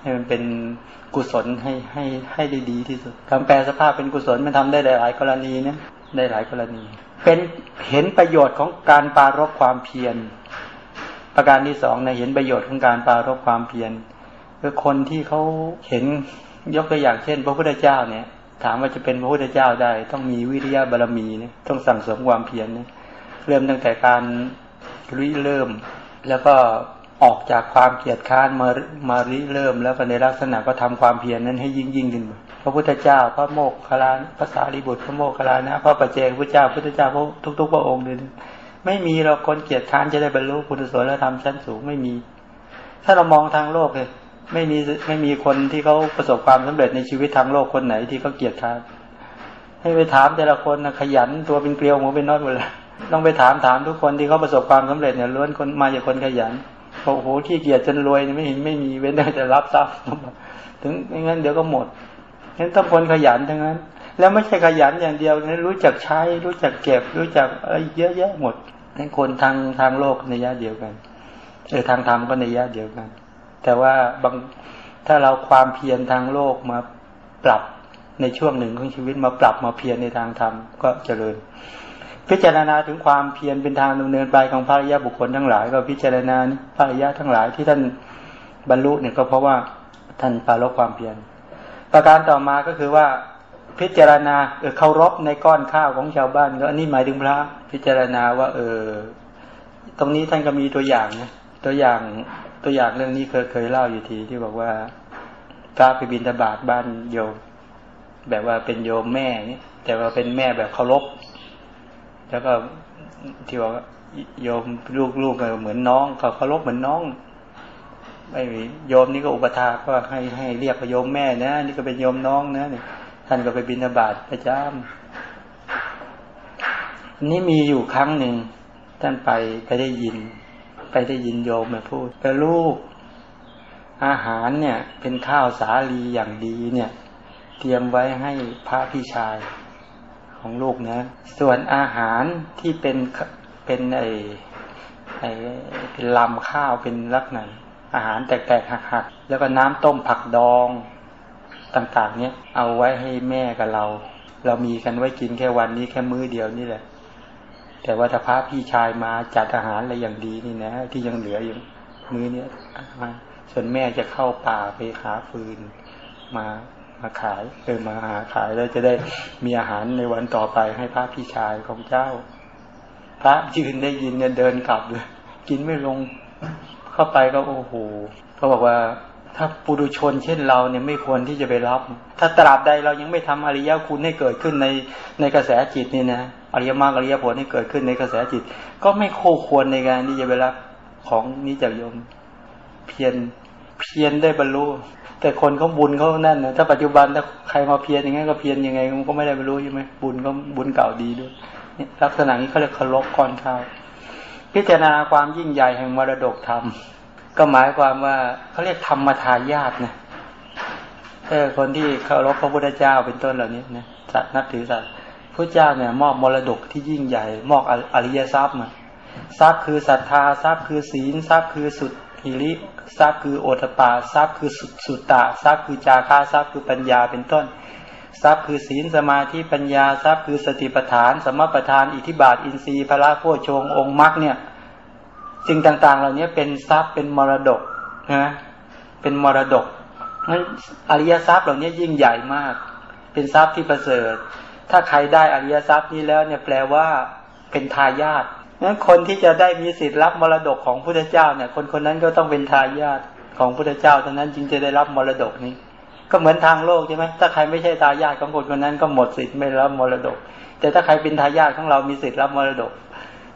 ให้มันเป็นกุศลให้ให้ให้ได้ดีที่สุดคำแปลสภาพเป็นกุศลมันทำได้หลายกรณีเนี่ยได้หลายกรณี เป็นเห็นประโยชน์ของการปารบความเพียร ประการที่สองนะเห็นประโยชน์ของการปารบความเพียร คือคนที่เขาเห็นยกตัวอย่างเช่น พระพุทธเจ้าเนี่ย ถามว่าจะเป็นพระพุทธเจ้าได้ ต้องมีวิริยะบารรมีเนี่ยต้องสั่งสมความเพียรเนี่ยเริ่มตั้งแต่การริเริ่ม แล้วก็ออกจากความเกียดค้านมามาริเริ่ม แล้วก็ในลักษณะก็ทำความเพียรนั้นให้ยิ่งยิ่งขึ้นพระพุทธเจ้า พระโมกขลานภาษาลิบุตรพระโมกขลานะ พระปัจเจกพระเจ้าพุทธเจ้าพระทุก ๆ พระองค์เลยไม่มีเราคนเกียดค้านจะได้บรรลุพุทธสและธรรมชั้นสูงไม่มี ถ้าเรามองทางโลกเลย ไม่มีไม่มีคนที่เขาประสบความสำเร็จในชีวิตทางโลกคนไหนที่เขาเกียดค้านให้ไปถามแต่ละคนนะขยันตัวเป็นเกลียวหัวเป็นน็อตหมดเลยต้องไปถามถามทุกคนที่เขาประสบความสำเร็จเนี่ยล้วนคนมาจากคนขยันโอ้โหขี้เกียจจนรวยไม่เห็นไม่มีเว้นแต่จะรับทรัพย์ถึงไม่งั้นเดี๋ยวก็หมดนั้นต้องคนขยันทั้งนั้น แล้วไม่ใช่ขยันอย่างเดียวนั้นรู้จักใช้ รู้จักเก็บ รู้จักอะไรเยอะแยะหมดนั้นคนทางทางโลกในยะเดียวกันเออทางธรรมก็ในยะเดียวกัน แต่ว่าบางถ้าเราความเพียรทางโลกมาปรับในช่วงหนึ่งของชีวิตมาปรับมาเพียรในทางธรรมก็เจริญ พิจารณาถึงความเพียรเป็นทางดำเนินไปของพระรยาบุคคลทั้งหลาย ก็พิจารณาพระรยาทั้งหลายที่ท่านบรรลุเนี่ยก็เพราะว่าท่านปาลบความเพียรประการต่อมาก็คือว่าพิจารณาเออเคารพในก้อนข้าวของชาวบ้านก็อันนี้หมายถึงพระพิจารณาว่า เออตรงนี้ท่านก็มีตัวอย่างนะตัวอย่าง ตัวอย่างเรื่องนี้เคยเคยเล่าอยู่ทีที่บอกว่าพระไปบินทบาทบ้านโยม แบบว่าเป็นโยมแม่นี่แต่ว่าเป็นแม่แบบเคารพแล้วก็ที่ว่าโยมลูกๆก็เหมือนน้องเขาเคารพเหมือนน้องไม่มีโยมนี่ก็อุปถาก็ให้ให้เรียกโยมแม่นะนี่ก็เป็นโยมน้องนะนี่ท่านก็ไปบิณฑบาตประจำนี่มีอยู่ครั้งหนึ่งท่านไปไปได้ยิน ไปได้ยินโยมมาพูดแต่ลูก อาหารเนี่ย เป็นข้าวสาลีอย่างดีเนี่ย เตรียมไว้ให้พระพี่ชายของลูกนะ ส่วนอาหารที่เป็นเป็นไอไอเป็นลำข้าวเป็นลักษณะอาหารแตกๆหักๆแล้วก็น้ำต้มผักดองต่างๆ เนี่ยเอาไว้ให้แม่กับเรา เรามีกันไว้กินแค่วันนี้แค่มื้อเดียวนี่แหละ แต่ว่าถ้าพระพี่ชายมาจัดอาหารอะไรอย่างดีนี่นะ ที่ยังเหลืออยู่มื้อเนี้ยมาส่วนแม่จะเข้าป่าไปหาฟืนมามาขายเออมาหาขายแล้วจะได้มีอาหารในวันต่อไปให้พระพี่ชายของเจ้า พระยืนได้ยินเนี่ยเดินกลับเลยกินไม่ลงเข้าไปก็โอ้โหเขาบอกว่าถ้าปุถุชนเช่นเราเนี่ยไม่ควรที่จะไปรับ ถ้าตราบใดเรายังไม่ทำอริยคุณให้เกิดขึ้นในในกระแสจิตนี่นะ อริยมรรคอริยผลให้เกิดขึ้นในกระแสจิต ก็ไม่โคควรในการที่จะไปรับของนี้จายมเพียรเพียรได้บรรลุ แต่คนเขาบุญเขานั่นนะถ้าปัจจุบันถ้าใครมาเพียรอย่างงี้ก็เพียรยังไงมันก็ไม่ได้บรรลุใช่ไหมบุญก็บุญเก่าดีด้วยลักษณะนี้เขาเรียกเคารพก่อนข้าวพิจารณาความยิ่งใหญ่แห่งมรดกธรรม ก็หมายความว่าเขาเรียกธรรมทายาทนะเออคนที่เคารพพระพุทธเจ้าเป็นต้นเหล่านี้นะสัตว์นับถือสัตว์ พระเจ้าเนี่ยมอบมรดกที่ยิ่งใหญ่มอบอริยทรัพย์มาทรัพย์คือศรัทธาทรัพย์คือศีลทรัพย์คือสุดหิริทรัพย์คือโอตปาทรัพย์คือสุดสุตตะทรัพย์คือจาค่าทรัพย์คือปัญญาเป็นต้น ทรัพย์คือศีลสมาธิปัญญาทรัพย์คือสติปัฏฐาน สมปัฏฐาน อิทิบาท อินทรีย์พระโพชงองค์มรรคเนี่ยสิ่งต่างๆ เหล่านี้เป็นทรัพย์เป็นมรดกนะเป็นมรดกนั้นอริยทรัพย์เหล่านี้ยิ่งใหญ่มาก เป็นทรัพย์ที่ประเสริฐ ถ้าใครได้อริยทรัพย์นี้แล้วเนี่ยแปลว่าเป็นทายาทนั้นคนที่จะได้มีสิทธิ์รับมรดกของพุทธเจ้าเนี่ย คนคนนั้นก็ต้องเป็นทายาทของพุทธเจ้าเท่านั้นจึงจะได้รับมรดกนี้ ก็เหมือนทางโลกใช่ไหมถ้าใครไม่ใช่ทายาทของคนคนนั้นก็หมดสิทธิ์ไม่รับมรดก แต่ถ้าใครเป็นทายาทของเรามีสิทธิ์รับมรดก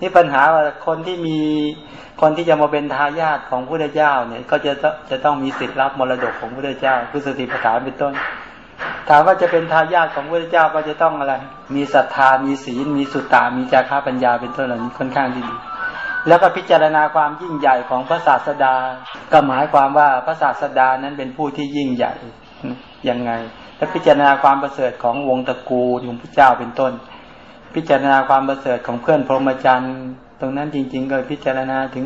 นี่ปัญหาว่าคนที่มีคนที่จะมาเป็นทายาทของพระเจ้าเนี่ย ก็จะจะต้องมีสิทธิ์รับมรดกของพระเจ้าคือสติปัฏฐานเป็นต้น ถามว่าจะเป็นทายาทของพระเจ้าก็จะต้องอะไร มีศรัทธา มีศีล มีสุตตา มีจาระปัญญาเป็นต้นเหล่านี้ค่อนข้างที่ดี แล้วก็พิจารณาความยิ่งใหญ่ของพระศาสดา ก็หมายความว่าพระศาสดานั้นเป็นผู้ที่ยิ่งใหญ่ยังไง และพิจารณาความประเสริฐของวงตระกูลของพระเจ้าเป็นต้น พิจารณาความประเสริฐของเพื่อนพรหมจรรย์ตรงนั้นจริง ๆ ก็พิจารณาถึง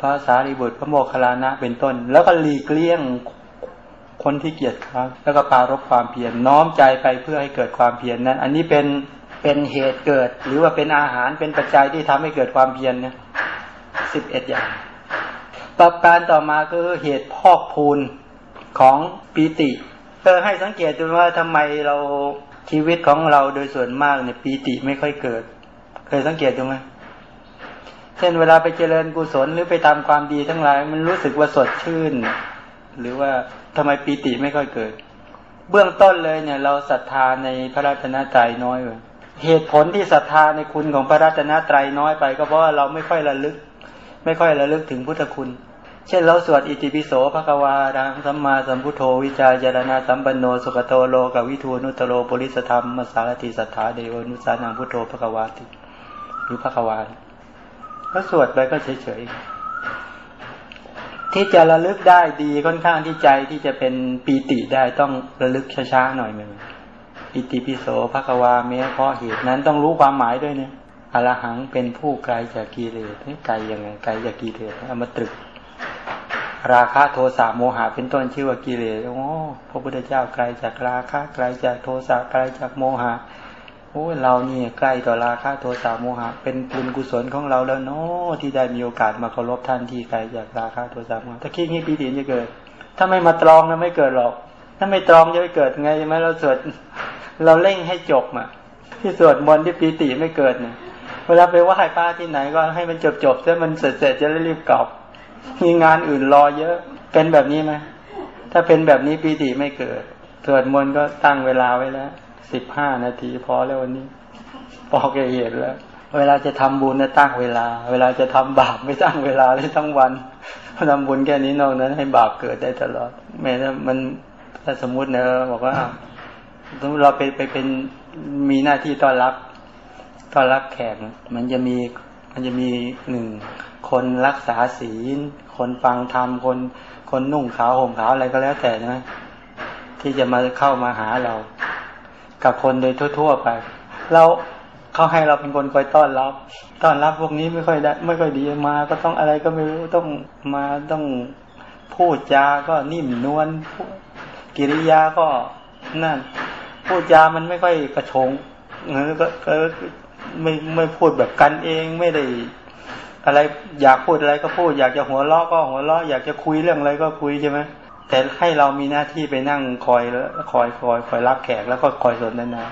พระสารีบุตรพระโมคคัลลานะเป็นต้น แล้วก็หลีกเลี่ยง คนที่เกียจค้านแล้วก็ปารบความเพียรน้อมใจไปเพื่อให้เกิดความเพียรนนั้น อันนี้เป็นเป็นเหตุเกิด หรือว่าเป็นอาหารเป็นปัจจัยที่ทำให้เกิดความเพียรเนี่ยสิบเอ็ดอย่างประการต่อมาก็คือเหตุพอกพูนของปีติเออให้สังเกตดูว่าทำไมเราชีวิตของเราโดยส่วนมากเนี่ยปีติไม่ค่อยเกิด เคยสังเกตดูไหมเช่นเวลาไปเจริญกุศลหรือไปทำความดีทั้งหลาย มันรู้สึกว่าสดชื่น หรือว่าทำไมปีติไม่ค่อยเกิด เบื้องต้นเลยเนี่ย เราศรัทธาในพระราชนาตรัยน้อยเลยเหตุผลที่ศรัทธาในคุณของพระราชนาตรัยน้อยไป ก็เพราะว่าเราไม่ค่อยระลึก ไม่ค่อยระลึกถึงพุทธคุณ เช่นเราสวดอิติปิโสภควาดังสัมมาสัมพุทโธวิจายรณาสัมปันโนสุขโตโลกวิทูนุตโรปุริสธรรมมสารติสัทธาเดวนุสานังพุทโธภควาติหรือภควาก็สวดไปก็เฉยๆ ที่จะระลึกได้ดีค่อนข้างที่ใจที่จะเป็นปีติได้ต้องระลึกช้าๆหน่อยหนึ่งอิติปิโสภควาแม้เพราะเหตุนั้นต้องรู้ความหมายด้วยเนี่ยอรหังเป็นผู้ไกลจากกิเลสไกลยังไงไกลจากกิเลสเอามาตรึก ราคะโทสะโมหะเป็นต้นชื่อว่ากิเลสโอ้พระพุทธเจ้าไกลจากราคะไกลจากโทสะไกลจากโมหะ โอ้เรานี่ใกล้ต่อราคะโทสะโมหะ เป็นบุญกุศลของเราแล้วเนาะที่ได้มีโอกาสมาเคารพท่านที่ไกลจากราคะโทสะโมหะถ้าคิดงี้ปีติจะเกิด ถ้าไม่มาตรองนะไม่เกิดหรอก ถ้าไม่ตรองจะไม่เกิดไงใช่ไหมเราสวดเราเร่งให้จบอะที่สวดมนต์ที่ปีติไม่เกิดเนี่ยเวลาไปไหว้พระที่ไหนก็ให้มันจบจบซะมันเสร็จเสร็จจะได้รีบกลับ มีงานอื่นรอเยอะ เป็นแบบนี้ไหมถ้าเป็นแบบนี้ปีติไม่เกิดสวดมนต์ก็ตั้งเวลาไว้แล้ว สิบห้านาทีพอแล้ววันนี้พอแกเหตุแล้ว เวลาจะทำบุญนะตั้งเวลา เวลาจะทำบาปไม่ตั้งเวลาเลยทั้งวันทำบุญแค่นี้นอกนั้น ให้บาปเกิดได้ตลอด แม้ถ้ามันถ้าสมมุตินะบอกว่าสมมติเราไปไปเป็นมีหน้าที่ต้อนรับต้อนรับแขกมันจะมีมันจะมีหนึ่งคนรักษาศีล คนฟังธรรมคนคนนุ่งขาวห่มขาวอะไรก็แล้วแต่นะที่จะมาเข้ามาหาเรา กับคนโดยทั่ว ๆ ไป เราเขาให้เราเป็นคนคอยต้อนรับ ต้อนรับพวกนี้ไม่ค่อยได้ ไม่ค่อยดีมา ก็ต้องอะไรก็ไม่รู้ต้องมาต้องพูดจาก็นิ่มนวลกิริยาก็นั่น พูดจามันไม่ค่อยกระชงเออก็ไม่ไม่พูดแบบกันเองไม่ได้อะไรอยากพูดอะไรก็พูด อยากจะหัวเราะก็หัวเราะอยากจะคุยเรื่องอะไรก็คุยใช่ไหม แต่ให้เรามีหน้าที่ไปนั่งคอยคอยคอยคอยรับแขกแล้วก็คอยสนทนา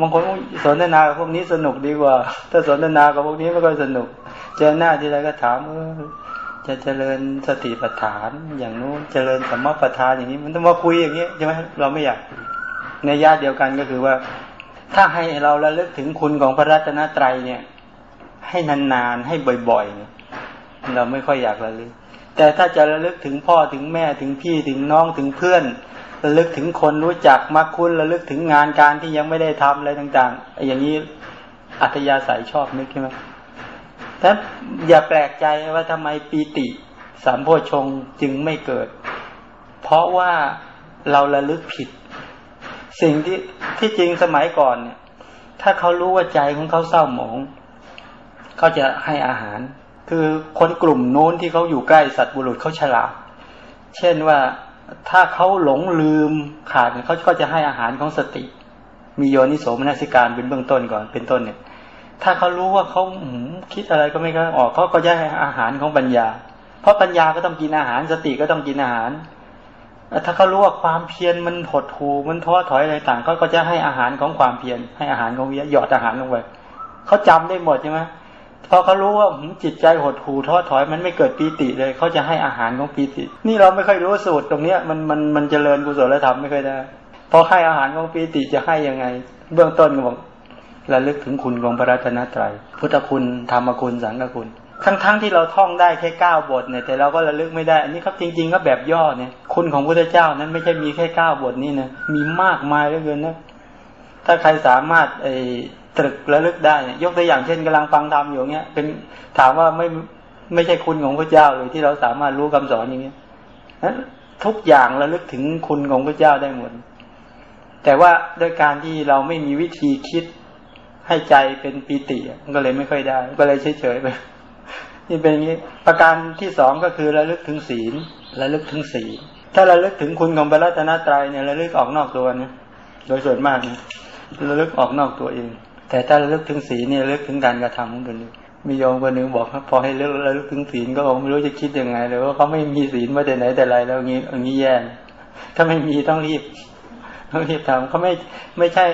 บางคนสนทนากับพวกนี้สนุกดีกว่า ถ้าสนทนากับพวกนี้ไม่ค่อยสนุก เจอหน้าทีไรก็ถามเออจะเจริญสติปัฏฐานอย่างนู้นเจริญสมมติปัฏฐานอย่างนี้ มันต้องมาคุยอย่างนี้ใช่ไหมเราไม่อยากในญาติเดียวกันก็คือว่า ถ้าให้เราระลึกถึงคุณของพระรัตนตรัยเนี่ย ให้นานๆให้บ่อยๆเราไม่ค่อยอยากระลึก แต่ถ้าจะระลึกถึงพ่อถึงแม่ถึงพี่ถึงน้องถึงเพื่อนระลึกถึงคนรู้จักมักคุ้นระลึกถึงงานการที่ยังไม่ได้ทำอะไรต่างๆ อย่างนี้อัธยาศัยชอบนึกใช่ไหมแต่อย่าแปลกใจว่าทำไมปีติสามโพชงจึงไม่เกิด เพราะว่าเราระลึกผิด สิ่งที่ที่จริงสมัยก่อนเนี่ย ถ้าเขารู้ว่าใจของเขาเศร้าหมองเขาจะให้อาหาร คือคนกลุ่มโน้นที่เขาอยู่ใกล้สัตว์บุรุษเขาฉลาด เช่นว่าถ้าเขาหลงลืมขาดเขาก็จะให้อาหารของสติ มีโยนิโสมนสิการเป็นเบื้องต้นก่อนเป็นต้นเนี่ย ถ้าเขารู้ว่าเขาคิดอะไรก็ไม่ก็ออกเขาก็จะให้อาหารของปัญญา เพราะปัญญาก็ต้องกินอาหารสติก็ต้องกินอาหาร ถ้าเขารู้ว่าความเพียรมันหดหูมันท้อถอยอะไรต่างเขาก็จะให้อาหารของความเพียรให้อาหารของวิญญาหยอดอาหารลงไปเขาจำได้หมดใช่ไหม พอเขารู้ว่าจิตใจหดหูท้อถอยมันไม่เกิดปีติเลยเขาจะให้อาหารของปีติ นี่เราไม่ค่อยรู้สูตรตรงเนี้ยมันมันมันเจริญกุศลธรรมไม่ค่อยได้พอให้อาหารของปีติจะให้ยังไง เบื้องต้นก็บอกระลึกถึงคุณของพระรัตนตรัยพุทธคุณธรรมคุณสังฆคุณทั้งๆทที่เราท่องได้แค่เก้าบทเนี่ยแต่เราก็ระลึกไม่ได้ อันนี้ครับจริง ๆ ก็แบบย่อเนี่ย คุณของพระเจ้านั้นไม่ใช่มีแค่เก้าบทนี่นะมีมากมายเหลือเกินนะถ้าใครสามารถไอ ตรึกระลึกได้ยกตัวอย่างเช่นกำลังฟังธรรมอยู่เงี้ยเป็นถามว่าไม่ไม่ใช่คุณของพระเจ้าเลยที่เราสามารถรู้คำสอนอย่างเงี้ยทุกอย่างระลึกถึงคุณของพระเจ้าได้หมด แต่ว่าโดยการที่เราไม่มีวิธีคิดให้ใจเป็นปีติก็เลยไม่ค่อยได้ ก็เลยเฉยๆไปนี่เป็นอย่างนี้ประการที่สองก็คือระลึกถึงศีลระลึกถึงศีลถ้าระลึกถึงคุณของพระรัตนตรัยเนี่ยระลึกออกนอกตัวนะโดยส่วนมากนะระลึกออกนอกตัวเอง แต่ถ้าระลึกถึงศีลเนี่ยระลึกถึงการกระทำของตนมีโยมคนหนึ่งบอกพอให้เลิกระลึกถึงศีลก็ไม่รู้จะคิดยังไงเลยว่าเขาไม่มีศีลมาแต่ไหนแต่ไรแล้วงี้อย่างนี้แย่ถ้าไม่มีต้องรีบต้องรีบทำเขาไม่ไม่ใช่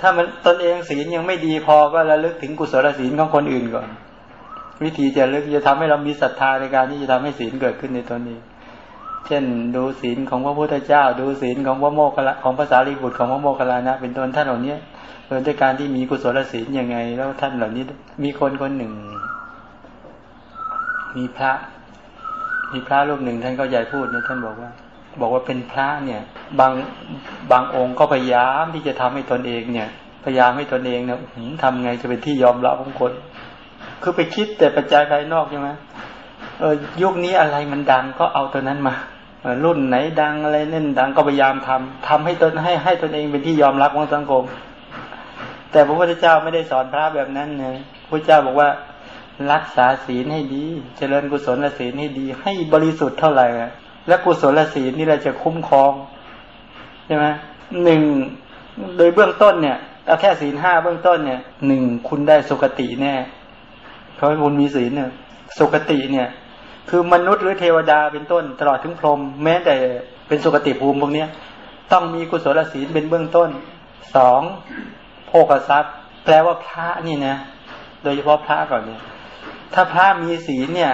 ถ้ามันตนเองศีลยังไม่ดีพอก็ระลึกถึงกุศลศีลของคนอื่นก่อน วิธีจะลึกจะทำให้เรามีศรัทธาในการที่จะทำให้ศีลเกิดขึ้นในตนเองเช่นดูศีลของพระพุทธเจ้า ดูศีลของพระโมคคัลลาของภาษาลีบุตรของพระโมคคัลลานะ เป็นต้นท่านเหล่านี้ ออด้วยการที่มีกุศลศีลยังไง แล้วท่านเหล่านี้ มีคนคนหนึ่ง มีพระ มีพระรูปหนึ่งท่านก็ใหญ่พูดเนี่ยท่านบอกว่า บอกว่าเป็นพระเนี่ย บางบางองค์ก็พยายามที่จะทำให้ตนเองเนี่ย พยายามให้ตนเองเนี่ยทำไงจะเป็นที่ยอมรับของคน คือไปคิดแต่ปัจจัยภายนอกใช่ไหมเออยุคนี้อะไรมันดังก็เอาตัวนั้นมารุ่นไหนดังอะไรเน่นดังก็พยายามทำทำให้ตนให้ให้ตนเองเป็นที่ยอมรับของสังคม แต่พระพุทธเจ้าไม่ได้สอนพระแบบนั้นเลยพระเจ้าบอกว่ารักษาศีลให้ดี เจริญกุศลศีลให้ดี ให้บริสุทธิ์เท่าไหร่และกุศลศีลนี่เราจะคุ้มครองใช่ไหมหนึ่งโดยเบื้องต้นเนี่ยเอาแค่ศีลห้าเบื้องต้นเนี่ยหนึ่งคุณได้สุคติแน่เพราะคุณมีศีลเนี่ยสุคติเนี่ย คือมนุษย์หรือเทวดาเป็นต้น ตลอดถึงพรหมแม้แต่เป็นสุคติภูมิพวกนี้ต้องมีกุศลศีลเป็นเบื้องต้นสอง ภคทรัพย์ แปลว่าพระนี่นะ โดยเฉพาะพระก่อนเนี่ย ถ้าพระมีศีลเนี่ย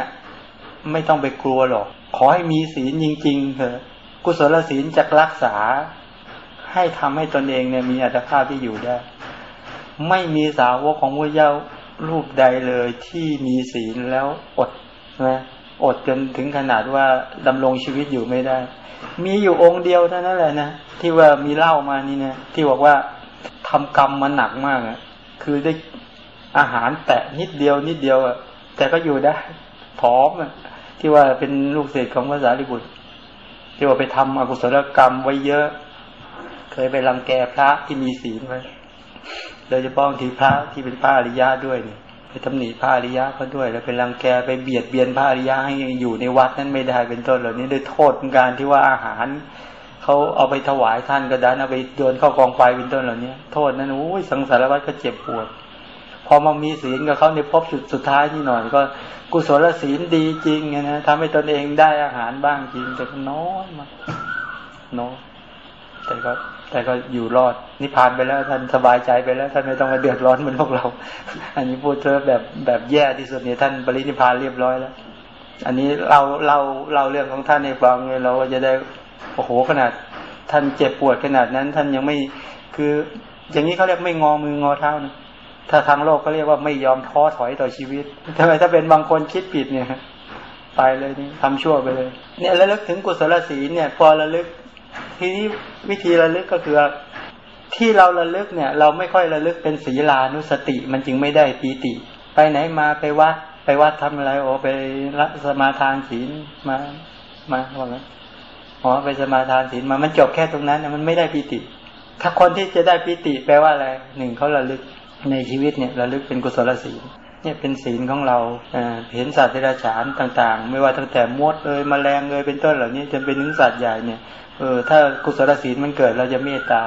ไม่ต้องไปกลัวหรอก ขอให้มีศีลจริง ๆเถอะ กุศลศีลจะรักษา ให้ทำให้ตนเองเนี่ยมีอัตภาพที่อยู่ได้ ไม่มีสาวกของพระเจ้ารูปใดเลยที่มีศีลแล้วอดนะอดจนถึงขนาดว่าดำรงชีวิตอยู่ไม่ได้ มีอยู่องค์เดียวเท่านั้นแหละนะที่ว่ามีเล่ามานี่นะที่บอกว่า ทำกรรมมาหนักมากอะ คือได้อาหารแตะนิดเดียวนิดเดียวอะ แต่ก็อยู่ได้ผอมอะที่ว่าเป็นลูกศิษย์ของพระสารีบุตร ที่ว่าไปทำอกุศลกรรมไว้เยอะ เคยไปรังแกพระที่มีศีลไว้โดยเฉพาะที่พระที่เป็นพระอริยะด้วยเนี่ยไปตำหนิพระอริยะเขาด้วย แล้วไปรังแกไปเบียดเบียนพระอริยะให้อยู่ในวัดนั้นไม่ได้เป็นต้นเหล่านี้ด้วยโทษการที่ว่าอาหาร เขาเอาไปถวายท่านก็ดันเอาไปโยนเข้ากองไฟเป็นต้นเหล่านี้โทษนั้นโอ้ยสังสารวัฏก็เจ็บปวด พอมามีศีลกับเขาในพบสุดสุดท้ายนี่หน่อย ก็กุศลศีลดีจริงนะทำให้ตนเองได้อาหารบ้างจริง แต่ก็น้อยมากน้อยแต่ก็แต่ก็อยู่รอดนิพพานไปแล้วท่านสบายใจไปแล้วท่านไม่ต้องมาเดือดร้อนเหมือนพวกเรา อันนี้พูดเธอแบบแบบแย่ที่สุดเนี่ยท่านปรินิพพานเรียบร้อยแล้ว อันนี้เราเราเราเรื่องของท่านในฟังเนี่ยเราจะได้ โอ้โหขนาดท่านเจ็บปวดขนาดนั้น ท่านยังไม่คือ อย่างนี้เขาเรียกไม่งอมืองอเท้านะถ้าทางโลกก็เรียกว่าไม่ยอมท้อถอยต่อชีวิตทำไมถ้าเป็นบางคนคิดผิดเนี่ยไปเลยนี่ทำชั่วไปเลย เนี่ยระลึกถึงกุศลศีลเนี่ยพอระลึก ทีนี้วิธีระลึกก็คือที่เราระลึกเนี่ย เราไม่ค่อยระลึกเป็นศีลานุสติ มันจึงไม่ได้ปีติ ไปไหนมาไปวัดไปวัดทำอะไรโอ้ไปรัสมาทานศีลมามาว่าไง อ๋อไปสมาทานศีลมามันจบแค่ตรงนั้นมันไม่ได้ปีติ ถ้าคนที่จะได้ปีติแปลว่าอะไรหนึ่งเขาระลึกในชีวิตเนี่ยระลึกเป็นกุศลศีลเนี่ยเป็นศีลของเราเห็นสัตว์เดรัจฉานต่าง ๆ ไม่ว่าตั้งแต่มดเอ่ยแมลงเอ่ยเป็นต้นเหล่านี้จนเป็นถึงสัตว์ใหญ่เนี่ยเออถ้ากุศลศีลมันเกิดเราจะเมตตา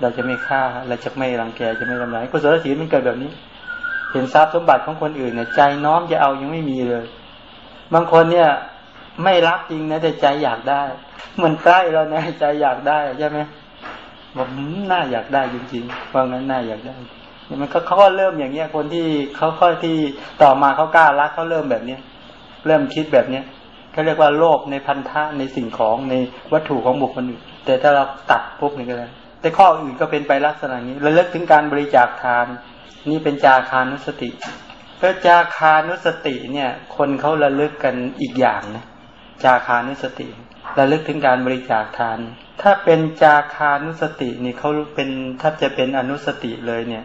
เราจะไม่ฆ่าเราจะไม่รังแกจะไม่ทำร้ายกุศลศีลมันเกิดแบบนี้ เห็นทรัพย์สมบัติของคนอื่นเนี่ยใจน้อมจะเอายังไม่มีเลย บางคนเนี่ย ไม่รักจริงนะแต่ใจอยากได้มันใกล้เรานะใจอยากได้ใช่ไหมบอกน่าอยากได้จริงๆว่างั้นน่าอยากได้มันเขาก็เริ่มอย่างเงี้ย คนที่เขาค่อยที่ต่อมาเขากล้ารักเขาเริ่มแบบเนี้ยเริ่มคิดแบบเนี้ยเขาเรียกว่าโลภในพันธะในสิ่งของในวัตถุของบุคคลอื่นแต่ถ้าเราตัดปุ๊บนี่ก็ได้แต่ข้ออื่นก็เป็นไปลักษณะนี้ระลึกถึงการบริจาคทาน นี่เป็นจาคานุสติเพราะจาคานุสติเนี่ย คนเขาระลึกกันอีกอย่างนะ จาคานุสติระลึกถึงการบริจาคทาน ถ้าเป็นจาคานุสตินี่เขาเป็นถ้าจะเป็นอนุสติเลยเนี่ย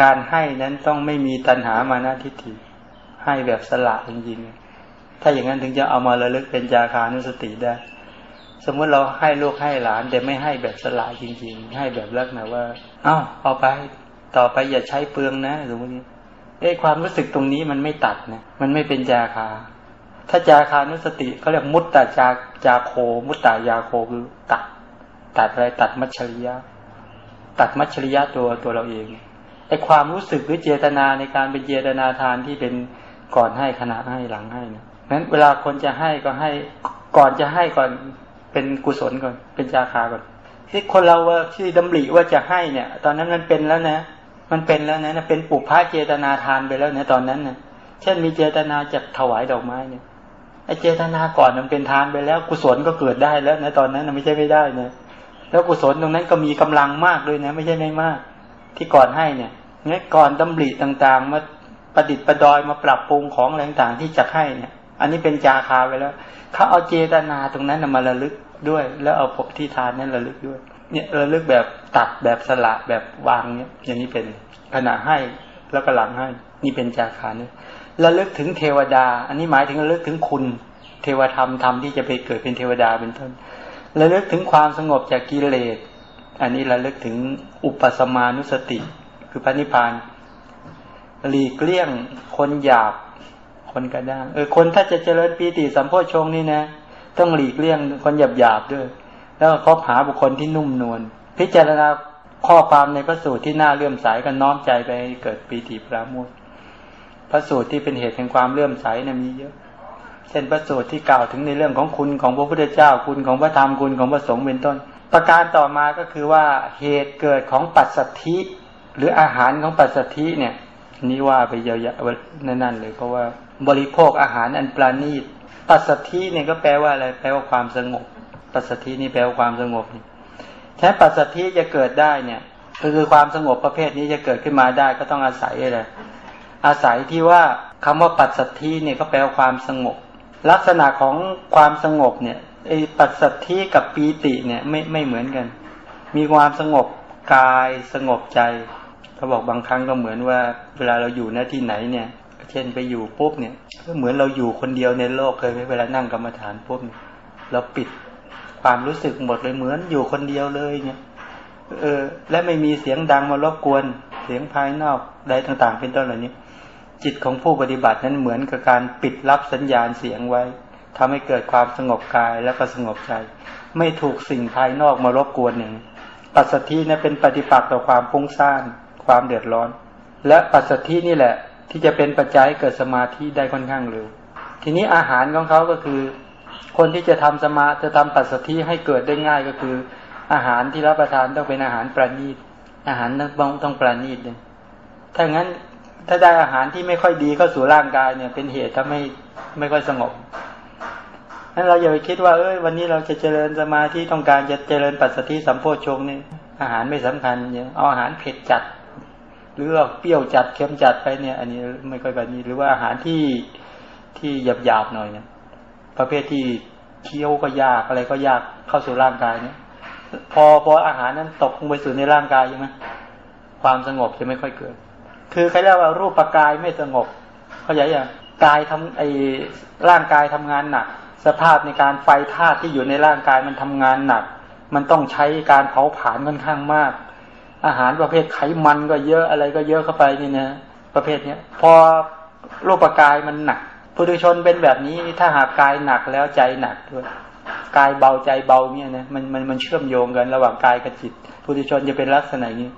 การให้นั้นต้องไม่มีตัณหามานาทิฏฐิให้แบบสละจริงๆถ้าอย่างนั้นถึงจะเอามาระลึกเป็นจาคานุสติได้ สมมติเราให้ลูกให้หลาน แต่ไม่ให้แบบสละจริง ๆ ให้แบบลักษณะว่า เอ้าเอาไป ต่อไปอย่าใช้เปลืองนะสมมติไอ้ความรู้สึกตรงนี้มันไม่ตัดนะมันไม่เป็นจาคา ถ้าจาคานุสติเขาเรียกมุตตาจาจาโค มุตตายาโคคือตัด ตัดอะไรตัดมัชริยะ ตัดมัชริยะตัวตัวเราเองไอความรู้สึกหรือเจตนาในการเป็นเจตนาทานที่เป็นก่อนให้ขณะให้หลังให้นะนั้นเวลาคนจะให้ก็ให้ก่อนจะให้ก่อนเป็นกุศลก่อน เป็นจาคาก่อนที่คนเราว่าที่ดำริว่าจะให้เนี่ย ตอนนั้นมันเป็นแล้วนะ มันเป็นแล้วนะเป็นปุพพะเจตนาทานไปแล้วนะตอนนั้นนะเช่นมีเจตนาจะถวายดอกไม้เนี่ย ไอเจตนาก่อนมันเป็นทานไปแล้ว กุศลก็เกิดได้แล้วนะตอนนั้นไม่ใช่ไม่ได้นะแล้วกุศลตรงนั้นก็มีกำลังมากด้วยนะ ไม่ใช่ไม่มาก ที่ก่อนให้เนี่ยเนี่ยก่อนดำริต่างๆ มาประดิษฐ์ประดอยมาปรับปรุงของอะไรต่างๆที่จะให้เนี่ย อันนี้เป็นจาคาไปแล้วเขาเอาเจตนาตรงนั้นมาระลึกด้วย แล้วเอาพบที่ทานนั้นระลึกด้วย เนี่ยระลึกแบบตัดแบบสละแบบวางเนี่ยอย่างนี้เป็นขณะให้แล้วก็หลังให้ นี่เป็นจาคาเนี่ย ระลึกถึงเทวดา อันนี้หมายถึงระลึกถึงคุณ เทวธรรมธรรมที่จะไปเกิดเป็นเทวดาเป็นต้นระลึกถึงความสงบจากกิเลส อันนี้ระลึกถึงอุปสมานุสติ คือพระนิพพานหลีกเลี่ยงคนหยาบ คนกระด้างเออคนถ้าจะเจริญปีติสัมโพชงนี่นะ ต้องหลีกเลี่ยงคนหยาบหยาบด้วย แล้วคบหาบุคคลที่นุ่มนวลพิจารณาข้อความในพระสูตรที่น่าเลื่อมใสกันน้อมใจไปเกิดปีติปราโมท พระสูตรที่เป็นเหตุแห่งความเลื่อมใสนะมีเยอะ เช่นพระสูตรที่กล่าวถึงในเรื่องของคุณของพระพุทธเจ้าคุณของพระธรรมคุณของพระสงฆ์เป็นต้น ประการต่อมาก็คือว่าเหตุเกิดของปัสสัทธิ หรืออาหารของปัสสัทธิเนี่ยนี่ว่าไปเยอะๆนั่นๆเลยเพราะว่าบริโภคอาหารอันปราณีตปัสสัทธิเนี่ยก็แปลว่าอะไรแปลว่าความสงบ ปัสสัทธินี่แปลว่าความสงบแค่ปัสสัทธิจะเกิดได้เนี่ยคือความสงบประเภทนี้จะเกิดขึ้นมาได้ก็ต้องอาศัยอะไร อาศัยที่ว่าคำว่าปัสสัทธิเนี่ยก็แปลวความสงบ ลักษณะของความสงบเนี่ยไอ้ปัสสัทธิกับปีติเนี่ยไม่ไม่เหมือนกัน มีความสงบกายสงบใจเขาบอกบางครั้งก็เหมือนว่า เวลาเราอยู่หน้าที่ไหนเนี่ย เช่นไปอยู่ปุ๊บเนี่ยก็เหมือนเราอยู่คนเดียวในโลกเคยไหมเวลานั่งกรรมฐานปุ๊บเราปิดความรู้สึกหมดเลยเหมือนอยู่คนเดียวเลยเนี่ยเออและไม่มีเสียงดังมารบกวนเสียงภายนอกใดต่างๆ เป็นต้นเหล่านี้ จิตของผู้ปฏิบัตินั้นเหมือนกับการปิดรับสัญญาณเสียงไว้ทำให้เกิดความสงบกายและก็สงบใจ ไม่ถูกสิ่งภายนอกมารบกวนหนึ่ง ปัสสธินั้นเป็นปฏิปักษ์ต่อความฟุ้งซ่านความเดือดร้อน และปัสสธินี่แหละ ที่จะเป็นปัจจัยเกิดสมาธิได้ค่อนข้างเร็ว ทีนี้อาหารของเขาก็คือ คนที่จะทำสมาจะทำปัสสธิให้เกิดได้ง่ายก็คือ อาหารที่รับประทานต้องเป็นอาหารประณีตอาหารต้องต้องประณีตเลยถ้างั้น ถ้าได้อาหารที่ไม่ค่อยดีเข้าสู่ร่างกายเนี่ย เป็นเหตุทำให้ไม่ค่อยสงบนั้นเราอย่าไปคิดว่าเอ้ยวันนี้เราจะเจริญสมาธิต้องการจะเจริญปัสสติสัมโพชงเนี่ยอาหารไม่สำคัญเนี่ยเอาอาหารเผ็ดจัด หรือเปรี้ยวจัดเค็มจัดไปเนี่ย อันนี้ไม่ค่อยแบบนี้ หรือว่าอาหารที่ที่หยาบหยาบหน่อยเนี่ยประเภทที่เคี้ยวก็ยากอะไรก็ยากเข้าสู่ร่างกายเนี่ย พอพออาหารนั้นตกลงไปสู่ในร่างกายใช่ไหมความสงบจะไม่ค่อยเกิด คือใครเรียกว่ารูปกายไม่สงบเขาใหญ่ยังกายทำไอ้ร่างกายทำงานหนัก สภาพในการไฟธาตุที่อยู่ในร่างกายมันทำงานหนัก มันต้องใช้การเผาผลาญค่อนข้างมาก อาหารประเภทไขมันก็เยอะอะไรก็เยอะเข้าไปนี่นะประเภทเนี้ยพอรูปกายมันหนักผู้ดุชนเป็นแบบนี้ถ้าหากกายหนักแล้วใจหนักด้วยกายเบาใจเบาเนี่ยนะมันมันมันเชื่อมโยงกันระหว่างกายกับจิตผู้ทุชนจะเป็นลักษณะนี้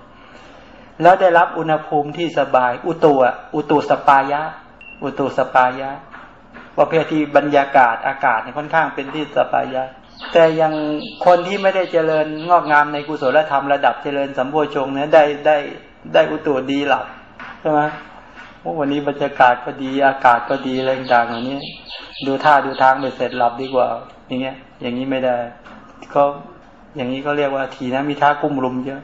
แล้วได้รับอุณหภูมิที่สบาย อุตุอุตุสปายะ อุตุสปายะประเภทที่บรรยากาศอากาศค่อนข้างเป็นที่สปายะ แต่ยังคนที่ไม่ได้เจริญงอกงามในกุศลธรรมระดับเจริญสัมโพชงเนี่ยได้ได้ได้อุตุดีหลับใช่ไหมวันนี้บรรยากาศก็ดีอากาศก็ดีอะไรต่างๆเหล่านี้ดูท่าดูทางไปเสร็จหลับดีกว่า อย่างเงี้ย อย่างนี้ไม่ได้ก็อย่างนี้ก็เรียกว่าทีนะมีท่ากุ้มลุมเยอะ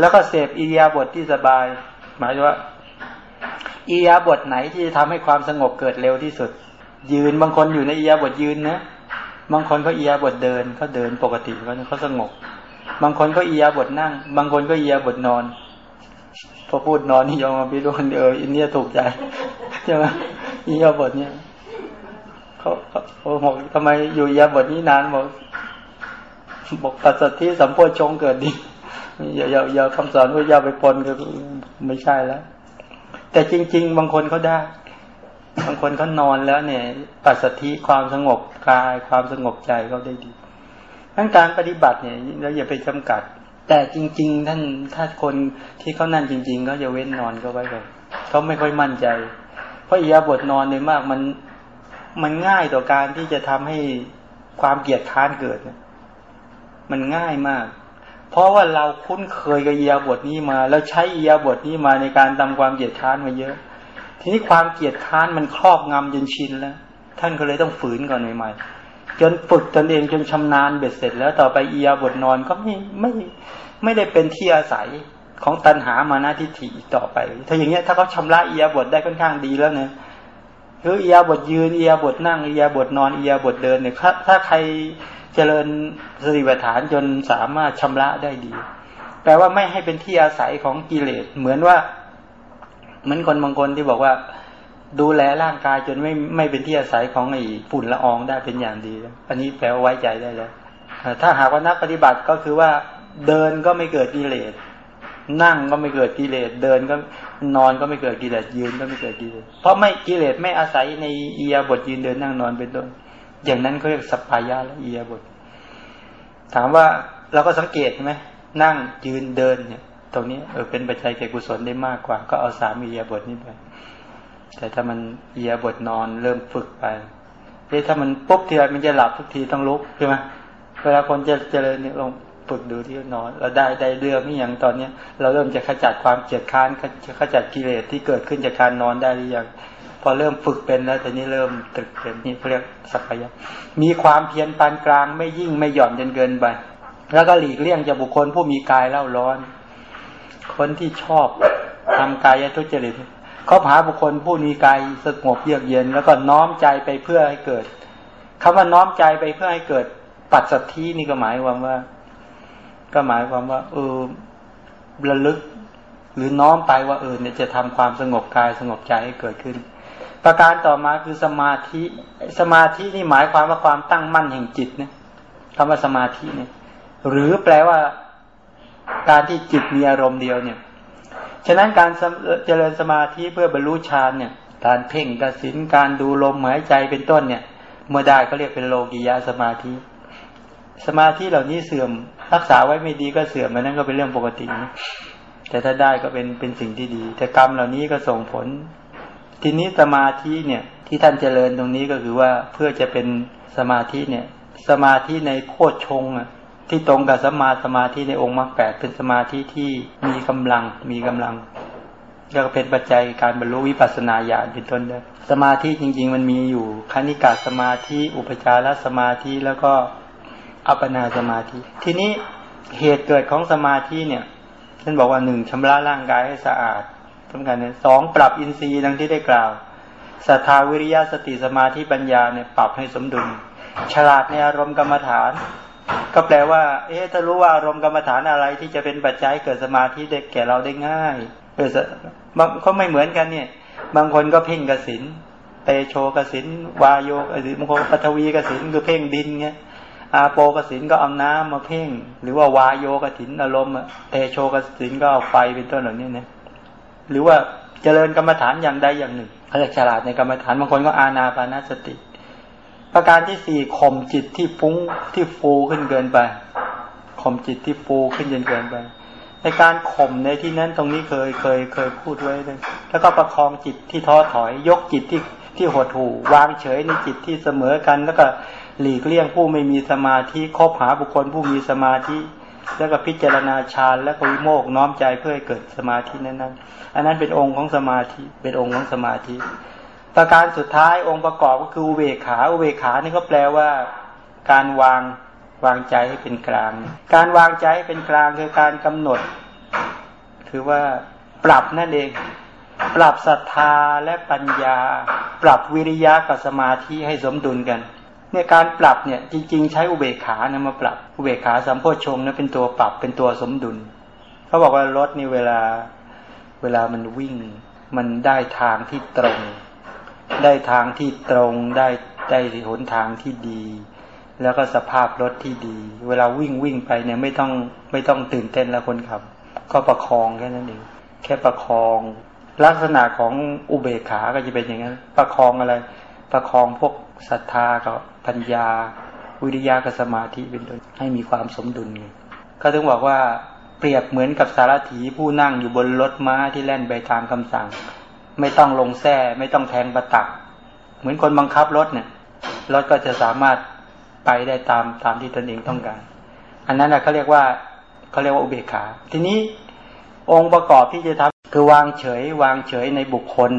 แล้วก็เสพอิยาบทที่สบาย หมายว่าอิยาบทไหนที่จะทำให้ความสงบเกิดเร็วที่สุด ยืนบางคนอยู่ในอิยาบทยืนนะบางคนเขาอิยาบทเดินเขาเดินปกติเขาเขาสงบบางคนก็อิยาบทนั่ง บางคนก็อิยาบทนอนพอพูดนอนนี่ยอมมาพี่ดูคนเอออินเนียถูกใจใช่ไหมอิยาบทเนี่ยเขาเขาบอกทำไมอยู่ยาบทนี้นานบอกบอกปัสสติสัมโพชงเกิดดี อย่าอย่าอย่าคำสอนว่าอย่าไปปนก็ไม่ใช่แล้ว แต่จริง ๆ บางคนเขาได้ บางคนเขานอนแล้วเนี่ย ปัสสติความสงบกาย ความสงบใจเขาได้ดีทั้งการปฏิบัติเนี่ยเราอย่าไปจำกัด แต่จริง ๆ ท่านถ้าคนที่เขานั่นจริง ๆ ก็จะเว้นนอนก็ไว้ก่อนเขาไม่ค่อยมั่นใจ เพราะอียาบทนอนเลยมากมันมันง่ายต่อการที่จะทำให้ความเกลียดค้านเกิด มันง่ายมาก เพราะว่าเราคุ้นเคยกับเอียบทนี้มา แล้วใช้เอียบทนี้มาในการทำความเกลียดค้านมาเยอะ ทีนี้ความเกลียดค้านมันครอบงำจนชินแล้ว ท่านก็เลยต้องฝืนก่อนใหม่ๆจนฝึกตนเองจนชำนาญเบ็ดเสร็จ แล้วต่อไปเอียบทนอนก็ไม่ไม่ไม่ได้เป็นที่อาศัยของตันหามานาทิฏฐิอีต่อไป ถ้าอย่างเงี้ยถ้าเขาชำระเอียบทได้ค่อนข้างดีแล้วเนี่ยคือเอียบทยืนเอียบทนั่งเอียบทนอนเอียบทเดินเนี่ยถ้าใคร เจริญสติปัฏฐานจนสามารถชำระได้ดี แปลว่าไม่ให้เป็นที่อาศัยของกิเลส เหมือนว่า เหมือนคนบางคนที่บอกว่า ดูแลร่างกายจนไม่ไม่เป็นที่อาศัยของไอ้ฝุ่นละอองได้เป็นอย่างดี อันนี้แปลว่าไว้ใจได้แล้วถ้าหากว่านักปฏิบัติก็คือว่าเดินก็ไม่เกิดกิเลส นั่งก็ไม่เกิดกิเลส เดินก็นอนก็ไม่เกิดกิเลสยืนก็ไม่เกิดกิเลส เพราะไม่กิเลสไม่อาศัยในเอียบทยืนเดินนั่งนอนเป็นต้น อย่างนั้นเขาเรียกสัพพายะและเอียบท ถามว่าเราก็สังเกตไหมนั่งยืนเดินเนี่ย ตรงนี้เออเป็นปัจจัยแก่กุศลได้มากกว่า ก็เอาสามเอียบทนี้ไป แต่ถ้ามันเอียบทนอนเริ่มฝึกไปเฮ้ถ้ามันปุ๊บทีไรมันจะหลับทุกทีต้องลุกใช่ไหมเวลาคนจะเจริญเนี่ยลงฝึกดูที่นอนเราได้ได้เรื่องนี่อย่างตอนเนี้ย เราเริ่มจะขจัดความเกียดค้านขจัดกิเลสที่เกิดขึ้นจากการนอนได้หรือยัง อเริ่มฝึกเป็นแล้วแต่นี้เริ่มตึกเป็นนี่เรียกสักยะมีความเพียรปานกลางไม่ยิ่งไม่หย่อนจนเกินไป แล้วก็หลีกเลี่ยงจากบุคคลผู้มีกายเล่าร้อน คนที่ชอบทำกายทุจริตเขาหาบุคคลผู้มีกายสงบเยือกเย็น แล้วก็น้อมใจไปเพื่อให้เกิดคำว่าน้อมใจไปเพื่อให้เกิดปัจสัทธินี่ก็หมายความว่า ก็หมายความว่า เออระลึกหรือน้อมไปว่าเออเนี่ยจะทำความสงบกายสงบใจให้เกิดขึ้น ประการต่อมาคือสมาธิสมาธินี่หมายความว่าความตั้งมั่นแห่งจิตเนี่ยคำว่าสมาธิเนี่ยหรือแปลว่าการที่จิตมีอารมณ์เดียวเนี่ย ฉะนั้นการเจริญสมาธิเพื่อบรรลุฌานเนี่ย การเพ่งกสินการดูลมหายใจเป็นต้นเนี่ย เมื่อได้ก็เรียกเป็นโลกิยาสมาธิ สมาธิเหล่านี้เสื่อมรักษาไว้ไม่ดีก็เสื่อมมันนั่นก็เป็นเรื่องปกติ แต่ถ้าได้ก็เป็นเป็นสิ่งที่ดี แต่กรรมเหล่านี้ก็ส่งผล ทีนี้สมาธิเนี่ยที่ท่านเจริญตรงนี้ก็คือว่าเพื่อจะเป็นสมาธิเนี่ย สมาธิในโคชชงอะที่ตรงกับสมาสมาธิในองค์มรรคแปดเป็นสมาธิที่มีกำลังมีกำลังแล้วก็เป็นปัจจัยการบรรลุวิปัสสนาญาณเป็นต้นด้วยสมาธิจริง ๆ มันมีอยู่คณิกาสมาธิอุปจารสมาธิแล้วก็อัปนาสมาธิ ทีนี้เหตุเกิดของสมาธิเนี่ยท่านบอกว่าหนึ่งชำระร่างกายให้สะอาด สำคัญเนี่ยสองปรับอินทรีย์ดังที่ได้กล่าวศรัทธาวิริยะสติสมาธิปัญญาเนี่ยปรับให้สมดุล ฉลาดในอารมณ์กรรมฐาน ก็แปลว่า เอ๊ะถ้ารู้ว่าอารมณ์กรรมฐานอะไรที่จะเป็นปัจจัยเกิดสมาธิได้แก่เราได้ง่ายเออบางเขาไม่เหมือนกันเนี่ย บางคนก็เพ่งกสินเตโชกสินวายโยหรือบางคนปฐวีกสินคือเพ่งดินเงี้ยอาโปกสินก็เอาน้ำมาเพ่ง หรือว่าวายโยกสินอารมณ์เตโชกสินก็เอาไฟเป็นต้นเหล่านี้นะ หรือว่าเจริญกรรมฐานอย่างใดอย่างหนึ่งเขาจะฉลาดในกรรมฐานบางคนก็อาณาปานาสติ ประการที่สี่ข่มจิตที่ฟุ้งที่ฟูขึ้นเกินไปข่มจิตที่ฟูขึ้นจนเกินไป ในการข่มในที่นั้นตรงนี้เคยเคยเคยพูดไว้เลยแล้วก็ประคองจิตที่ท้อถอย ยกจิตที่ที่หดหู่วางเฉยในจิตที่เสมอกัน แล้วก็หลีกเลี่ยงผู้ไม่มีสมาธิคบหาบุคคลผู้มีสมาธิ แล้วก็พิจารณาฌานและก็วิโมกน้อมใจเพื่อให้เกิดสมาธินั้นๆอันนั้นเป็นองค์ของสมาธิเป็นองค์ของสมาธิ ประการสุดท้ายองค์ประกอบก็คืออุเบกขาอุเบกขานี่ก็แปลว่าการวางวางใจให้เป็นกลาง การวางใจให้เป็นกลางคือการกำหนด คือว่าปรับนั่นเอง ปรับศรัทธาและปัญญา ปรับวิริยะกับสมาธิให้สมดุลกัน เนี่ยการปรับเนี่ยจริง ๆ ใช้อุเบกขานะมาปรับอุเบกขาสัมโพชงนะเป็นตัวปรับเป็นตัวสมดุลเขาบอกว่ารถนี่เวลาเวลามันวิ่ง มันได้ทางที่ตรง ได้ทางที่ตรงได้ได้หนทางที่ดี แล้วก็สภาพรถที่ดี เวลาวิ่งวิ่งไปเนี่ยไม่ต้องไม่ต้องตื่นเต้นแล้วคนขับ ก็ประคองแค่นั้นเองแค่ประคอง ลักษณะของอุเบกขาก็จะเป็นอย่างนั้น ประคองอะไร ประคองพวกศรัทธากับ ปัญญา วิริยะกับสมาธิเป็นต้นให้มีความสมดุลเขาถึงบอกว่าเปรียบเหมือนกับสารถีผู้นั่งอยู่บนรถม้าที่แล่นไปตามคำสั่ง ไม่ต้องลงแท่ไม่ต้องแทงประตัก เหมือนคนบังคับรถเนี่ยรถก็จะสามารถไปได้ตามตามที่ตนเองต้องการ อันนั้นเขาเรียกว่าเขาเรียกว่าอุเบกขา ทีนี้องค์ประกอบที่จะทำคือวางเฉย วางเฉยในบุคคล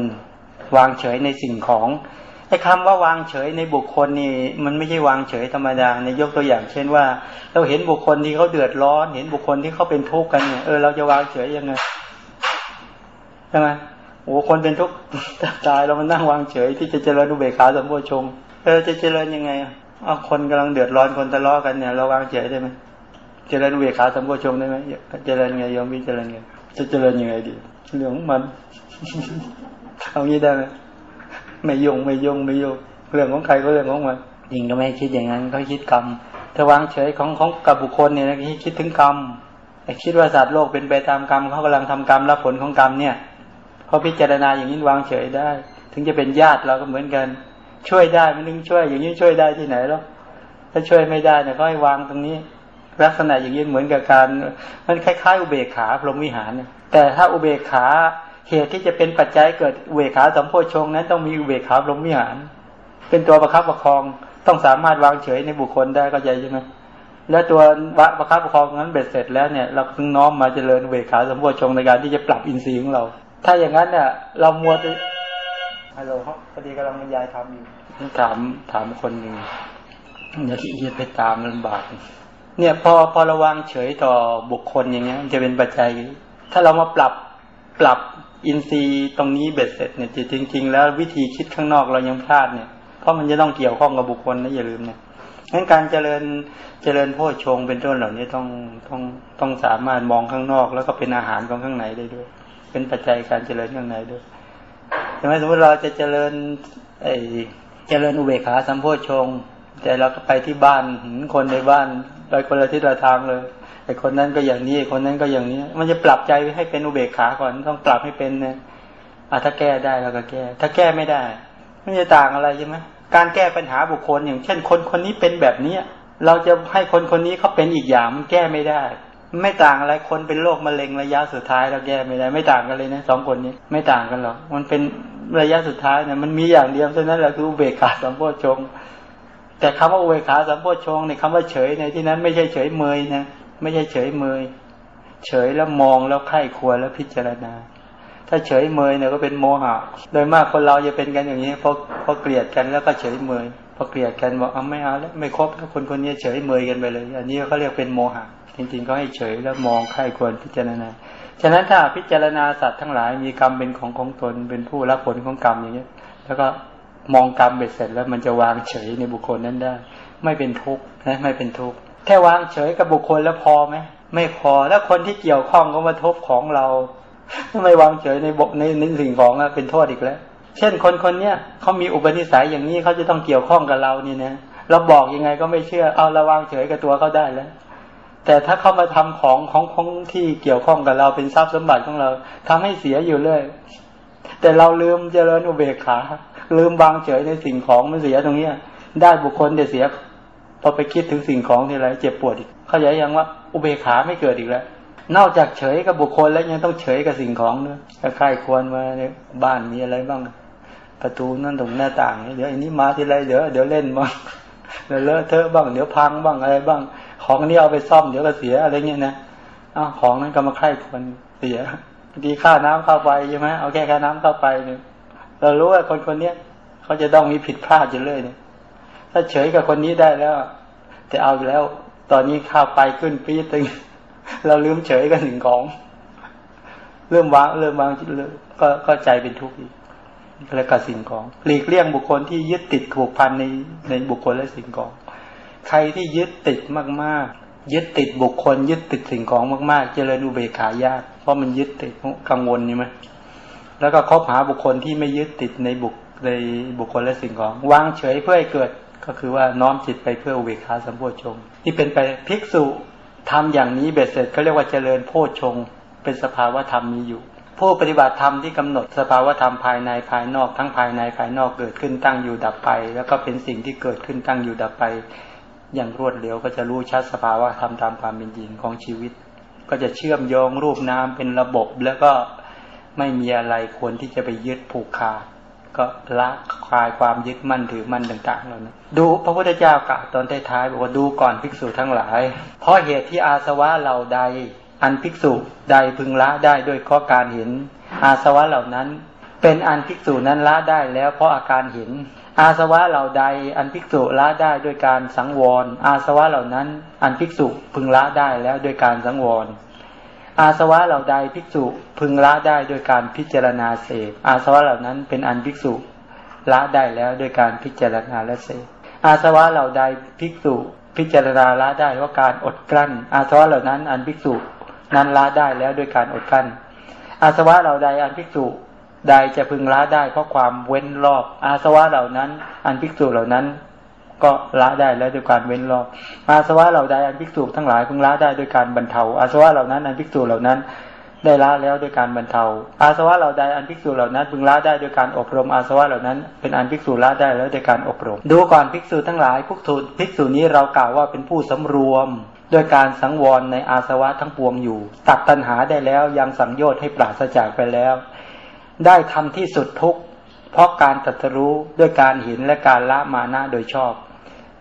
วางเฉยในสิ่งของ ไอ้คำว่าวางเฉยในบุคคลนี่มันไม่ใช่วางเฉยธรรมดาในยกตัวอย่าง เช่นว่า เราเห็นบุคคลที่เขาเดือดร้อน เห็นบุคคลที่เขาเป็นทุกข์กันเนี่ยเออเราจะวางเฉยยังไงใช่ไหมโอ้คนเป็นทุกข์ตายเรามานั่งวางเฉย ที่จะเจริญอุเบกขาสมโพชงเออจะเจริญยังไงเอาคนกำลังเดือดร้อนคนทะเลาะกันเนี่ยเราวางเฉยได้ไหมเจริญอุเบกขาสมโพชงได้ไหมเจริญไงยอมวิเจริญไงจะเจริญยังไงดีเรื่องของมันเอางี้ได้ไหม ไม่ยงไม่ยงไม่ยงเรื่องของใครก็เรื่องของมันยิงก็ไม่คิดอย่างนั้นเขาคิดกรรมถ้าวางเฉยของของกับบุคคลเนี่ยคิดถึงกรรมคิดว่าสัตว์โลกเป็นไปตามกรรมเขากำลังทำกรรมรับผลของกรรมเนี่ยพอพิจารณาอย่างนี้วางเฉยได้ ถึงจะเป็นญาติเราก็เหมือนกัน ช่วยได้มันนึงช่วย อย่างนี้ช่วยได้ที่ไหนหรอถ้าช่วยไม่ได้เนี่ยก็ให้วางตรงนี้ ลักษณะอย่างนี้เหมือนกับการ มันคล้ายๆ อุเบกขาพรหมวิหารเนี่ยแต่ถ้าอุเบกขา เหตุที่จะเป็นปัจจัยเกิดอุเบกขาสัมโพชงนั้นต้องมีอุเบกขาพรหมวิหาร เป็นตัวประคับประคองต้องสามารถวางเฉยในบุคคลได้ก็ใจใช่ไหมแล้วตัววะประคับประคองนั้นเบ็ดเสร็จแล้วเนี่ยเราต้องน้อมมาเจริญเวขาสัมโพชงในการที่จะปรับอินทรีย์ของเรา ถ้าอย่างนั้นเนี่ยเรามัวไปฮัลโหลครับพอดีกำลังบรรยายทำอยู่ถามถามคนหนึ่งเดี๋ยวที่เอียดไปตามลำบากเนี่ยพอพอระวังเฉยต่อบุคคลอย่างเงี้ยจะเป็นปัจจัย ถ้าเรามาปรับปรับ อินทรีย์ตรงนี้เบ็ดเสร็จเนี่ยจริง ๆ แล้ววิธีคิดข้างนอกเรายังพลาดเนี่ยเพราะมันจะต้องเกี่ยวข้องกับบุคคลนะอย่าลืมเนี่ยงั้นการเจริญเจริญโพชฌงเป็นต้นเหล่านี้ต้องต้องต้องสามารถมองข้างนอก แล้วก็เป็นอาหารของข้างในได้ด้วย เป็นปัจจัยการเจริญข้างในด้วยใช่ไหมสมมติเราจะเจริญไอเจริญอุเบกขาสัมโพชฌงแต่เราก็ไปที่บ้านคนในบ้านไปคนละทิศละทางเลย อ้คนนั้นก็อย่างนี้คนนั้นก็อย่างนี้ มันจะปรับใจให้เป็นอุเบกขาก่อนต้องปรับให้เป็นเนี่ยถ้าแก้ได้เราก็แก้ ถ้าแก้ไม่ได้ไม่จะต่างอะไรใช่ไหมการแก้ปัญหาบุคคลอย่างเช่น คนคนนี้เป็นแบบเนี้ยเราจะให้คนคนนี้เขาเป็นอีกอย่างมันแก้ไม่ได้ ไม่ต่างอะไรคนเป็นโรคมะเร็งระยะสุดท้ายเราแก้ไม่ได้ ไม่ต่างกันเลยนะสองคนนี้ไม่ต่างกันหรอกมันเป็นระยะสุดท้ายเนี่ยมันมีอย่างเดียวเท่านั้นแหละคืออุเบกขาสัมโพชงแต่คำว่าอุเบกขาสัมโพชงในคำว่าเฉยในที่นั้นไม่ใช่เฉยเมยนะ ไม่ใช่เฉยเมย เฉยแล้วมองแล้วไข้ควรแล้วพิจารณา ถ้าเฉยเมยเนี่ยก็เป็นโมหะ โดยมากคนเราจะเป็นกันอย่างนี้พอพอเกลียดกันแล้วก็เฉยเมยพอเกลียดกันบอกเอาไม่เอาแล้วไม่ครบแล้วคนคนนี้เฉยเมยกันไปเลย อันนี้เขาเรียกเป็นโมหะ จริงๆก็ให้เฉยแล้วมองไข้ควรพิจารณาฉะนั้นถ้าพิจารณาสัตว์ทั้งหลายมีกรรมเป็นของของตนเป็นผู้รับผลของกรรมอย่างนี้แล้วก็มองกรรมเบ็ดเสร็จแล้วมันจะวางเฉยในบุคคลนั้นได้ ไม่เป็นทุกข์นะไม่เป็นทุกข์ แค่วางเฉยกับบุคคลแล้วพอไหมไม่พอแล้วคนที่เกี่ยวข้องก็มาทบของเราทำไมวางเฉยในบกในในสิ่งของอะเป็นโทษอีกแล้ว เช่นคนคนเนี้ยเขามีอุปนิสัยอย่างนี้เขาจะต้องเกี่ยวข้องกับเรานี่นะเราบอกยังไงก็ไม่เชื่อ เอาระวางเฉยกับตัวเขาได้แล้วแต่ถ้าเขามาทำของของของที่เกี่ยวข้องกับเราเป็นทรัพย์สมบัติของเราทำให้เสียอยู่เลย แต่เราลืมเจริญอุเบกขา ลืมวางเฉยในสิ่งของมันเสียตรงเนี้ย ได้บุคคลแต่เสีย พอไปคิดถึงสิ่งของที่ไรเจ็บปวดอีกเข้าใจยังว่า อุเบกขาไม่เกิดอีกแล้ว นอกจากเฉยกับบุคคลแล้วยังต้องเฉยกับสิ่งของด้วยใครควรมาในบ้านมีอะไรบ้าง ประตูนั่นตรงหน้าต่างเดี๋ยวอันนี้มาทีไรเดี๋ยวเดี๋ยวเล่นบ้างเดี๋ยวเลอะเทอะบ้างเดี๋ยวพังบ้างอะไรบ้าง ของนี้เอาไปซ่อมเดี๋ยวก็เสียอะไรเงี้ยนะอ้าวของนั้นก็มาใครควรเสียดีค่าน้ำเข้าไปใช่ไหมเอาแค่ค่าน้ำเข้าไปเนี่ยเรารู้ว่าคนคนเนี้ยเขาจะต้องมีผิดพลาดอยู่เลยเนี่ย ถ้าเฉยกับคนนี้ได้แล้วแต่เอาแล้ว ตอนนี้ข้าวไปขึ้นปีตึง เราลืมเฉยกับสิ่งของ เริ่มวางเริ่มวางก็ก็ใจเป็นทุกข์อีกแล้วกับสิ่งของ หลีกเลี่ยงบุคคลที่ยึดติดผูกพันในในบุคคลและสิ่งของ ใครที่ยึดติดมากๆ ยึดติดบุคคล ยึดติดสิ่งของมาก ๆ เจริญอุเบกขายาก เพราะมันยึดติดกังวลใช่ไหมแล้วก็คบหาบุคคลที่ไม่ยึดติดในบุคในบุคคลและสิ่งของ วางเฉยเพื่อให้เกิด ก็คือว่าน้อมจิตไปเพื่ออุเบกขาสัมโพชงที่เป็นไปภิกษุทำอย่างนี้เบ็ดเสร็จเขาเรียกว่าเจริญโพชงเป็นสภาวะธรรมมีอยู่ ผู้ปฏิบัติธรรมที่กำหนดสภาวะธรรมภายในภายนอกทั้งภายในภายนอกเกิดขึ้นตั้งอยู่ดับไป แล้วก็เป็นสิ่งที่เกิดขึ้นตั้งอยู่ดับไป อย่างรวดเร็วก็จะรู้ชัดสภาวะธรรมตามความเป็นจริงของชีวิต ก็จะเชื่อมโยงรูปน้ำเป็นระบบแล้วก็ไม่มีอะไรควรที่จะไปยึดผูกขาด ก็ละคลายความยึดมั่นถือมั่นต่างๆเหล่านั้นดูพระพุทธเจ้ากล่าวตอนท้ายๆบอกว่าดูก่อนภิกษุทั้งหลาย เพราะเหตุที่อาสวะเหล่าใด อันภิกษุใดพึงละได้ด้วยข้อการเห็น อาสวะเหล่านั้น เป็นอันภิกษุนั้นละได้แล้วเพราะอาการเห็น อาสวะเหล่าใด อันภิกษุละได้ด้วยการสังวร อาสวะเหล่านั้น อันภิกษุพึงละได้แล้วด้วยการสังวร อาสวะเหล่าใดภิกษุพึงละได้โดยการพิจารณาเสพอาสวะเหล่านั้นเป็นอันภิกษุละได้แล้วโดยการพิจารณาและเสพอาสวะเหล่าใดภิกษุพิจารณาละได้เพราการอดกลั้น อาสวะเหล่านั้นอันภิกษุนั้นละได้แล้วโดยการอดกลั้น อาสวะเหล่าใดอันภิกษุใดจะพึงละได้เพราะความเว้นรอบ อาสวะเหล่านั้น อันภิกษุเหล่านั้น ก็ละได้แล้วด้วยการเว้นรอบอาสวะเหล่าใดอันภิกษุทั้งหลายพึงละได้ด้วยการบรรเทา อาสวะเหล่านั้นอันภิกษุเหล่านั้น ได้ละแล้วด้วยการบรรเทา อาสวะเหล่าใดอันภิกษุเหล่านั้นพึงละได้ด้วยการอบรม อาสวะเหล่านั้น เป็นอันภิกษุละได้แล้วด้วยการอบรม ดูก่อนภิกษุทั้งหลายพวกถูภิกษุนี้เรากล่าวว่าเป็นผู้สำรวมด้วยการสังวรในอาสวะทั้งปวงอยู่ ตัดตัณหาได้แล้วยังสังโยชน์ให้ปราศจากไปแล้ว ได้ทำที่สุดทุกเพราะการตรัสรู้ด้วยการเห็นและการละมานะโดยชอบ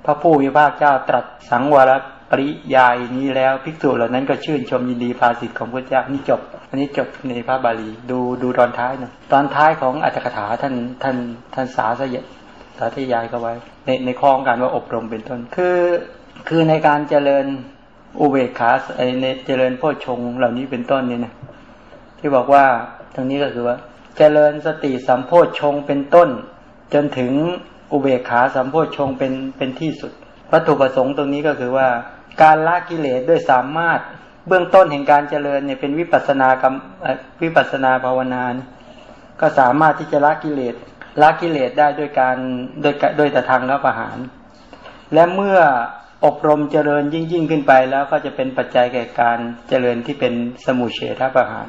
พระผู้มีพระเจ้าตรัสสังวรปริยายนี้แล้วภิกษุเหล่านั้นก็ชื่นชมยินดีภาสิทธิ์ของพระเจ้านี่จบ อันนี้จบในพระบาลีดูดูตอนท้ายนะตอนท้ายของอัตถกถาท่านท่านท่านสาสยสาธยายเข้าไว้ ในในข้องการว่าอบรมเป็นต้น คือคือในการเจริญอุเบกขาในเจริญโพชงเหล่านี้เป็นต้นเนี่ยนะที่บอกว่าทางนี้ก็คือว่า เจริญสติสัมโพชงเป็นต้น จนถึง อุเบกขาสัมโพชงเป็นเป็นที่สุดวัตถุประสงค์ตรงนี้ก็คือว่า การละกิเลสด้วยสามารถเบื้องต้นแห่งการเจริญเนี่ยเป็นวิปัสสนากรรมวิปัสสนาภาวนาก็สามารถที่จะละกิเลสละกิเลสได้ด้วยการโดยโดยแต่ทางรับอาหาร และเมื่ออบรมเจริญยิ่งยิ่งขึ้นไปแล้วก็จะเป็นปัจจัยแก่การเจริญที่เป็นสมุเฉทประหาร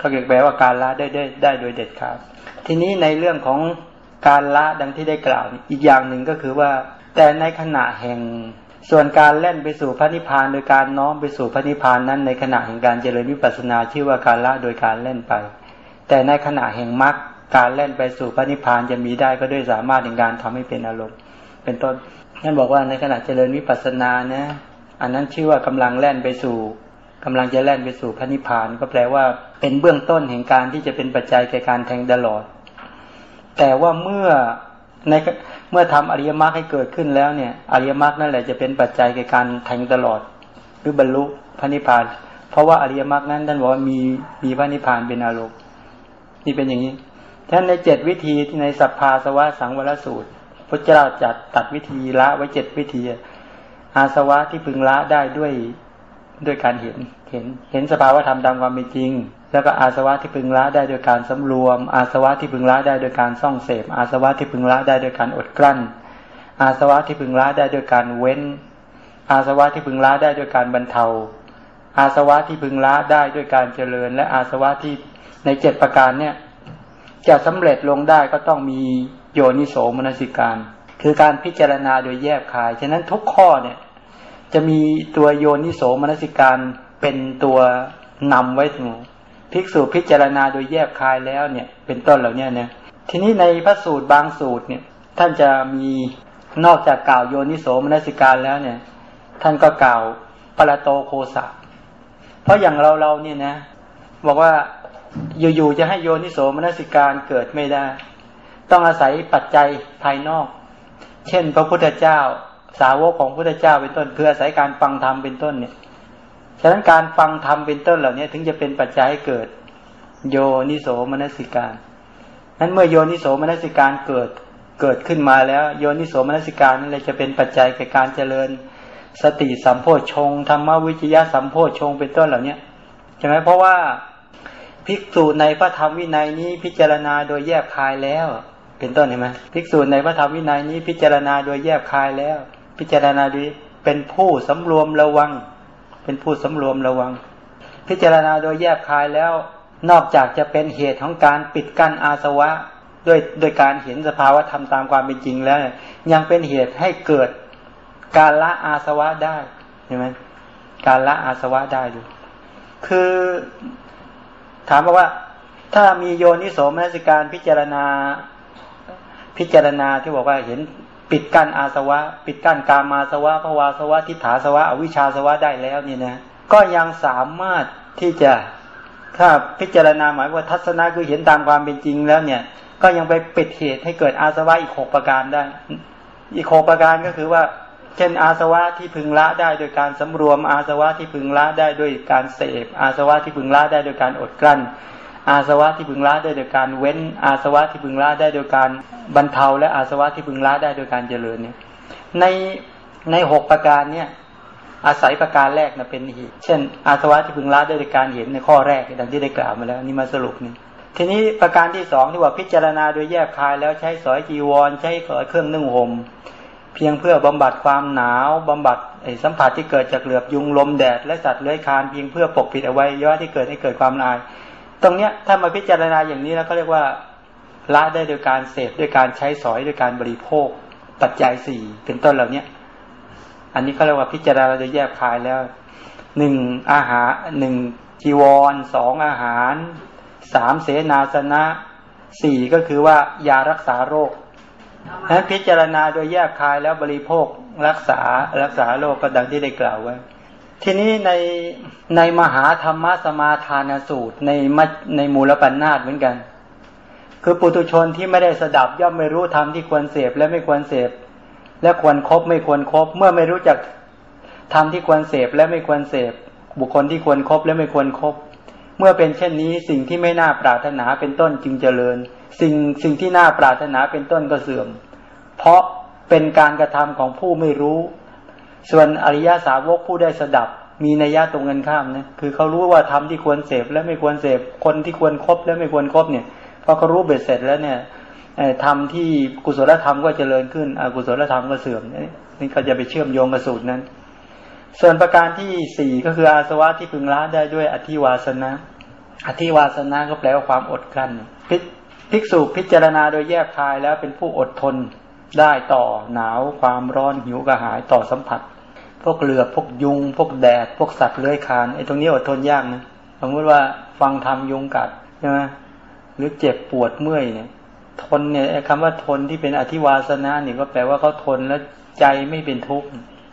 ก็เกี่ยวกับว่าการละได้ได้ได้โดยเด็ดขาดทีนี้ในเรื่องของ การละดังที่ได้กล่าว อีกอย่างหนึ่งก็คือว่า แต่ในขณะแห่งส่วนการเล่นไปสู่พระนิพพานโดยการน้อมไปสู่พระนิพพานนั้นในขณะแห่งการเจริญวิปัสสนาชื่อว่าการละโดยการเล่นไป แต่ในขณะแห่งมรรคการเล่นไปสู่พระนิพพานจะมีได้ก็ด้วยสามารถในการทำให้เป็นอารมณ์ เป็นต้นท่านบอกว่าในขณะเจริญวิปัสสนานะ อันนั้นชื่อว่ากำลังแล่นไปสู่กำลังจะแล่นไปสู่พระนิพพาน ก็แปลว่าเป็นเบื้องต้นแห่งการที่จะเป็นปัจจัยแก่การแทงตลอด แต่ว่าเมื่อในเมื่อทำอริยมรรคให้เกิดขึ้นแล้วเนี่ย อริยมรรคนั่นแหละจะเป็นปัจจัยแก่การแทงตลอด หรือบรรลุพระนิพพาน เพราะว่าอริยมรรคนั้นท่านบอกว่ามีมีพระนิพพานเป็นอารมณ์นี่เป็นอย่างนี้ท่านในเจ็ดวิธีที่ในสัพพาสวะสังวรสูตร พระเจ้าจัดตัดวิธีละไว้เจ็ดวิธี อาสวะที่พึงละได้ด้วยด้วยการเห็นเห็นเห็นสภาวะธรรมตามความเป็นจริง แล้วก็อาสวะที่พึงละได้โดยการสำรวม อาสวะที่พึงละได้โดยการซ่องเสพ อาสวะที่พึงละได้โดยการอดกลั้น อาสวะที่พึงละได้โดยการเว้น อาสวะที่พึงละได้โดยการบรรเทา อาสวะที่พึงละได้ด้วยการเจริญ และอาสวะที่ในเจ็ดประการเนี่ยจะสำเร็จลงได้ก็ต้องมีโยนิโสมนสิการ คือการพิจารณาโดยแยบคาย ฉะนั้นทุกข้อเนี่ยจะมีตัวโยนิโสมนสิการเป็นตัวนำไว้ถึง ภิกษุพิจารณาโดยแยบคายแล้วเนี่ยเป็นต้นเหล่านี้เนี่ยทีนี้ในพระสูตรบางสูตรเนี่ยท่านจะมีนอกจากกล่าวโยนิโสมนสิการแล้วเนี่ย ท่านก็กล่าวปรโตโคสะเพราะอย่างเราเราเนี่ยนะ บอกว่าอยู่ๆจะให้โยนิโสมนสิการเกิดไม่ได้ ต้องอาศัยปัจจัยภายนอก เช่น พระพุทธเจ้า สาวกของพระพุทธเจ้าเป็นต้นคืออาศัยการฟังธรรมเป็นต้นเนี่ย ฉะนั้นการฟังธรรมเป็นต้นเหล่านี้ถึงจะเป็นปัจจัยให้เกิด โยนิโสมนสิการนั้นเมื่อโยนิโสมนสิการเกิดเกิดขึ้นมาแล้ว โยนิโสมนสิการนั่นเลยจะเป็นปัจจัยแก่การเจริญ สติสัมโพชงธรรมวิจยะสัมโพชงเป็นต้นเหล่านี้ใช่ไหมเพราะว่าภิกษุในพระธรรมวินัยนี้พิจารณาโดยแยบคายแล้ว เป็นต้นเห็นไหมภิกษุในพระธรรมวินัยนี้พิจารณาโดยแยบคายแล้ว พิจารณาดีเป็นผู้สำรวมระวัง เป็นผู้สำรวมระวัง พิจารณาโดยแยบคายแล้ว นอกจากจะเป็นเหตุของการปิดกั้นอาสวะด้วยโดยการเห็นสภาวะธรรมตามความเป็นจริงแล้ว ยังเป็นเหตุให้เกิดการละอาสวะได้เห็นไหมการละอาสวะได้ดูคือถามว่าถ้ามีโยนิโสมนสิการพิจารณาพิจารณาที่บอกว่าเห็น ปิดกั้นอาสวะ ปิดกั้นกามาสวะภวาสวะทิฏฐาสวะอวิชชาสวะได้แล้วเนี่นะก็ยังสามารถที่จะถ้าพิจารณาหมายว่าทัศนะคือเห็นตามความเป็นจริงแล้วเนี่ย ก็ยังไปปิดเหตุให้เกิดอาสวะอีกหกประการได้ อีกหกประการก็คือว่า เช่นอาสวะที่พึงละได้โดยการสำรวมอาสวะที่พึงละได้ด้วยการเสพอาสวะที่พึงละได้โดยการอดกลั้น อาสวะที่พึงละได้โดยการเว้น อาสวะที่พึงละได้โดยการบรรเทา และอาสวะที่พึงละได้โดยการเจริญเนี่ยในในหกประการเนี่ยอาศัยประการแรกนะเป็นเหตุ เช่น อาสวะที่พึงละได้โดยการเห็นในข้อแรกดังที่ได้กล่าวมาแล้วนี่มาสรุปนี่ทีนี้ประการที่สองที่ว่าพิจารณาโดยแยกคายแล้วใช้สอยจีวร ใช้ขอเครื่องนึ่งห่มเพียงเพื่อบำบัดความหนาวบำบัดสัมผัสที่เกิดจากเหลือบยุงลมแดด และสัตว์เลื้อยคานเพียงเพื่อปกปิดเอาไว้ย่อที่เกิดให้เกิดความลาย ตรงเนี้ยถ้ามาพิจารณาอย่างนี้แล้วก็เรียกว่าละได้โดยการเสพด้วยการใช้สอยด้วยการบริโภค ปัจจัยสี่เป็นต้นเหล่าเนี้ยอันนี้เขาเรียกว่าพิจารณาโดยแยกคายแล้วหนึ่งอาหารหนึ่งจีวรสองอาหารสามเสนาสนะสี่ก็คือว่ายารักษาโรคนั้นพิจารณาโดยแยกคายแล้วบริโภครักษารักษาโรคก็ดังที่ได้กล่าวไว้ ทีนี้ในในมหาธรรมสมาทานสูตรในมในมูลปัญนาตเหมือนกัน คือปุตุชนที่ไม่ได้สดับย่อมไม่รู้ธรรมที่ควรเสพและไม่ควรเสพและควรครบไม่ควรครบเมื่อไม่รู้จักธรรมที่ควรเสพและไม่ควรเสพบุคคลที่ควรครบและไม่ควรครบเมื่อเป็นเช่นนี้สิ่งที่ไม่น่าปรารถนาเป็นต้นจึงเจริญ สิ่งสิ่งที่น่าปรารถนาเป็นต้นก็เสื่อม เพราะเป็นการกระทำของผู้ไม่รู้ ส่วนอริยาสาวกผู้ได้สดับ มีนัยยะตรงกันข้ามนะคือเขารู้ว่าทำที่ควรเสพและไม่ควรเสพคนที่ควรครบและไม่ควรครบเนี่ยพอเขารู้เบ็ดเสร็จแล้วเนี่ยทำที่กุศลธรรมก็เจริญขึ้นอกุศลธรรมก็เสื่อมนี่ก็จะไปเชื่อมโยงกับสูตรนั้น ส่วนประการที่สี่ก็คืออาสวะที่พึงละได้ด้วยอธิวาสนะ อธิวาสนะก็แปลว่าความอดกลั้นภิกษุพิจารณาโดยแยกคายแล้วเป็นผู้อดทนได้ต่อหนาวความร้อนหิวกระหายต่อสัมผัส พวกเรือพวกยุง พวกแดด พวกสัตว์เลื้อยคานไอ้ตรงนี้อดทนยากนะสมมติว่าฟังทำยุงกัดใช่ไหมหรือเจ็บปวดเมื่อยเนี่ยทนเนี่ยคำว่าทนที่เป็นอธิวาสนะนี่ก็แปลว่าเขาทนแล้วใจไม่เป็นทุกข์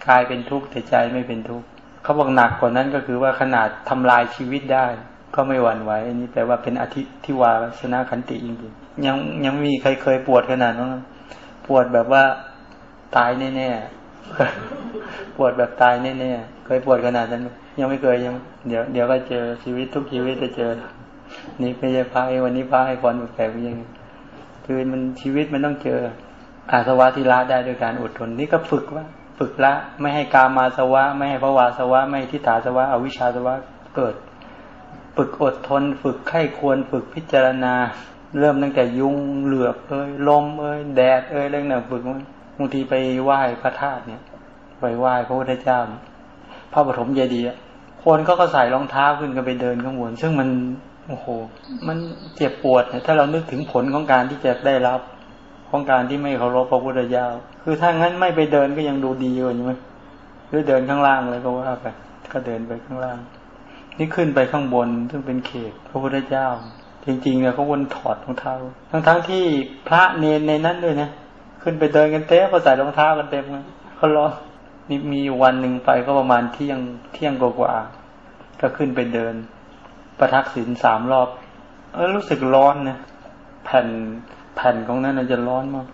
กายเป็นทุกข์แต่ใจไม่เป็นทุกข์เขาบอกหนักกว่านั้นก็คือว่าขนาดทำลายชีวิตได้ ก็ไม่หวั่นไหวอันนี้แปลว่าเป็นอธิทิวาสนาขันติจริงๆยังยังมีใครเคยปวดขนาดนั้นปวดแบบว่าตายแน่ๆ ปวดแบบตายแน่ๆเคยปวดขนาดนั้น ยังไม่เคยยัง เดี๋ยวเดี๋ยวก็เจอชีวิตทุกชีวิตจะเจอ นี่ไม่ใช่พายวันนี้พายพรแปลกๆยังคือมันชีวิตมันต้องเจอ อาสวะที่ละได้โดยการอดทนนี่ก็ฝึกว่าฝึกละไม่ให้กามาสวะ ไม่ให้ภวาสวะ ไม่ให้ทิฏฐาสวะอวิชชาสวะเกิด ฝึกอดทน ฝึกไข้ควรฝึกพิจารณา เริ่มตั้งแต่ยุงเหลือบเอ้ยลมเอ้ยแดดเอ้ยเรื่องนั้นฝึกมัน บางทีไปไหว้พระธาตุเนี่ย ไปไหว้พระพุทธเจ้าพระปฐมเจดีย์คนก็ก็ใส่รองเท้าขึ้นก็ไปเดินข้างบนซึ่งมันโอ้โห มันเจ็บปวดถ้าเรานึกถึงผลของการที่จะได้รับ ของการที่ไม่เคารพพระพุทธเจ้า คือถ้างั้นไม่ไปเดินก็ยังดูดีอยู่ใช่ไหมหรือเดินข้างล่างเลยก็ว่าไป ก็เดินไปข้างล่าง นี่ขึ้นไปข้างบนซึ่งเป็นเขตพระพุทธเจ้า จริงๆเนี่ยเขาวนถอดรองเท้า ทั้งๆที่พระเนนในนั้นด้วยนะ ขึ้นไปเดินกันเต้ก็ใส่รองเท้ากันเต็มเลยเขารอนี่มีวันหนึ่งไปก็ประมาณเที่ยงเที่ยงกว่าก็ขึ้นไปเดิน ประทักษิณสามรอบ เออรู้สึกร้อนนะแผ่นแผ่นของนั้นจะร้อนมาก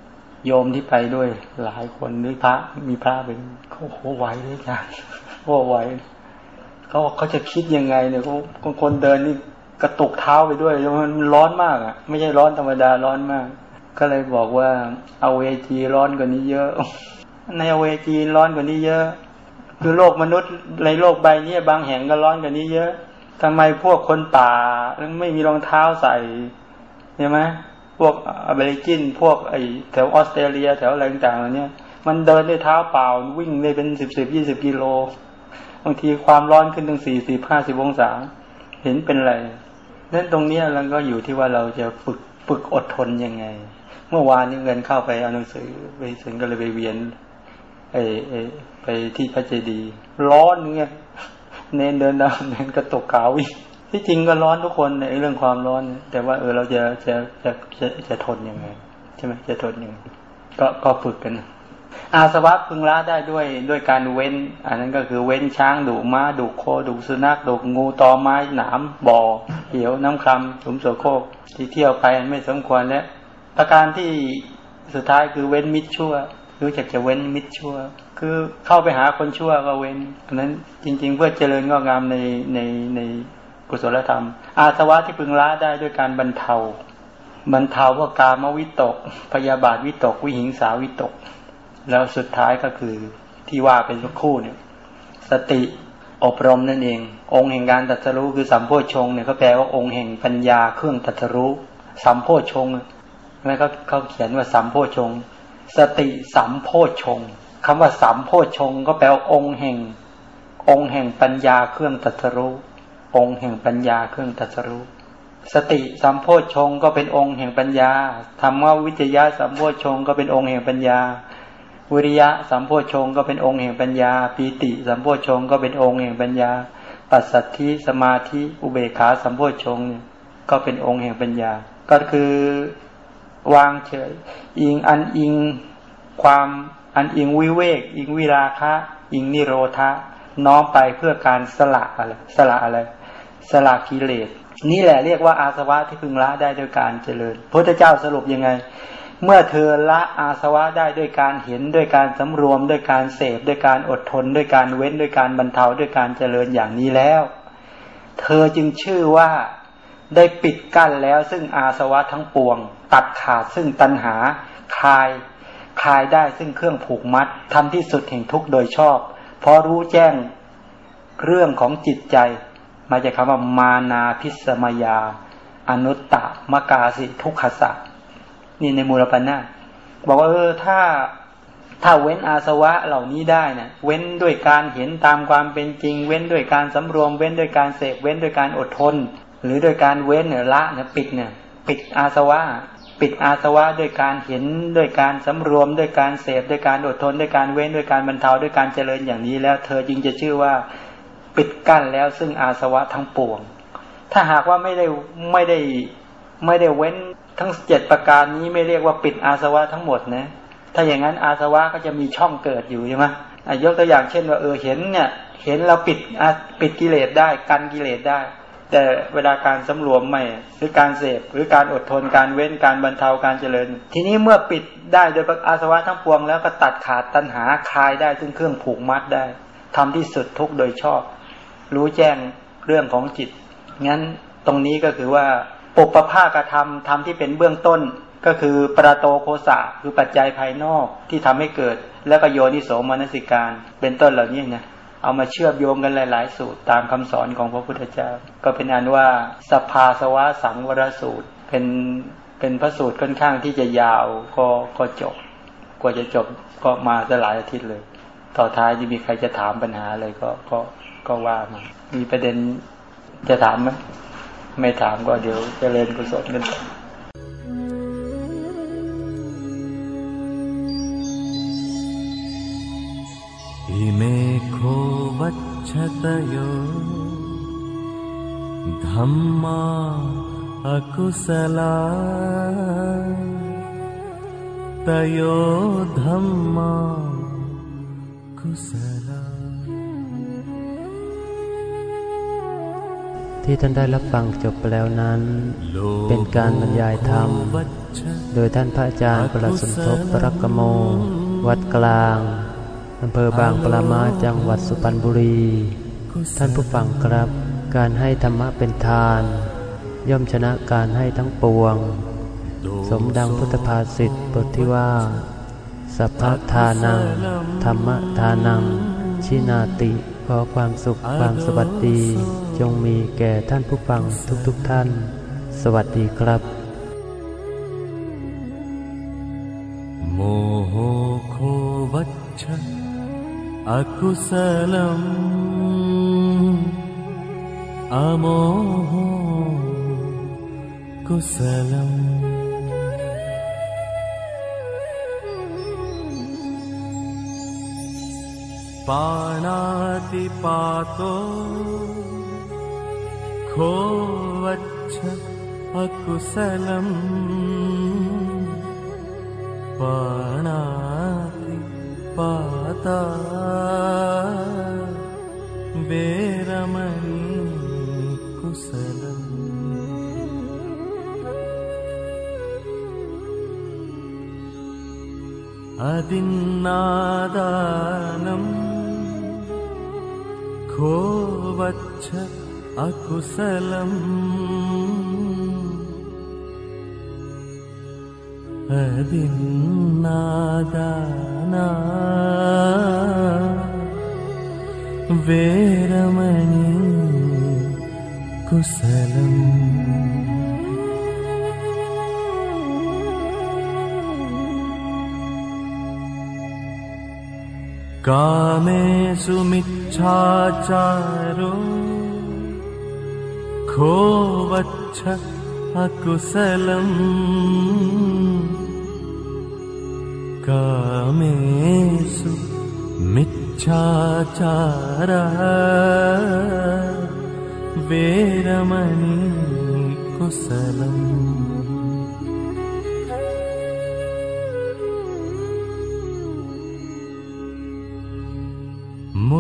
โยมที่ไปด้วยหลายคนด้วยพระมีพระเป็นเขาโหไหวเลยจ้ะโหไหวเขาเขาจะคิดยังไงเนี่ยเขาคนเดินนี่กระตุกเท้าไปด้วยมันร้อนมากอะ ไม่ใช่ร้อนธรรมดาร้อนมาก ก็เลยบอกว่าเอาเวจีร้อนกว่านี้เยอะ ในเอาเวจีร้อนกว่านี้เยอะ คือโลกมนุษย์ในโลกใบนี้บางแห่งก็ร้อนกว่านี้เยอะทำไมพวกคนป่าไม่มีรองเท้าใส่ใช่ไหมพวกอเมริกินพวกไอแถวออสเตรเลียแถวอะไรต่างๆเนี่ยมันเดินด้วยเท้าเปล่าวิ่งได้เป็นสิบสิบยี่สิบกิโลบางทีความร้อนขึ้นถึงสี่สิบห้าสิบองศา เห็นเป็นไรนั่นตรงเนี้ยเราก็อยู่ที่ว่าเราจะฝึกฝึกอดทนยังไง เมื่อวานนี้เงินเข้าไปเอาหนังสือไปถึงก็เลยไปเวียนไอไอไปที่พระเจดีย์ร้อนเงี้ยเน้นเดินดาวเน้นกระตกขาวอีกที่จริงก็ร้อนทุกคนในเรื่องความร้อน แต่ว่าเออเราจะจะจะจะจะทนยังไงใช่ไหมจะทนยังไงก็ก็ฝึกกัน อาสวะพึงละได้ด้วยด้วยการเว้น อันนั้นก็คือเว้นช้างดุม้าดุโคดุสุนัขดุงูตอไม้หนามบ่อเหี่ยวน้ำคำสุมโสโคกที่เที่ยวไปไม่สมควรและ ประการที่สุดท้ายคือเว้นมิตรชั่ว รู้จักจะเว้นมิตรชั่ว คือเข้าไปหาคนชั่วก็เว้นอันนั้นจริง ๆ เพื่อเจริญงอกงามในในในกุศลธรรม อาสวะที่พึงละได้ด้วยการบรรเทาบรรเทาว่ากามวิตก พยาบาทวิตก วิหิงสาวิตก แล้วสุดท้ายก็คือที่ว่าเป็นสักคู่เนี่ย สติอบรมนั่นเอง องค์แห่งการตัดสรู้คือสัมโพชงเนี่ยเขาแปลว่าองค์แห่งปัญญาเครื่องตัดสรู้สัมโพชง แล้วก็เขาเขียนว่าสัมโพชง สติสัมโพชงคำว่าสัมโพชง ก็แปลว่าองค์แห่ง องค์แห่งปัญญาเครื่องตัสรู้องค์แห่งปัญญาเครื่องตัสรู้สติสัมโพชงก็เป็นองค์แห่งปัญญาธรรมวิจยะสัมโพชงก็เป็นองค์แห่งปัญญา วิริยะสัมโพชงก็เป็นองค์แห่งปัญญา ปีติสัมโพชงก็เป็นองค์แห่งปัญญา ปัสสัทธิสมาธิอุเบกขาสัมโพชงก็เป็นองค์แห่งปัญญา ก็คือ วางเฉย อิงอันอิงความอันอิงวิเวก อิงวิราคะ อิงนิโรธะน้อมไปเพื่อการสละอะไรสละอะไร สละกิเลสนี่แหละเรียกว่าอาสวะที่พึงละได้โดยการเจริญพระเจ้าสรุปยังไง เมื่อเธอละอาสวะได้ด้วยการเห็นด้วยการสำรวมด้วยการเสพด้วยการอดทนด้วยการเว้นด้วยการบรรเทาด้วยการเจริญอย่างนี้แล้ว เธอจึงชื่อว่าได้ปิดกั้นแล้วซึ่งอาสวะทั้งปวง ตัดขาดซึ่งตัณหา คลายคลายได้ซึ่งเครื่องผูกมัดทำที่สุดแห่งทุกข์โดยชอบ เพราะรู้แจ้งเรื่องของจิตใจ มาจากคำว่ามานาพิสมยา อนุตตะมกาสิทุกขสันี่ในมูลปัญนาบอกว่าเออถ้าถ้าเว้นอาสวะเหล่านี้ได้นะเว้นด้วยการเห็นตามความเป็นจริง เว้นด้วยการสำรวม เว้นด้วยการเสกเว้นด้วยการอดทน หรือโดยการเว้นเนี่ยละเนี่ยปิดเนี่ยปิดอาสวะ ปิดอาสวะด้วยการเห็นด้วยการสำรวมด้วยการเสพด้วยการอดทนด้วยการเว้นด้วยการบรรเทาด้วยการเจริญอย่างนี้แล้ว เธอจึงจะชื่อว่าปิดกั้นแล้วซึ่งอาสวะทั้งปวง ถ้าหากว่าไม่ได้ไม่ได้ไม่ได้เว้นทั้งเจ็ดประการนี้ไม่เรียกว่าปิดอาสวะทั้งหมดนะ ถ้าอย่างนั้นอาสวะก็จะมีช่องเกิดอยู่ใช่ไหมยกตัวอย่างเช่นว่าเออเห็นเนี่ยเห็นเราปิดปิดกิเลสได้กันกิเลสได้ แต่เวลาการสำรวมไม่ หรือการเสพหรือการอดทนการเว้นการบรรเทาการเจริญ ทีนี้เมื่อปิดได้โดยอาสวะทั้งปวงแล้วก็ตัดขาดตัณหาคลายได้ซึ่งเครื่องผูกมัดได้ทำที่สุดทุกโดยชอบ รู้แจ้งเรื่องของจิต งั้นตรงนี้ก็คือว่าปุปภาคธรรมธรรมที่เป็นเบื้องต้นก็คือประโตโคสะคือปัจจัยภายนอกที่ทำให้เกิด แล้วก็โยนิโสมนสิการ เป็นต้นเหล่านี้นะ เอามาเชื่อมโยงกันหลาย ๆ สูตรตามคำสอนของพระพุทธเจ้า ก็เป็นอันว่าสภาสวะสังวรสูตร เป็นเป็นพระสูตรค่อนข้างที่จะยาวก็ก็จบ กว่าจะจบก็มาจะหลายอาทิตย์เลย ต่อท้ายจะมีใครจะถามปัญหาอะไรก็ก็ก็ว่ามามีประเด็นจะถามไหมไม่ถามก็เดี๋ยวจเจริญกุศลกัน อิเมโควัชตโยธัมมาอกุสลาตโยธัมมากุสลาที่ท่านได้รับฟังจบไปแล้วนั้น เป็นการบรรยายธรรม โดยท่านพระอาจารย์ประสมทบปรักโม วัดกลาง อำเภอบางปรามาจังหวัดสุพรรณบุรี ท่านผู้ฟังครับ การให้ธรรมะเป็นทาน ย่อมชนะการให้ทั้งปวง สมดังพุทธภาษิตบทที่ว่า สัพพทานัง ธรรมทานัง ชินาติ ขอความสุขความสวัสดี จงมีแก่ท่านผู้ฟังทุกๆทท่าน สวัสดีครับ โมโหโควัชชะ अकुशलम् अमोह कुशलम् पाणातिपातु खो वच्छ अकुशलम् दिन्नादानम् खोवच्छ अकुशलम्। अदिन्नादाना वेरमणि कुशलम्। कामेषु मिच्छाचारो खो वच्छ अकुशलम्। कामेषु मिच्छाचार वेरमणि कुशलम्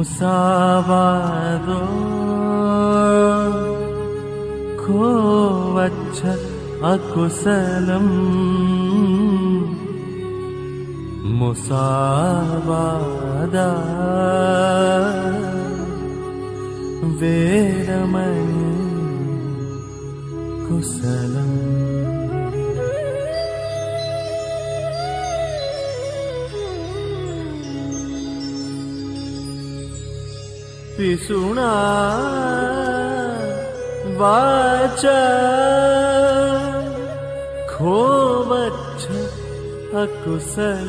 सावाद खोवच्छ अकुशलम्। मुसावादा। वेरमय कुशलम्। पिसुणा वाचा। खोवच्छ अकुशलम्।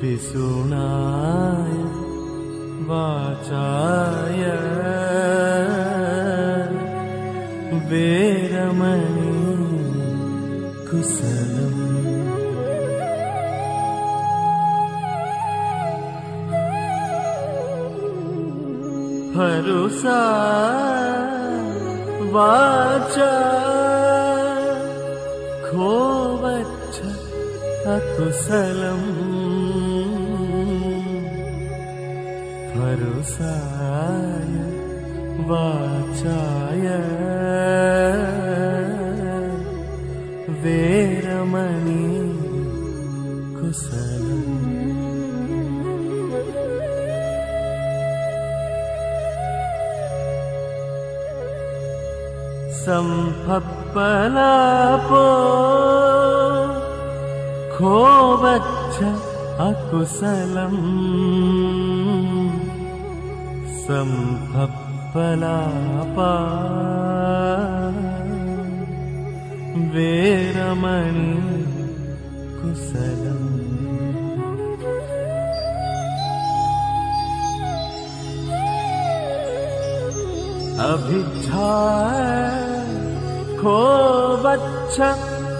पिसुणाय वाचाय। वेरमणि कुशलम्। वाचवच्छुशलम् फरुसा वाचाय। वेरमणि पलापो खोवच्छ अकुशलम्। सम्भपलापा वेरमणि कुशलम्। अभिच्छा दुःखो वच्छ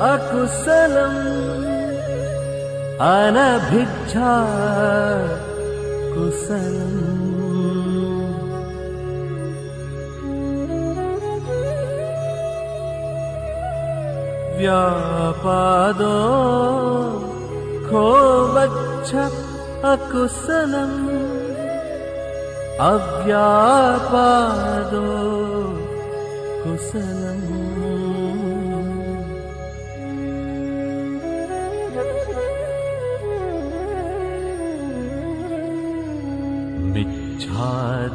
अकुशलम्। अनभिच्छ व्यापादो खो वक्ष अकुशलम्। अव्यापादो कुशलम्।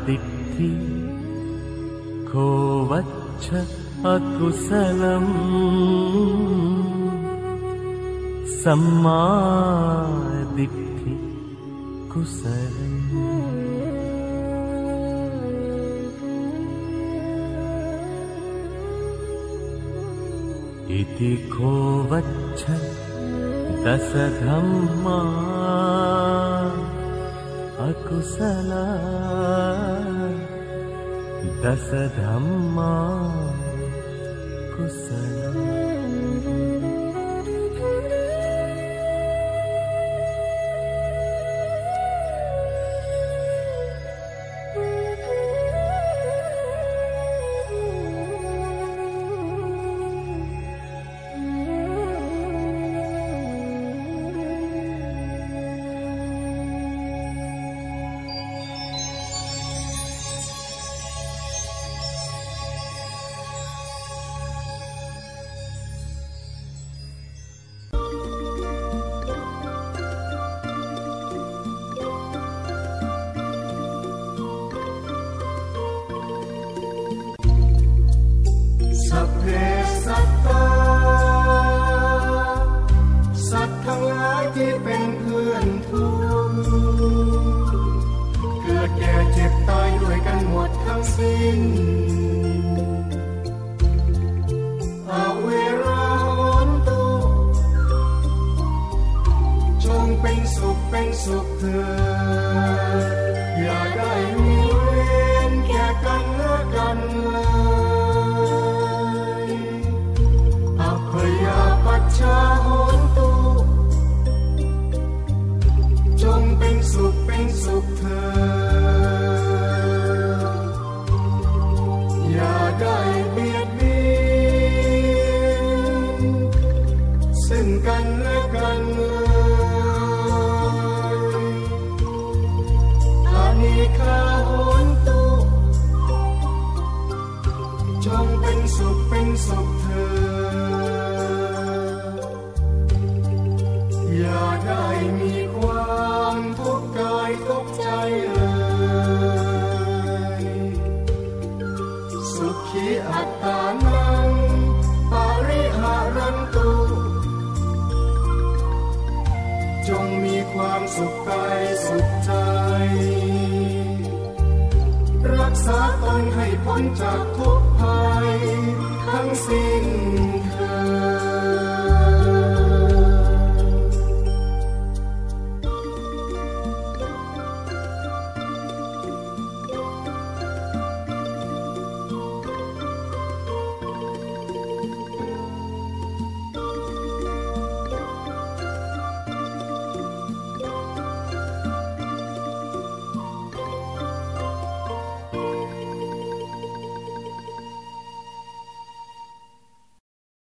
दि को अकुशलम्। सम्मादि कुशलम्। इति खो वच्छ दशधम् कुसला दश धा कुशल।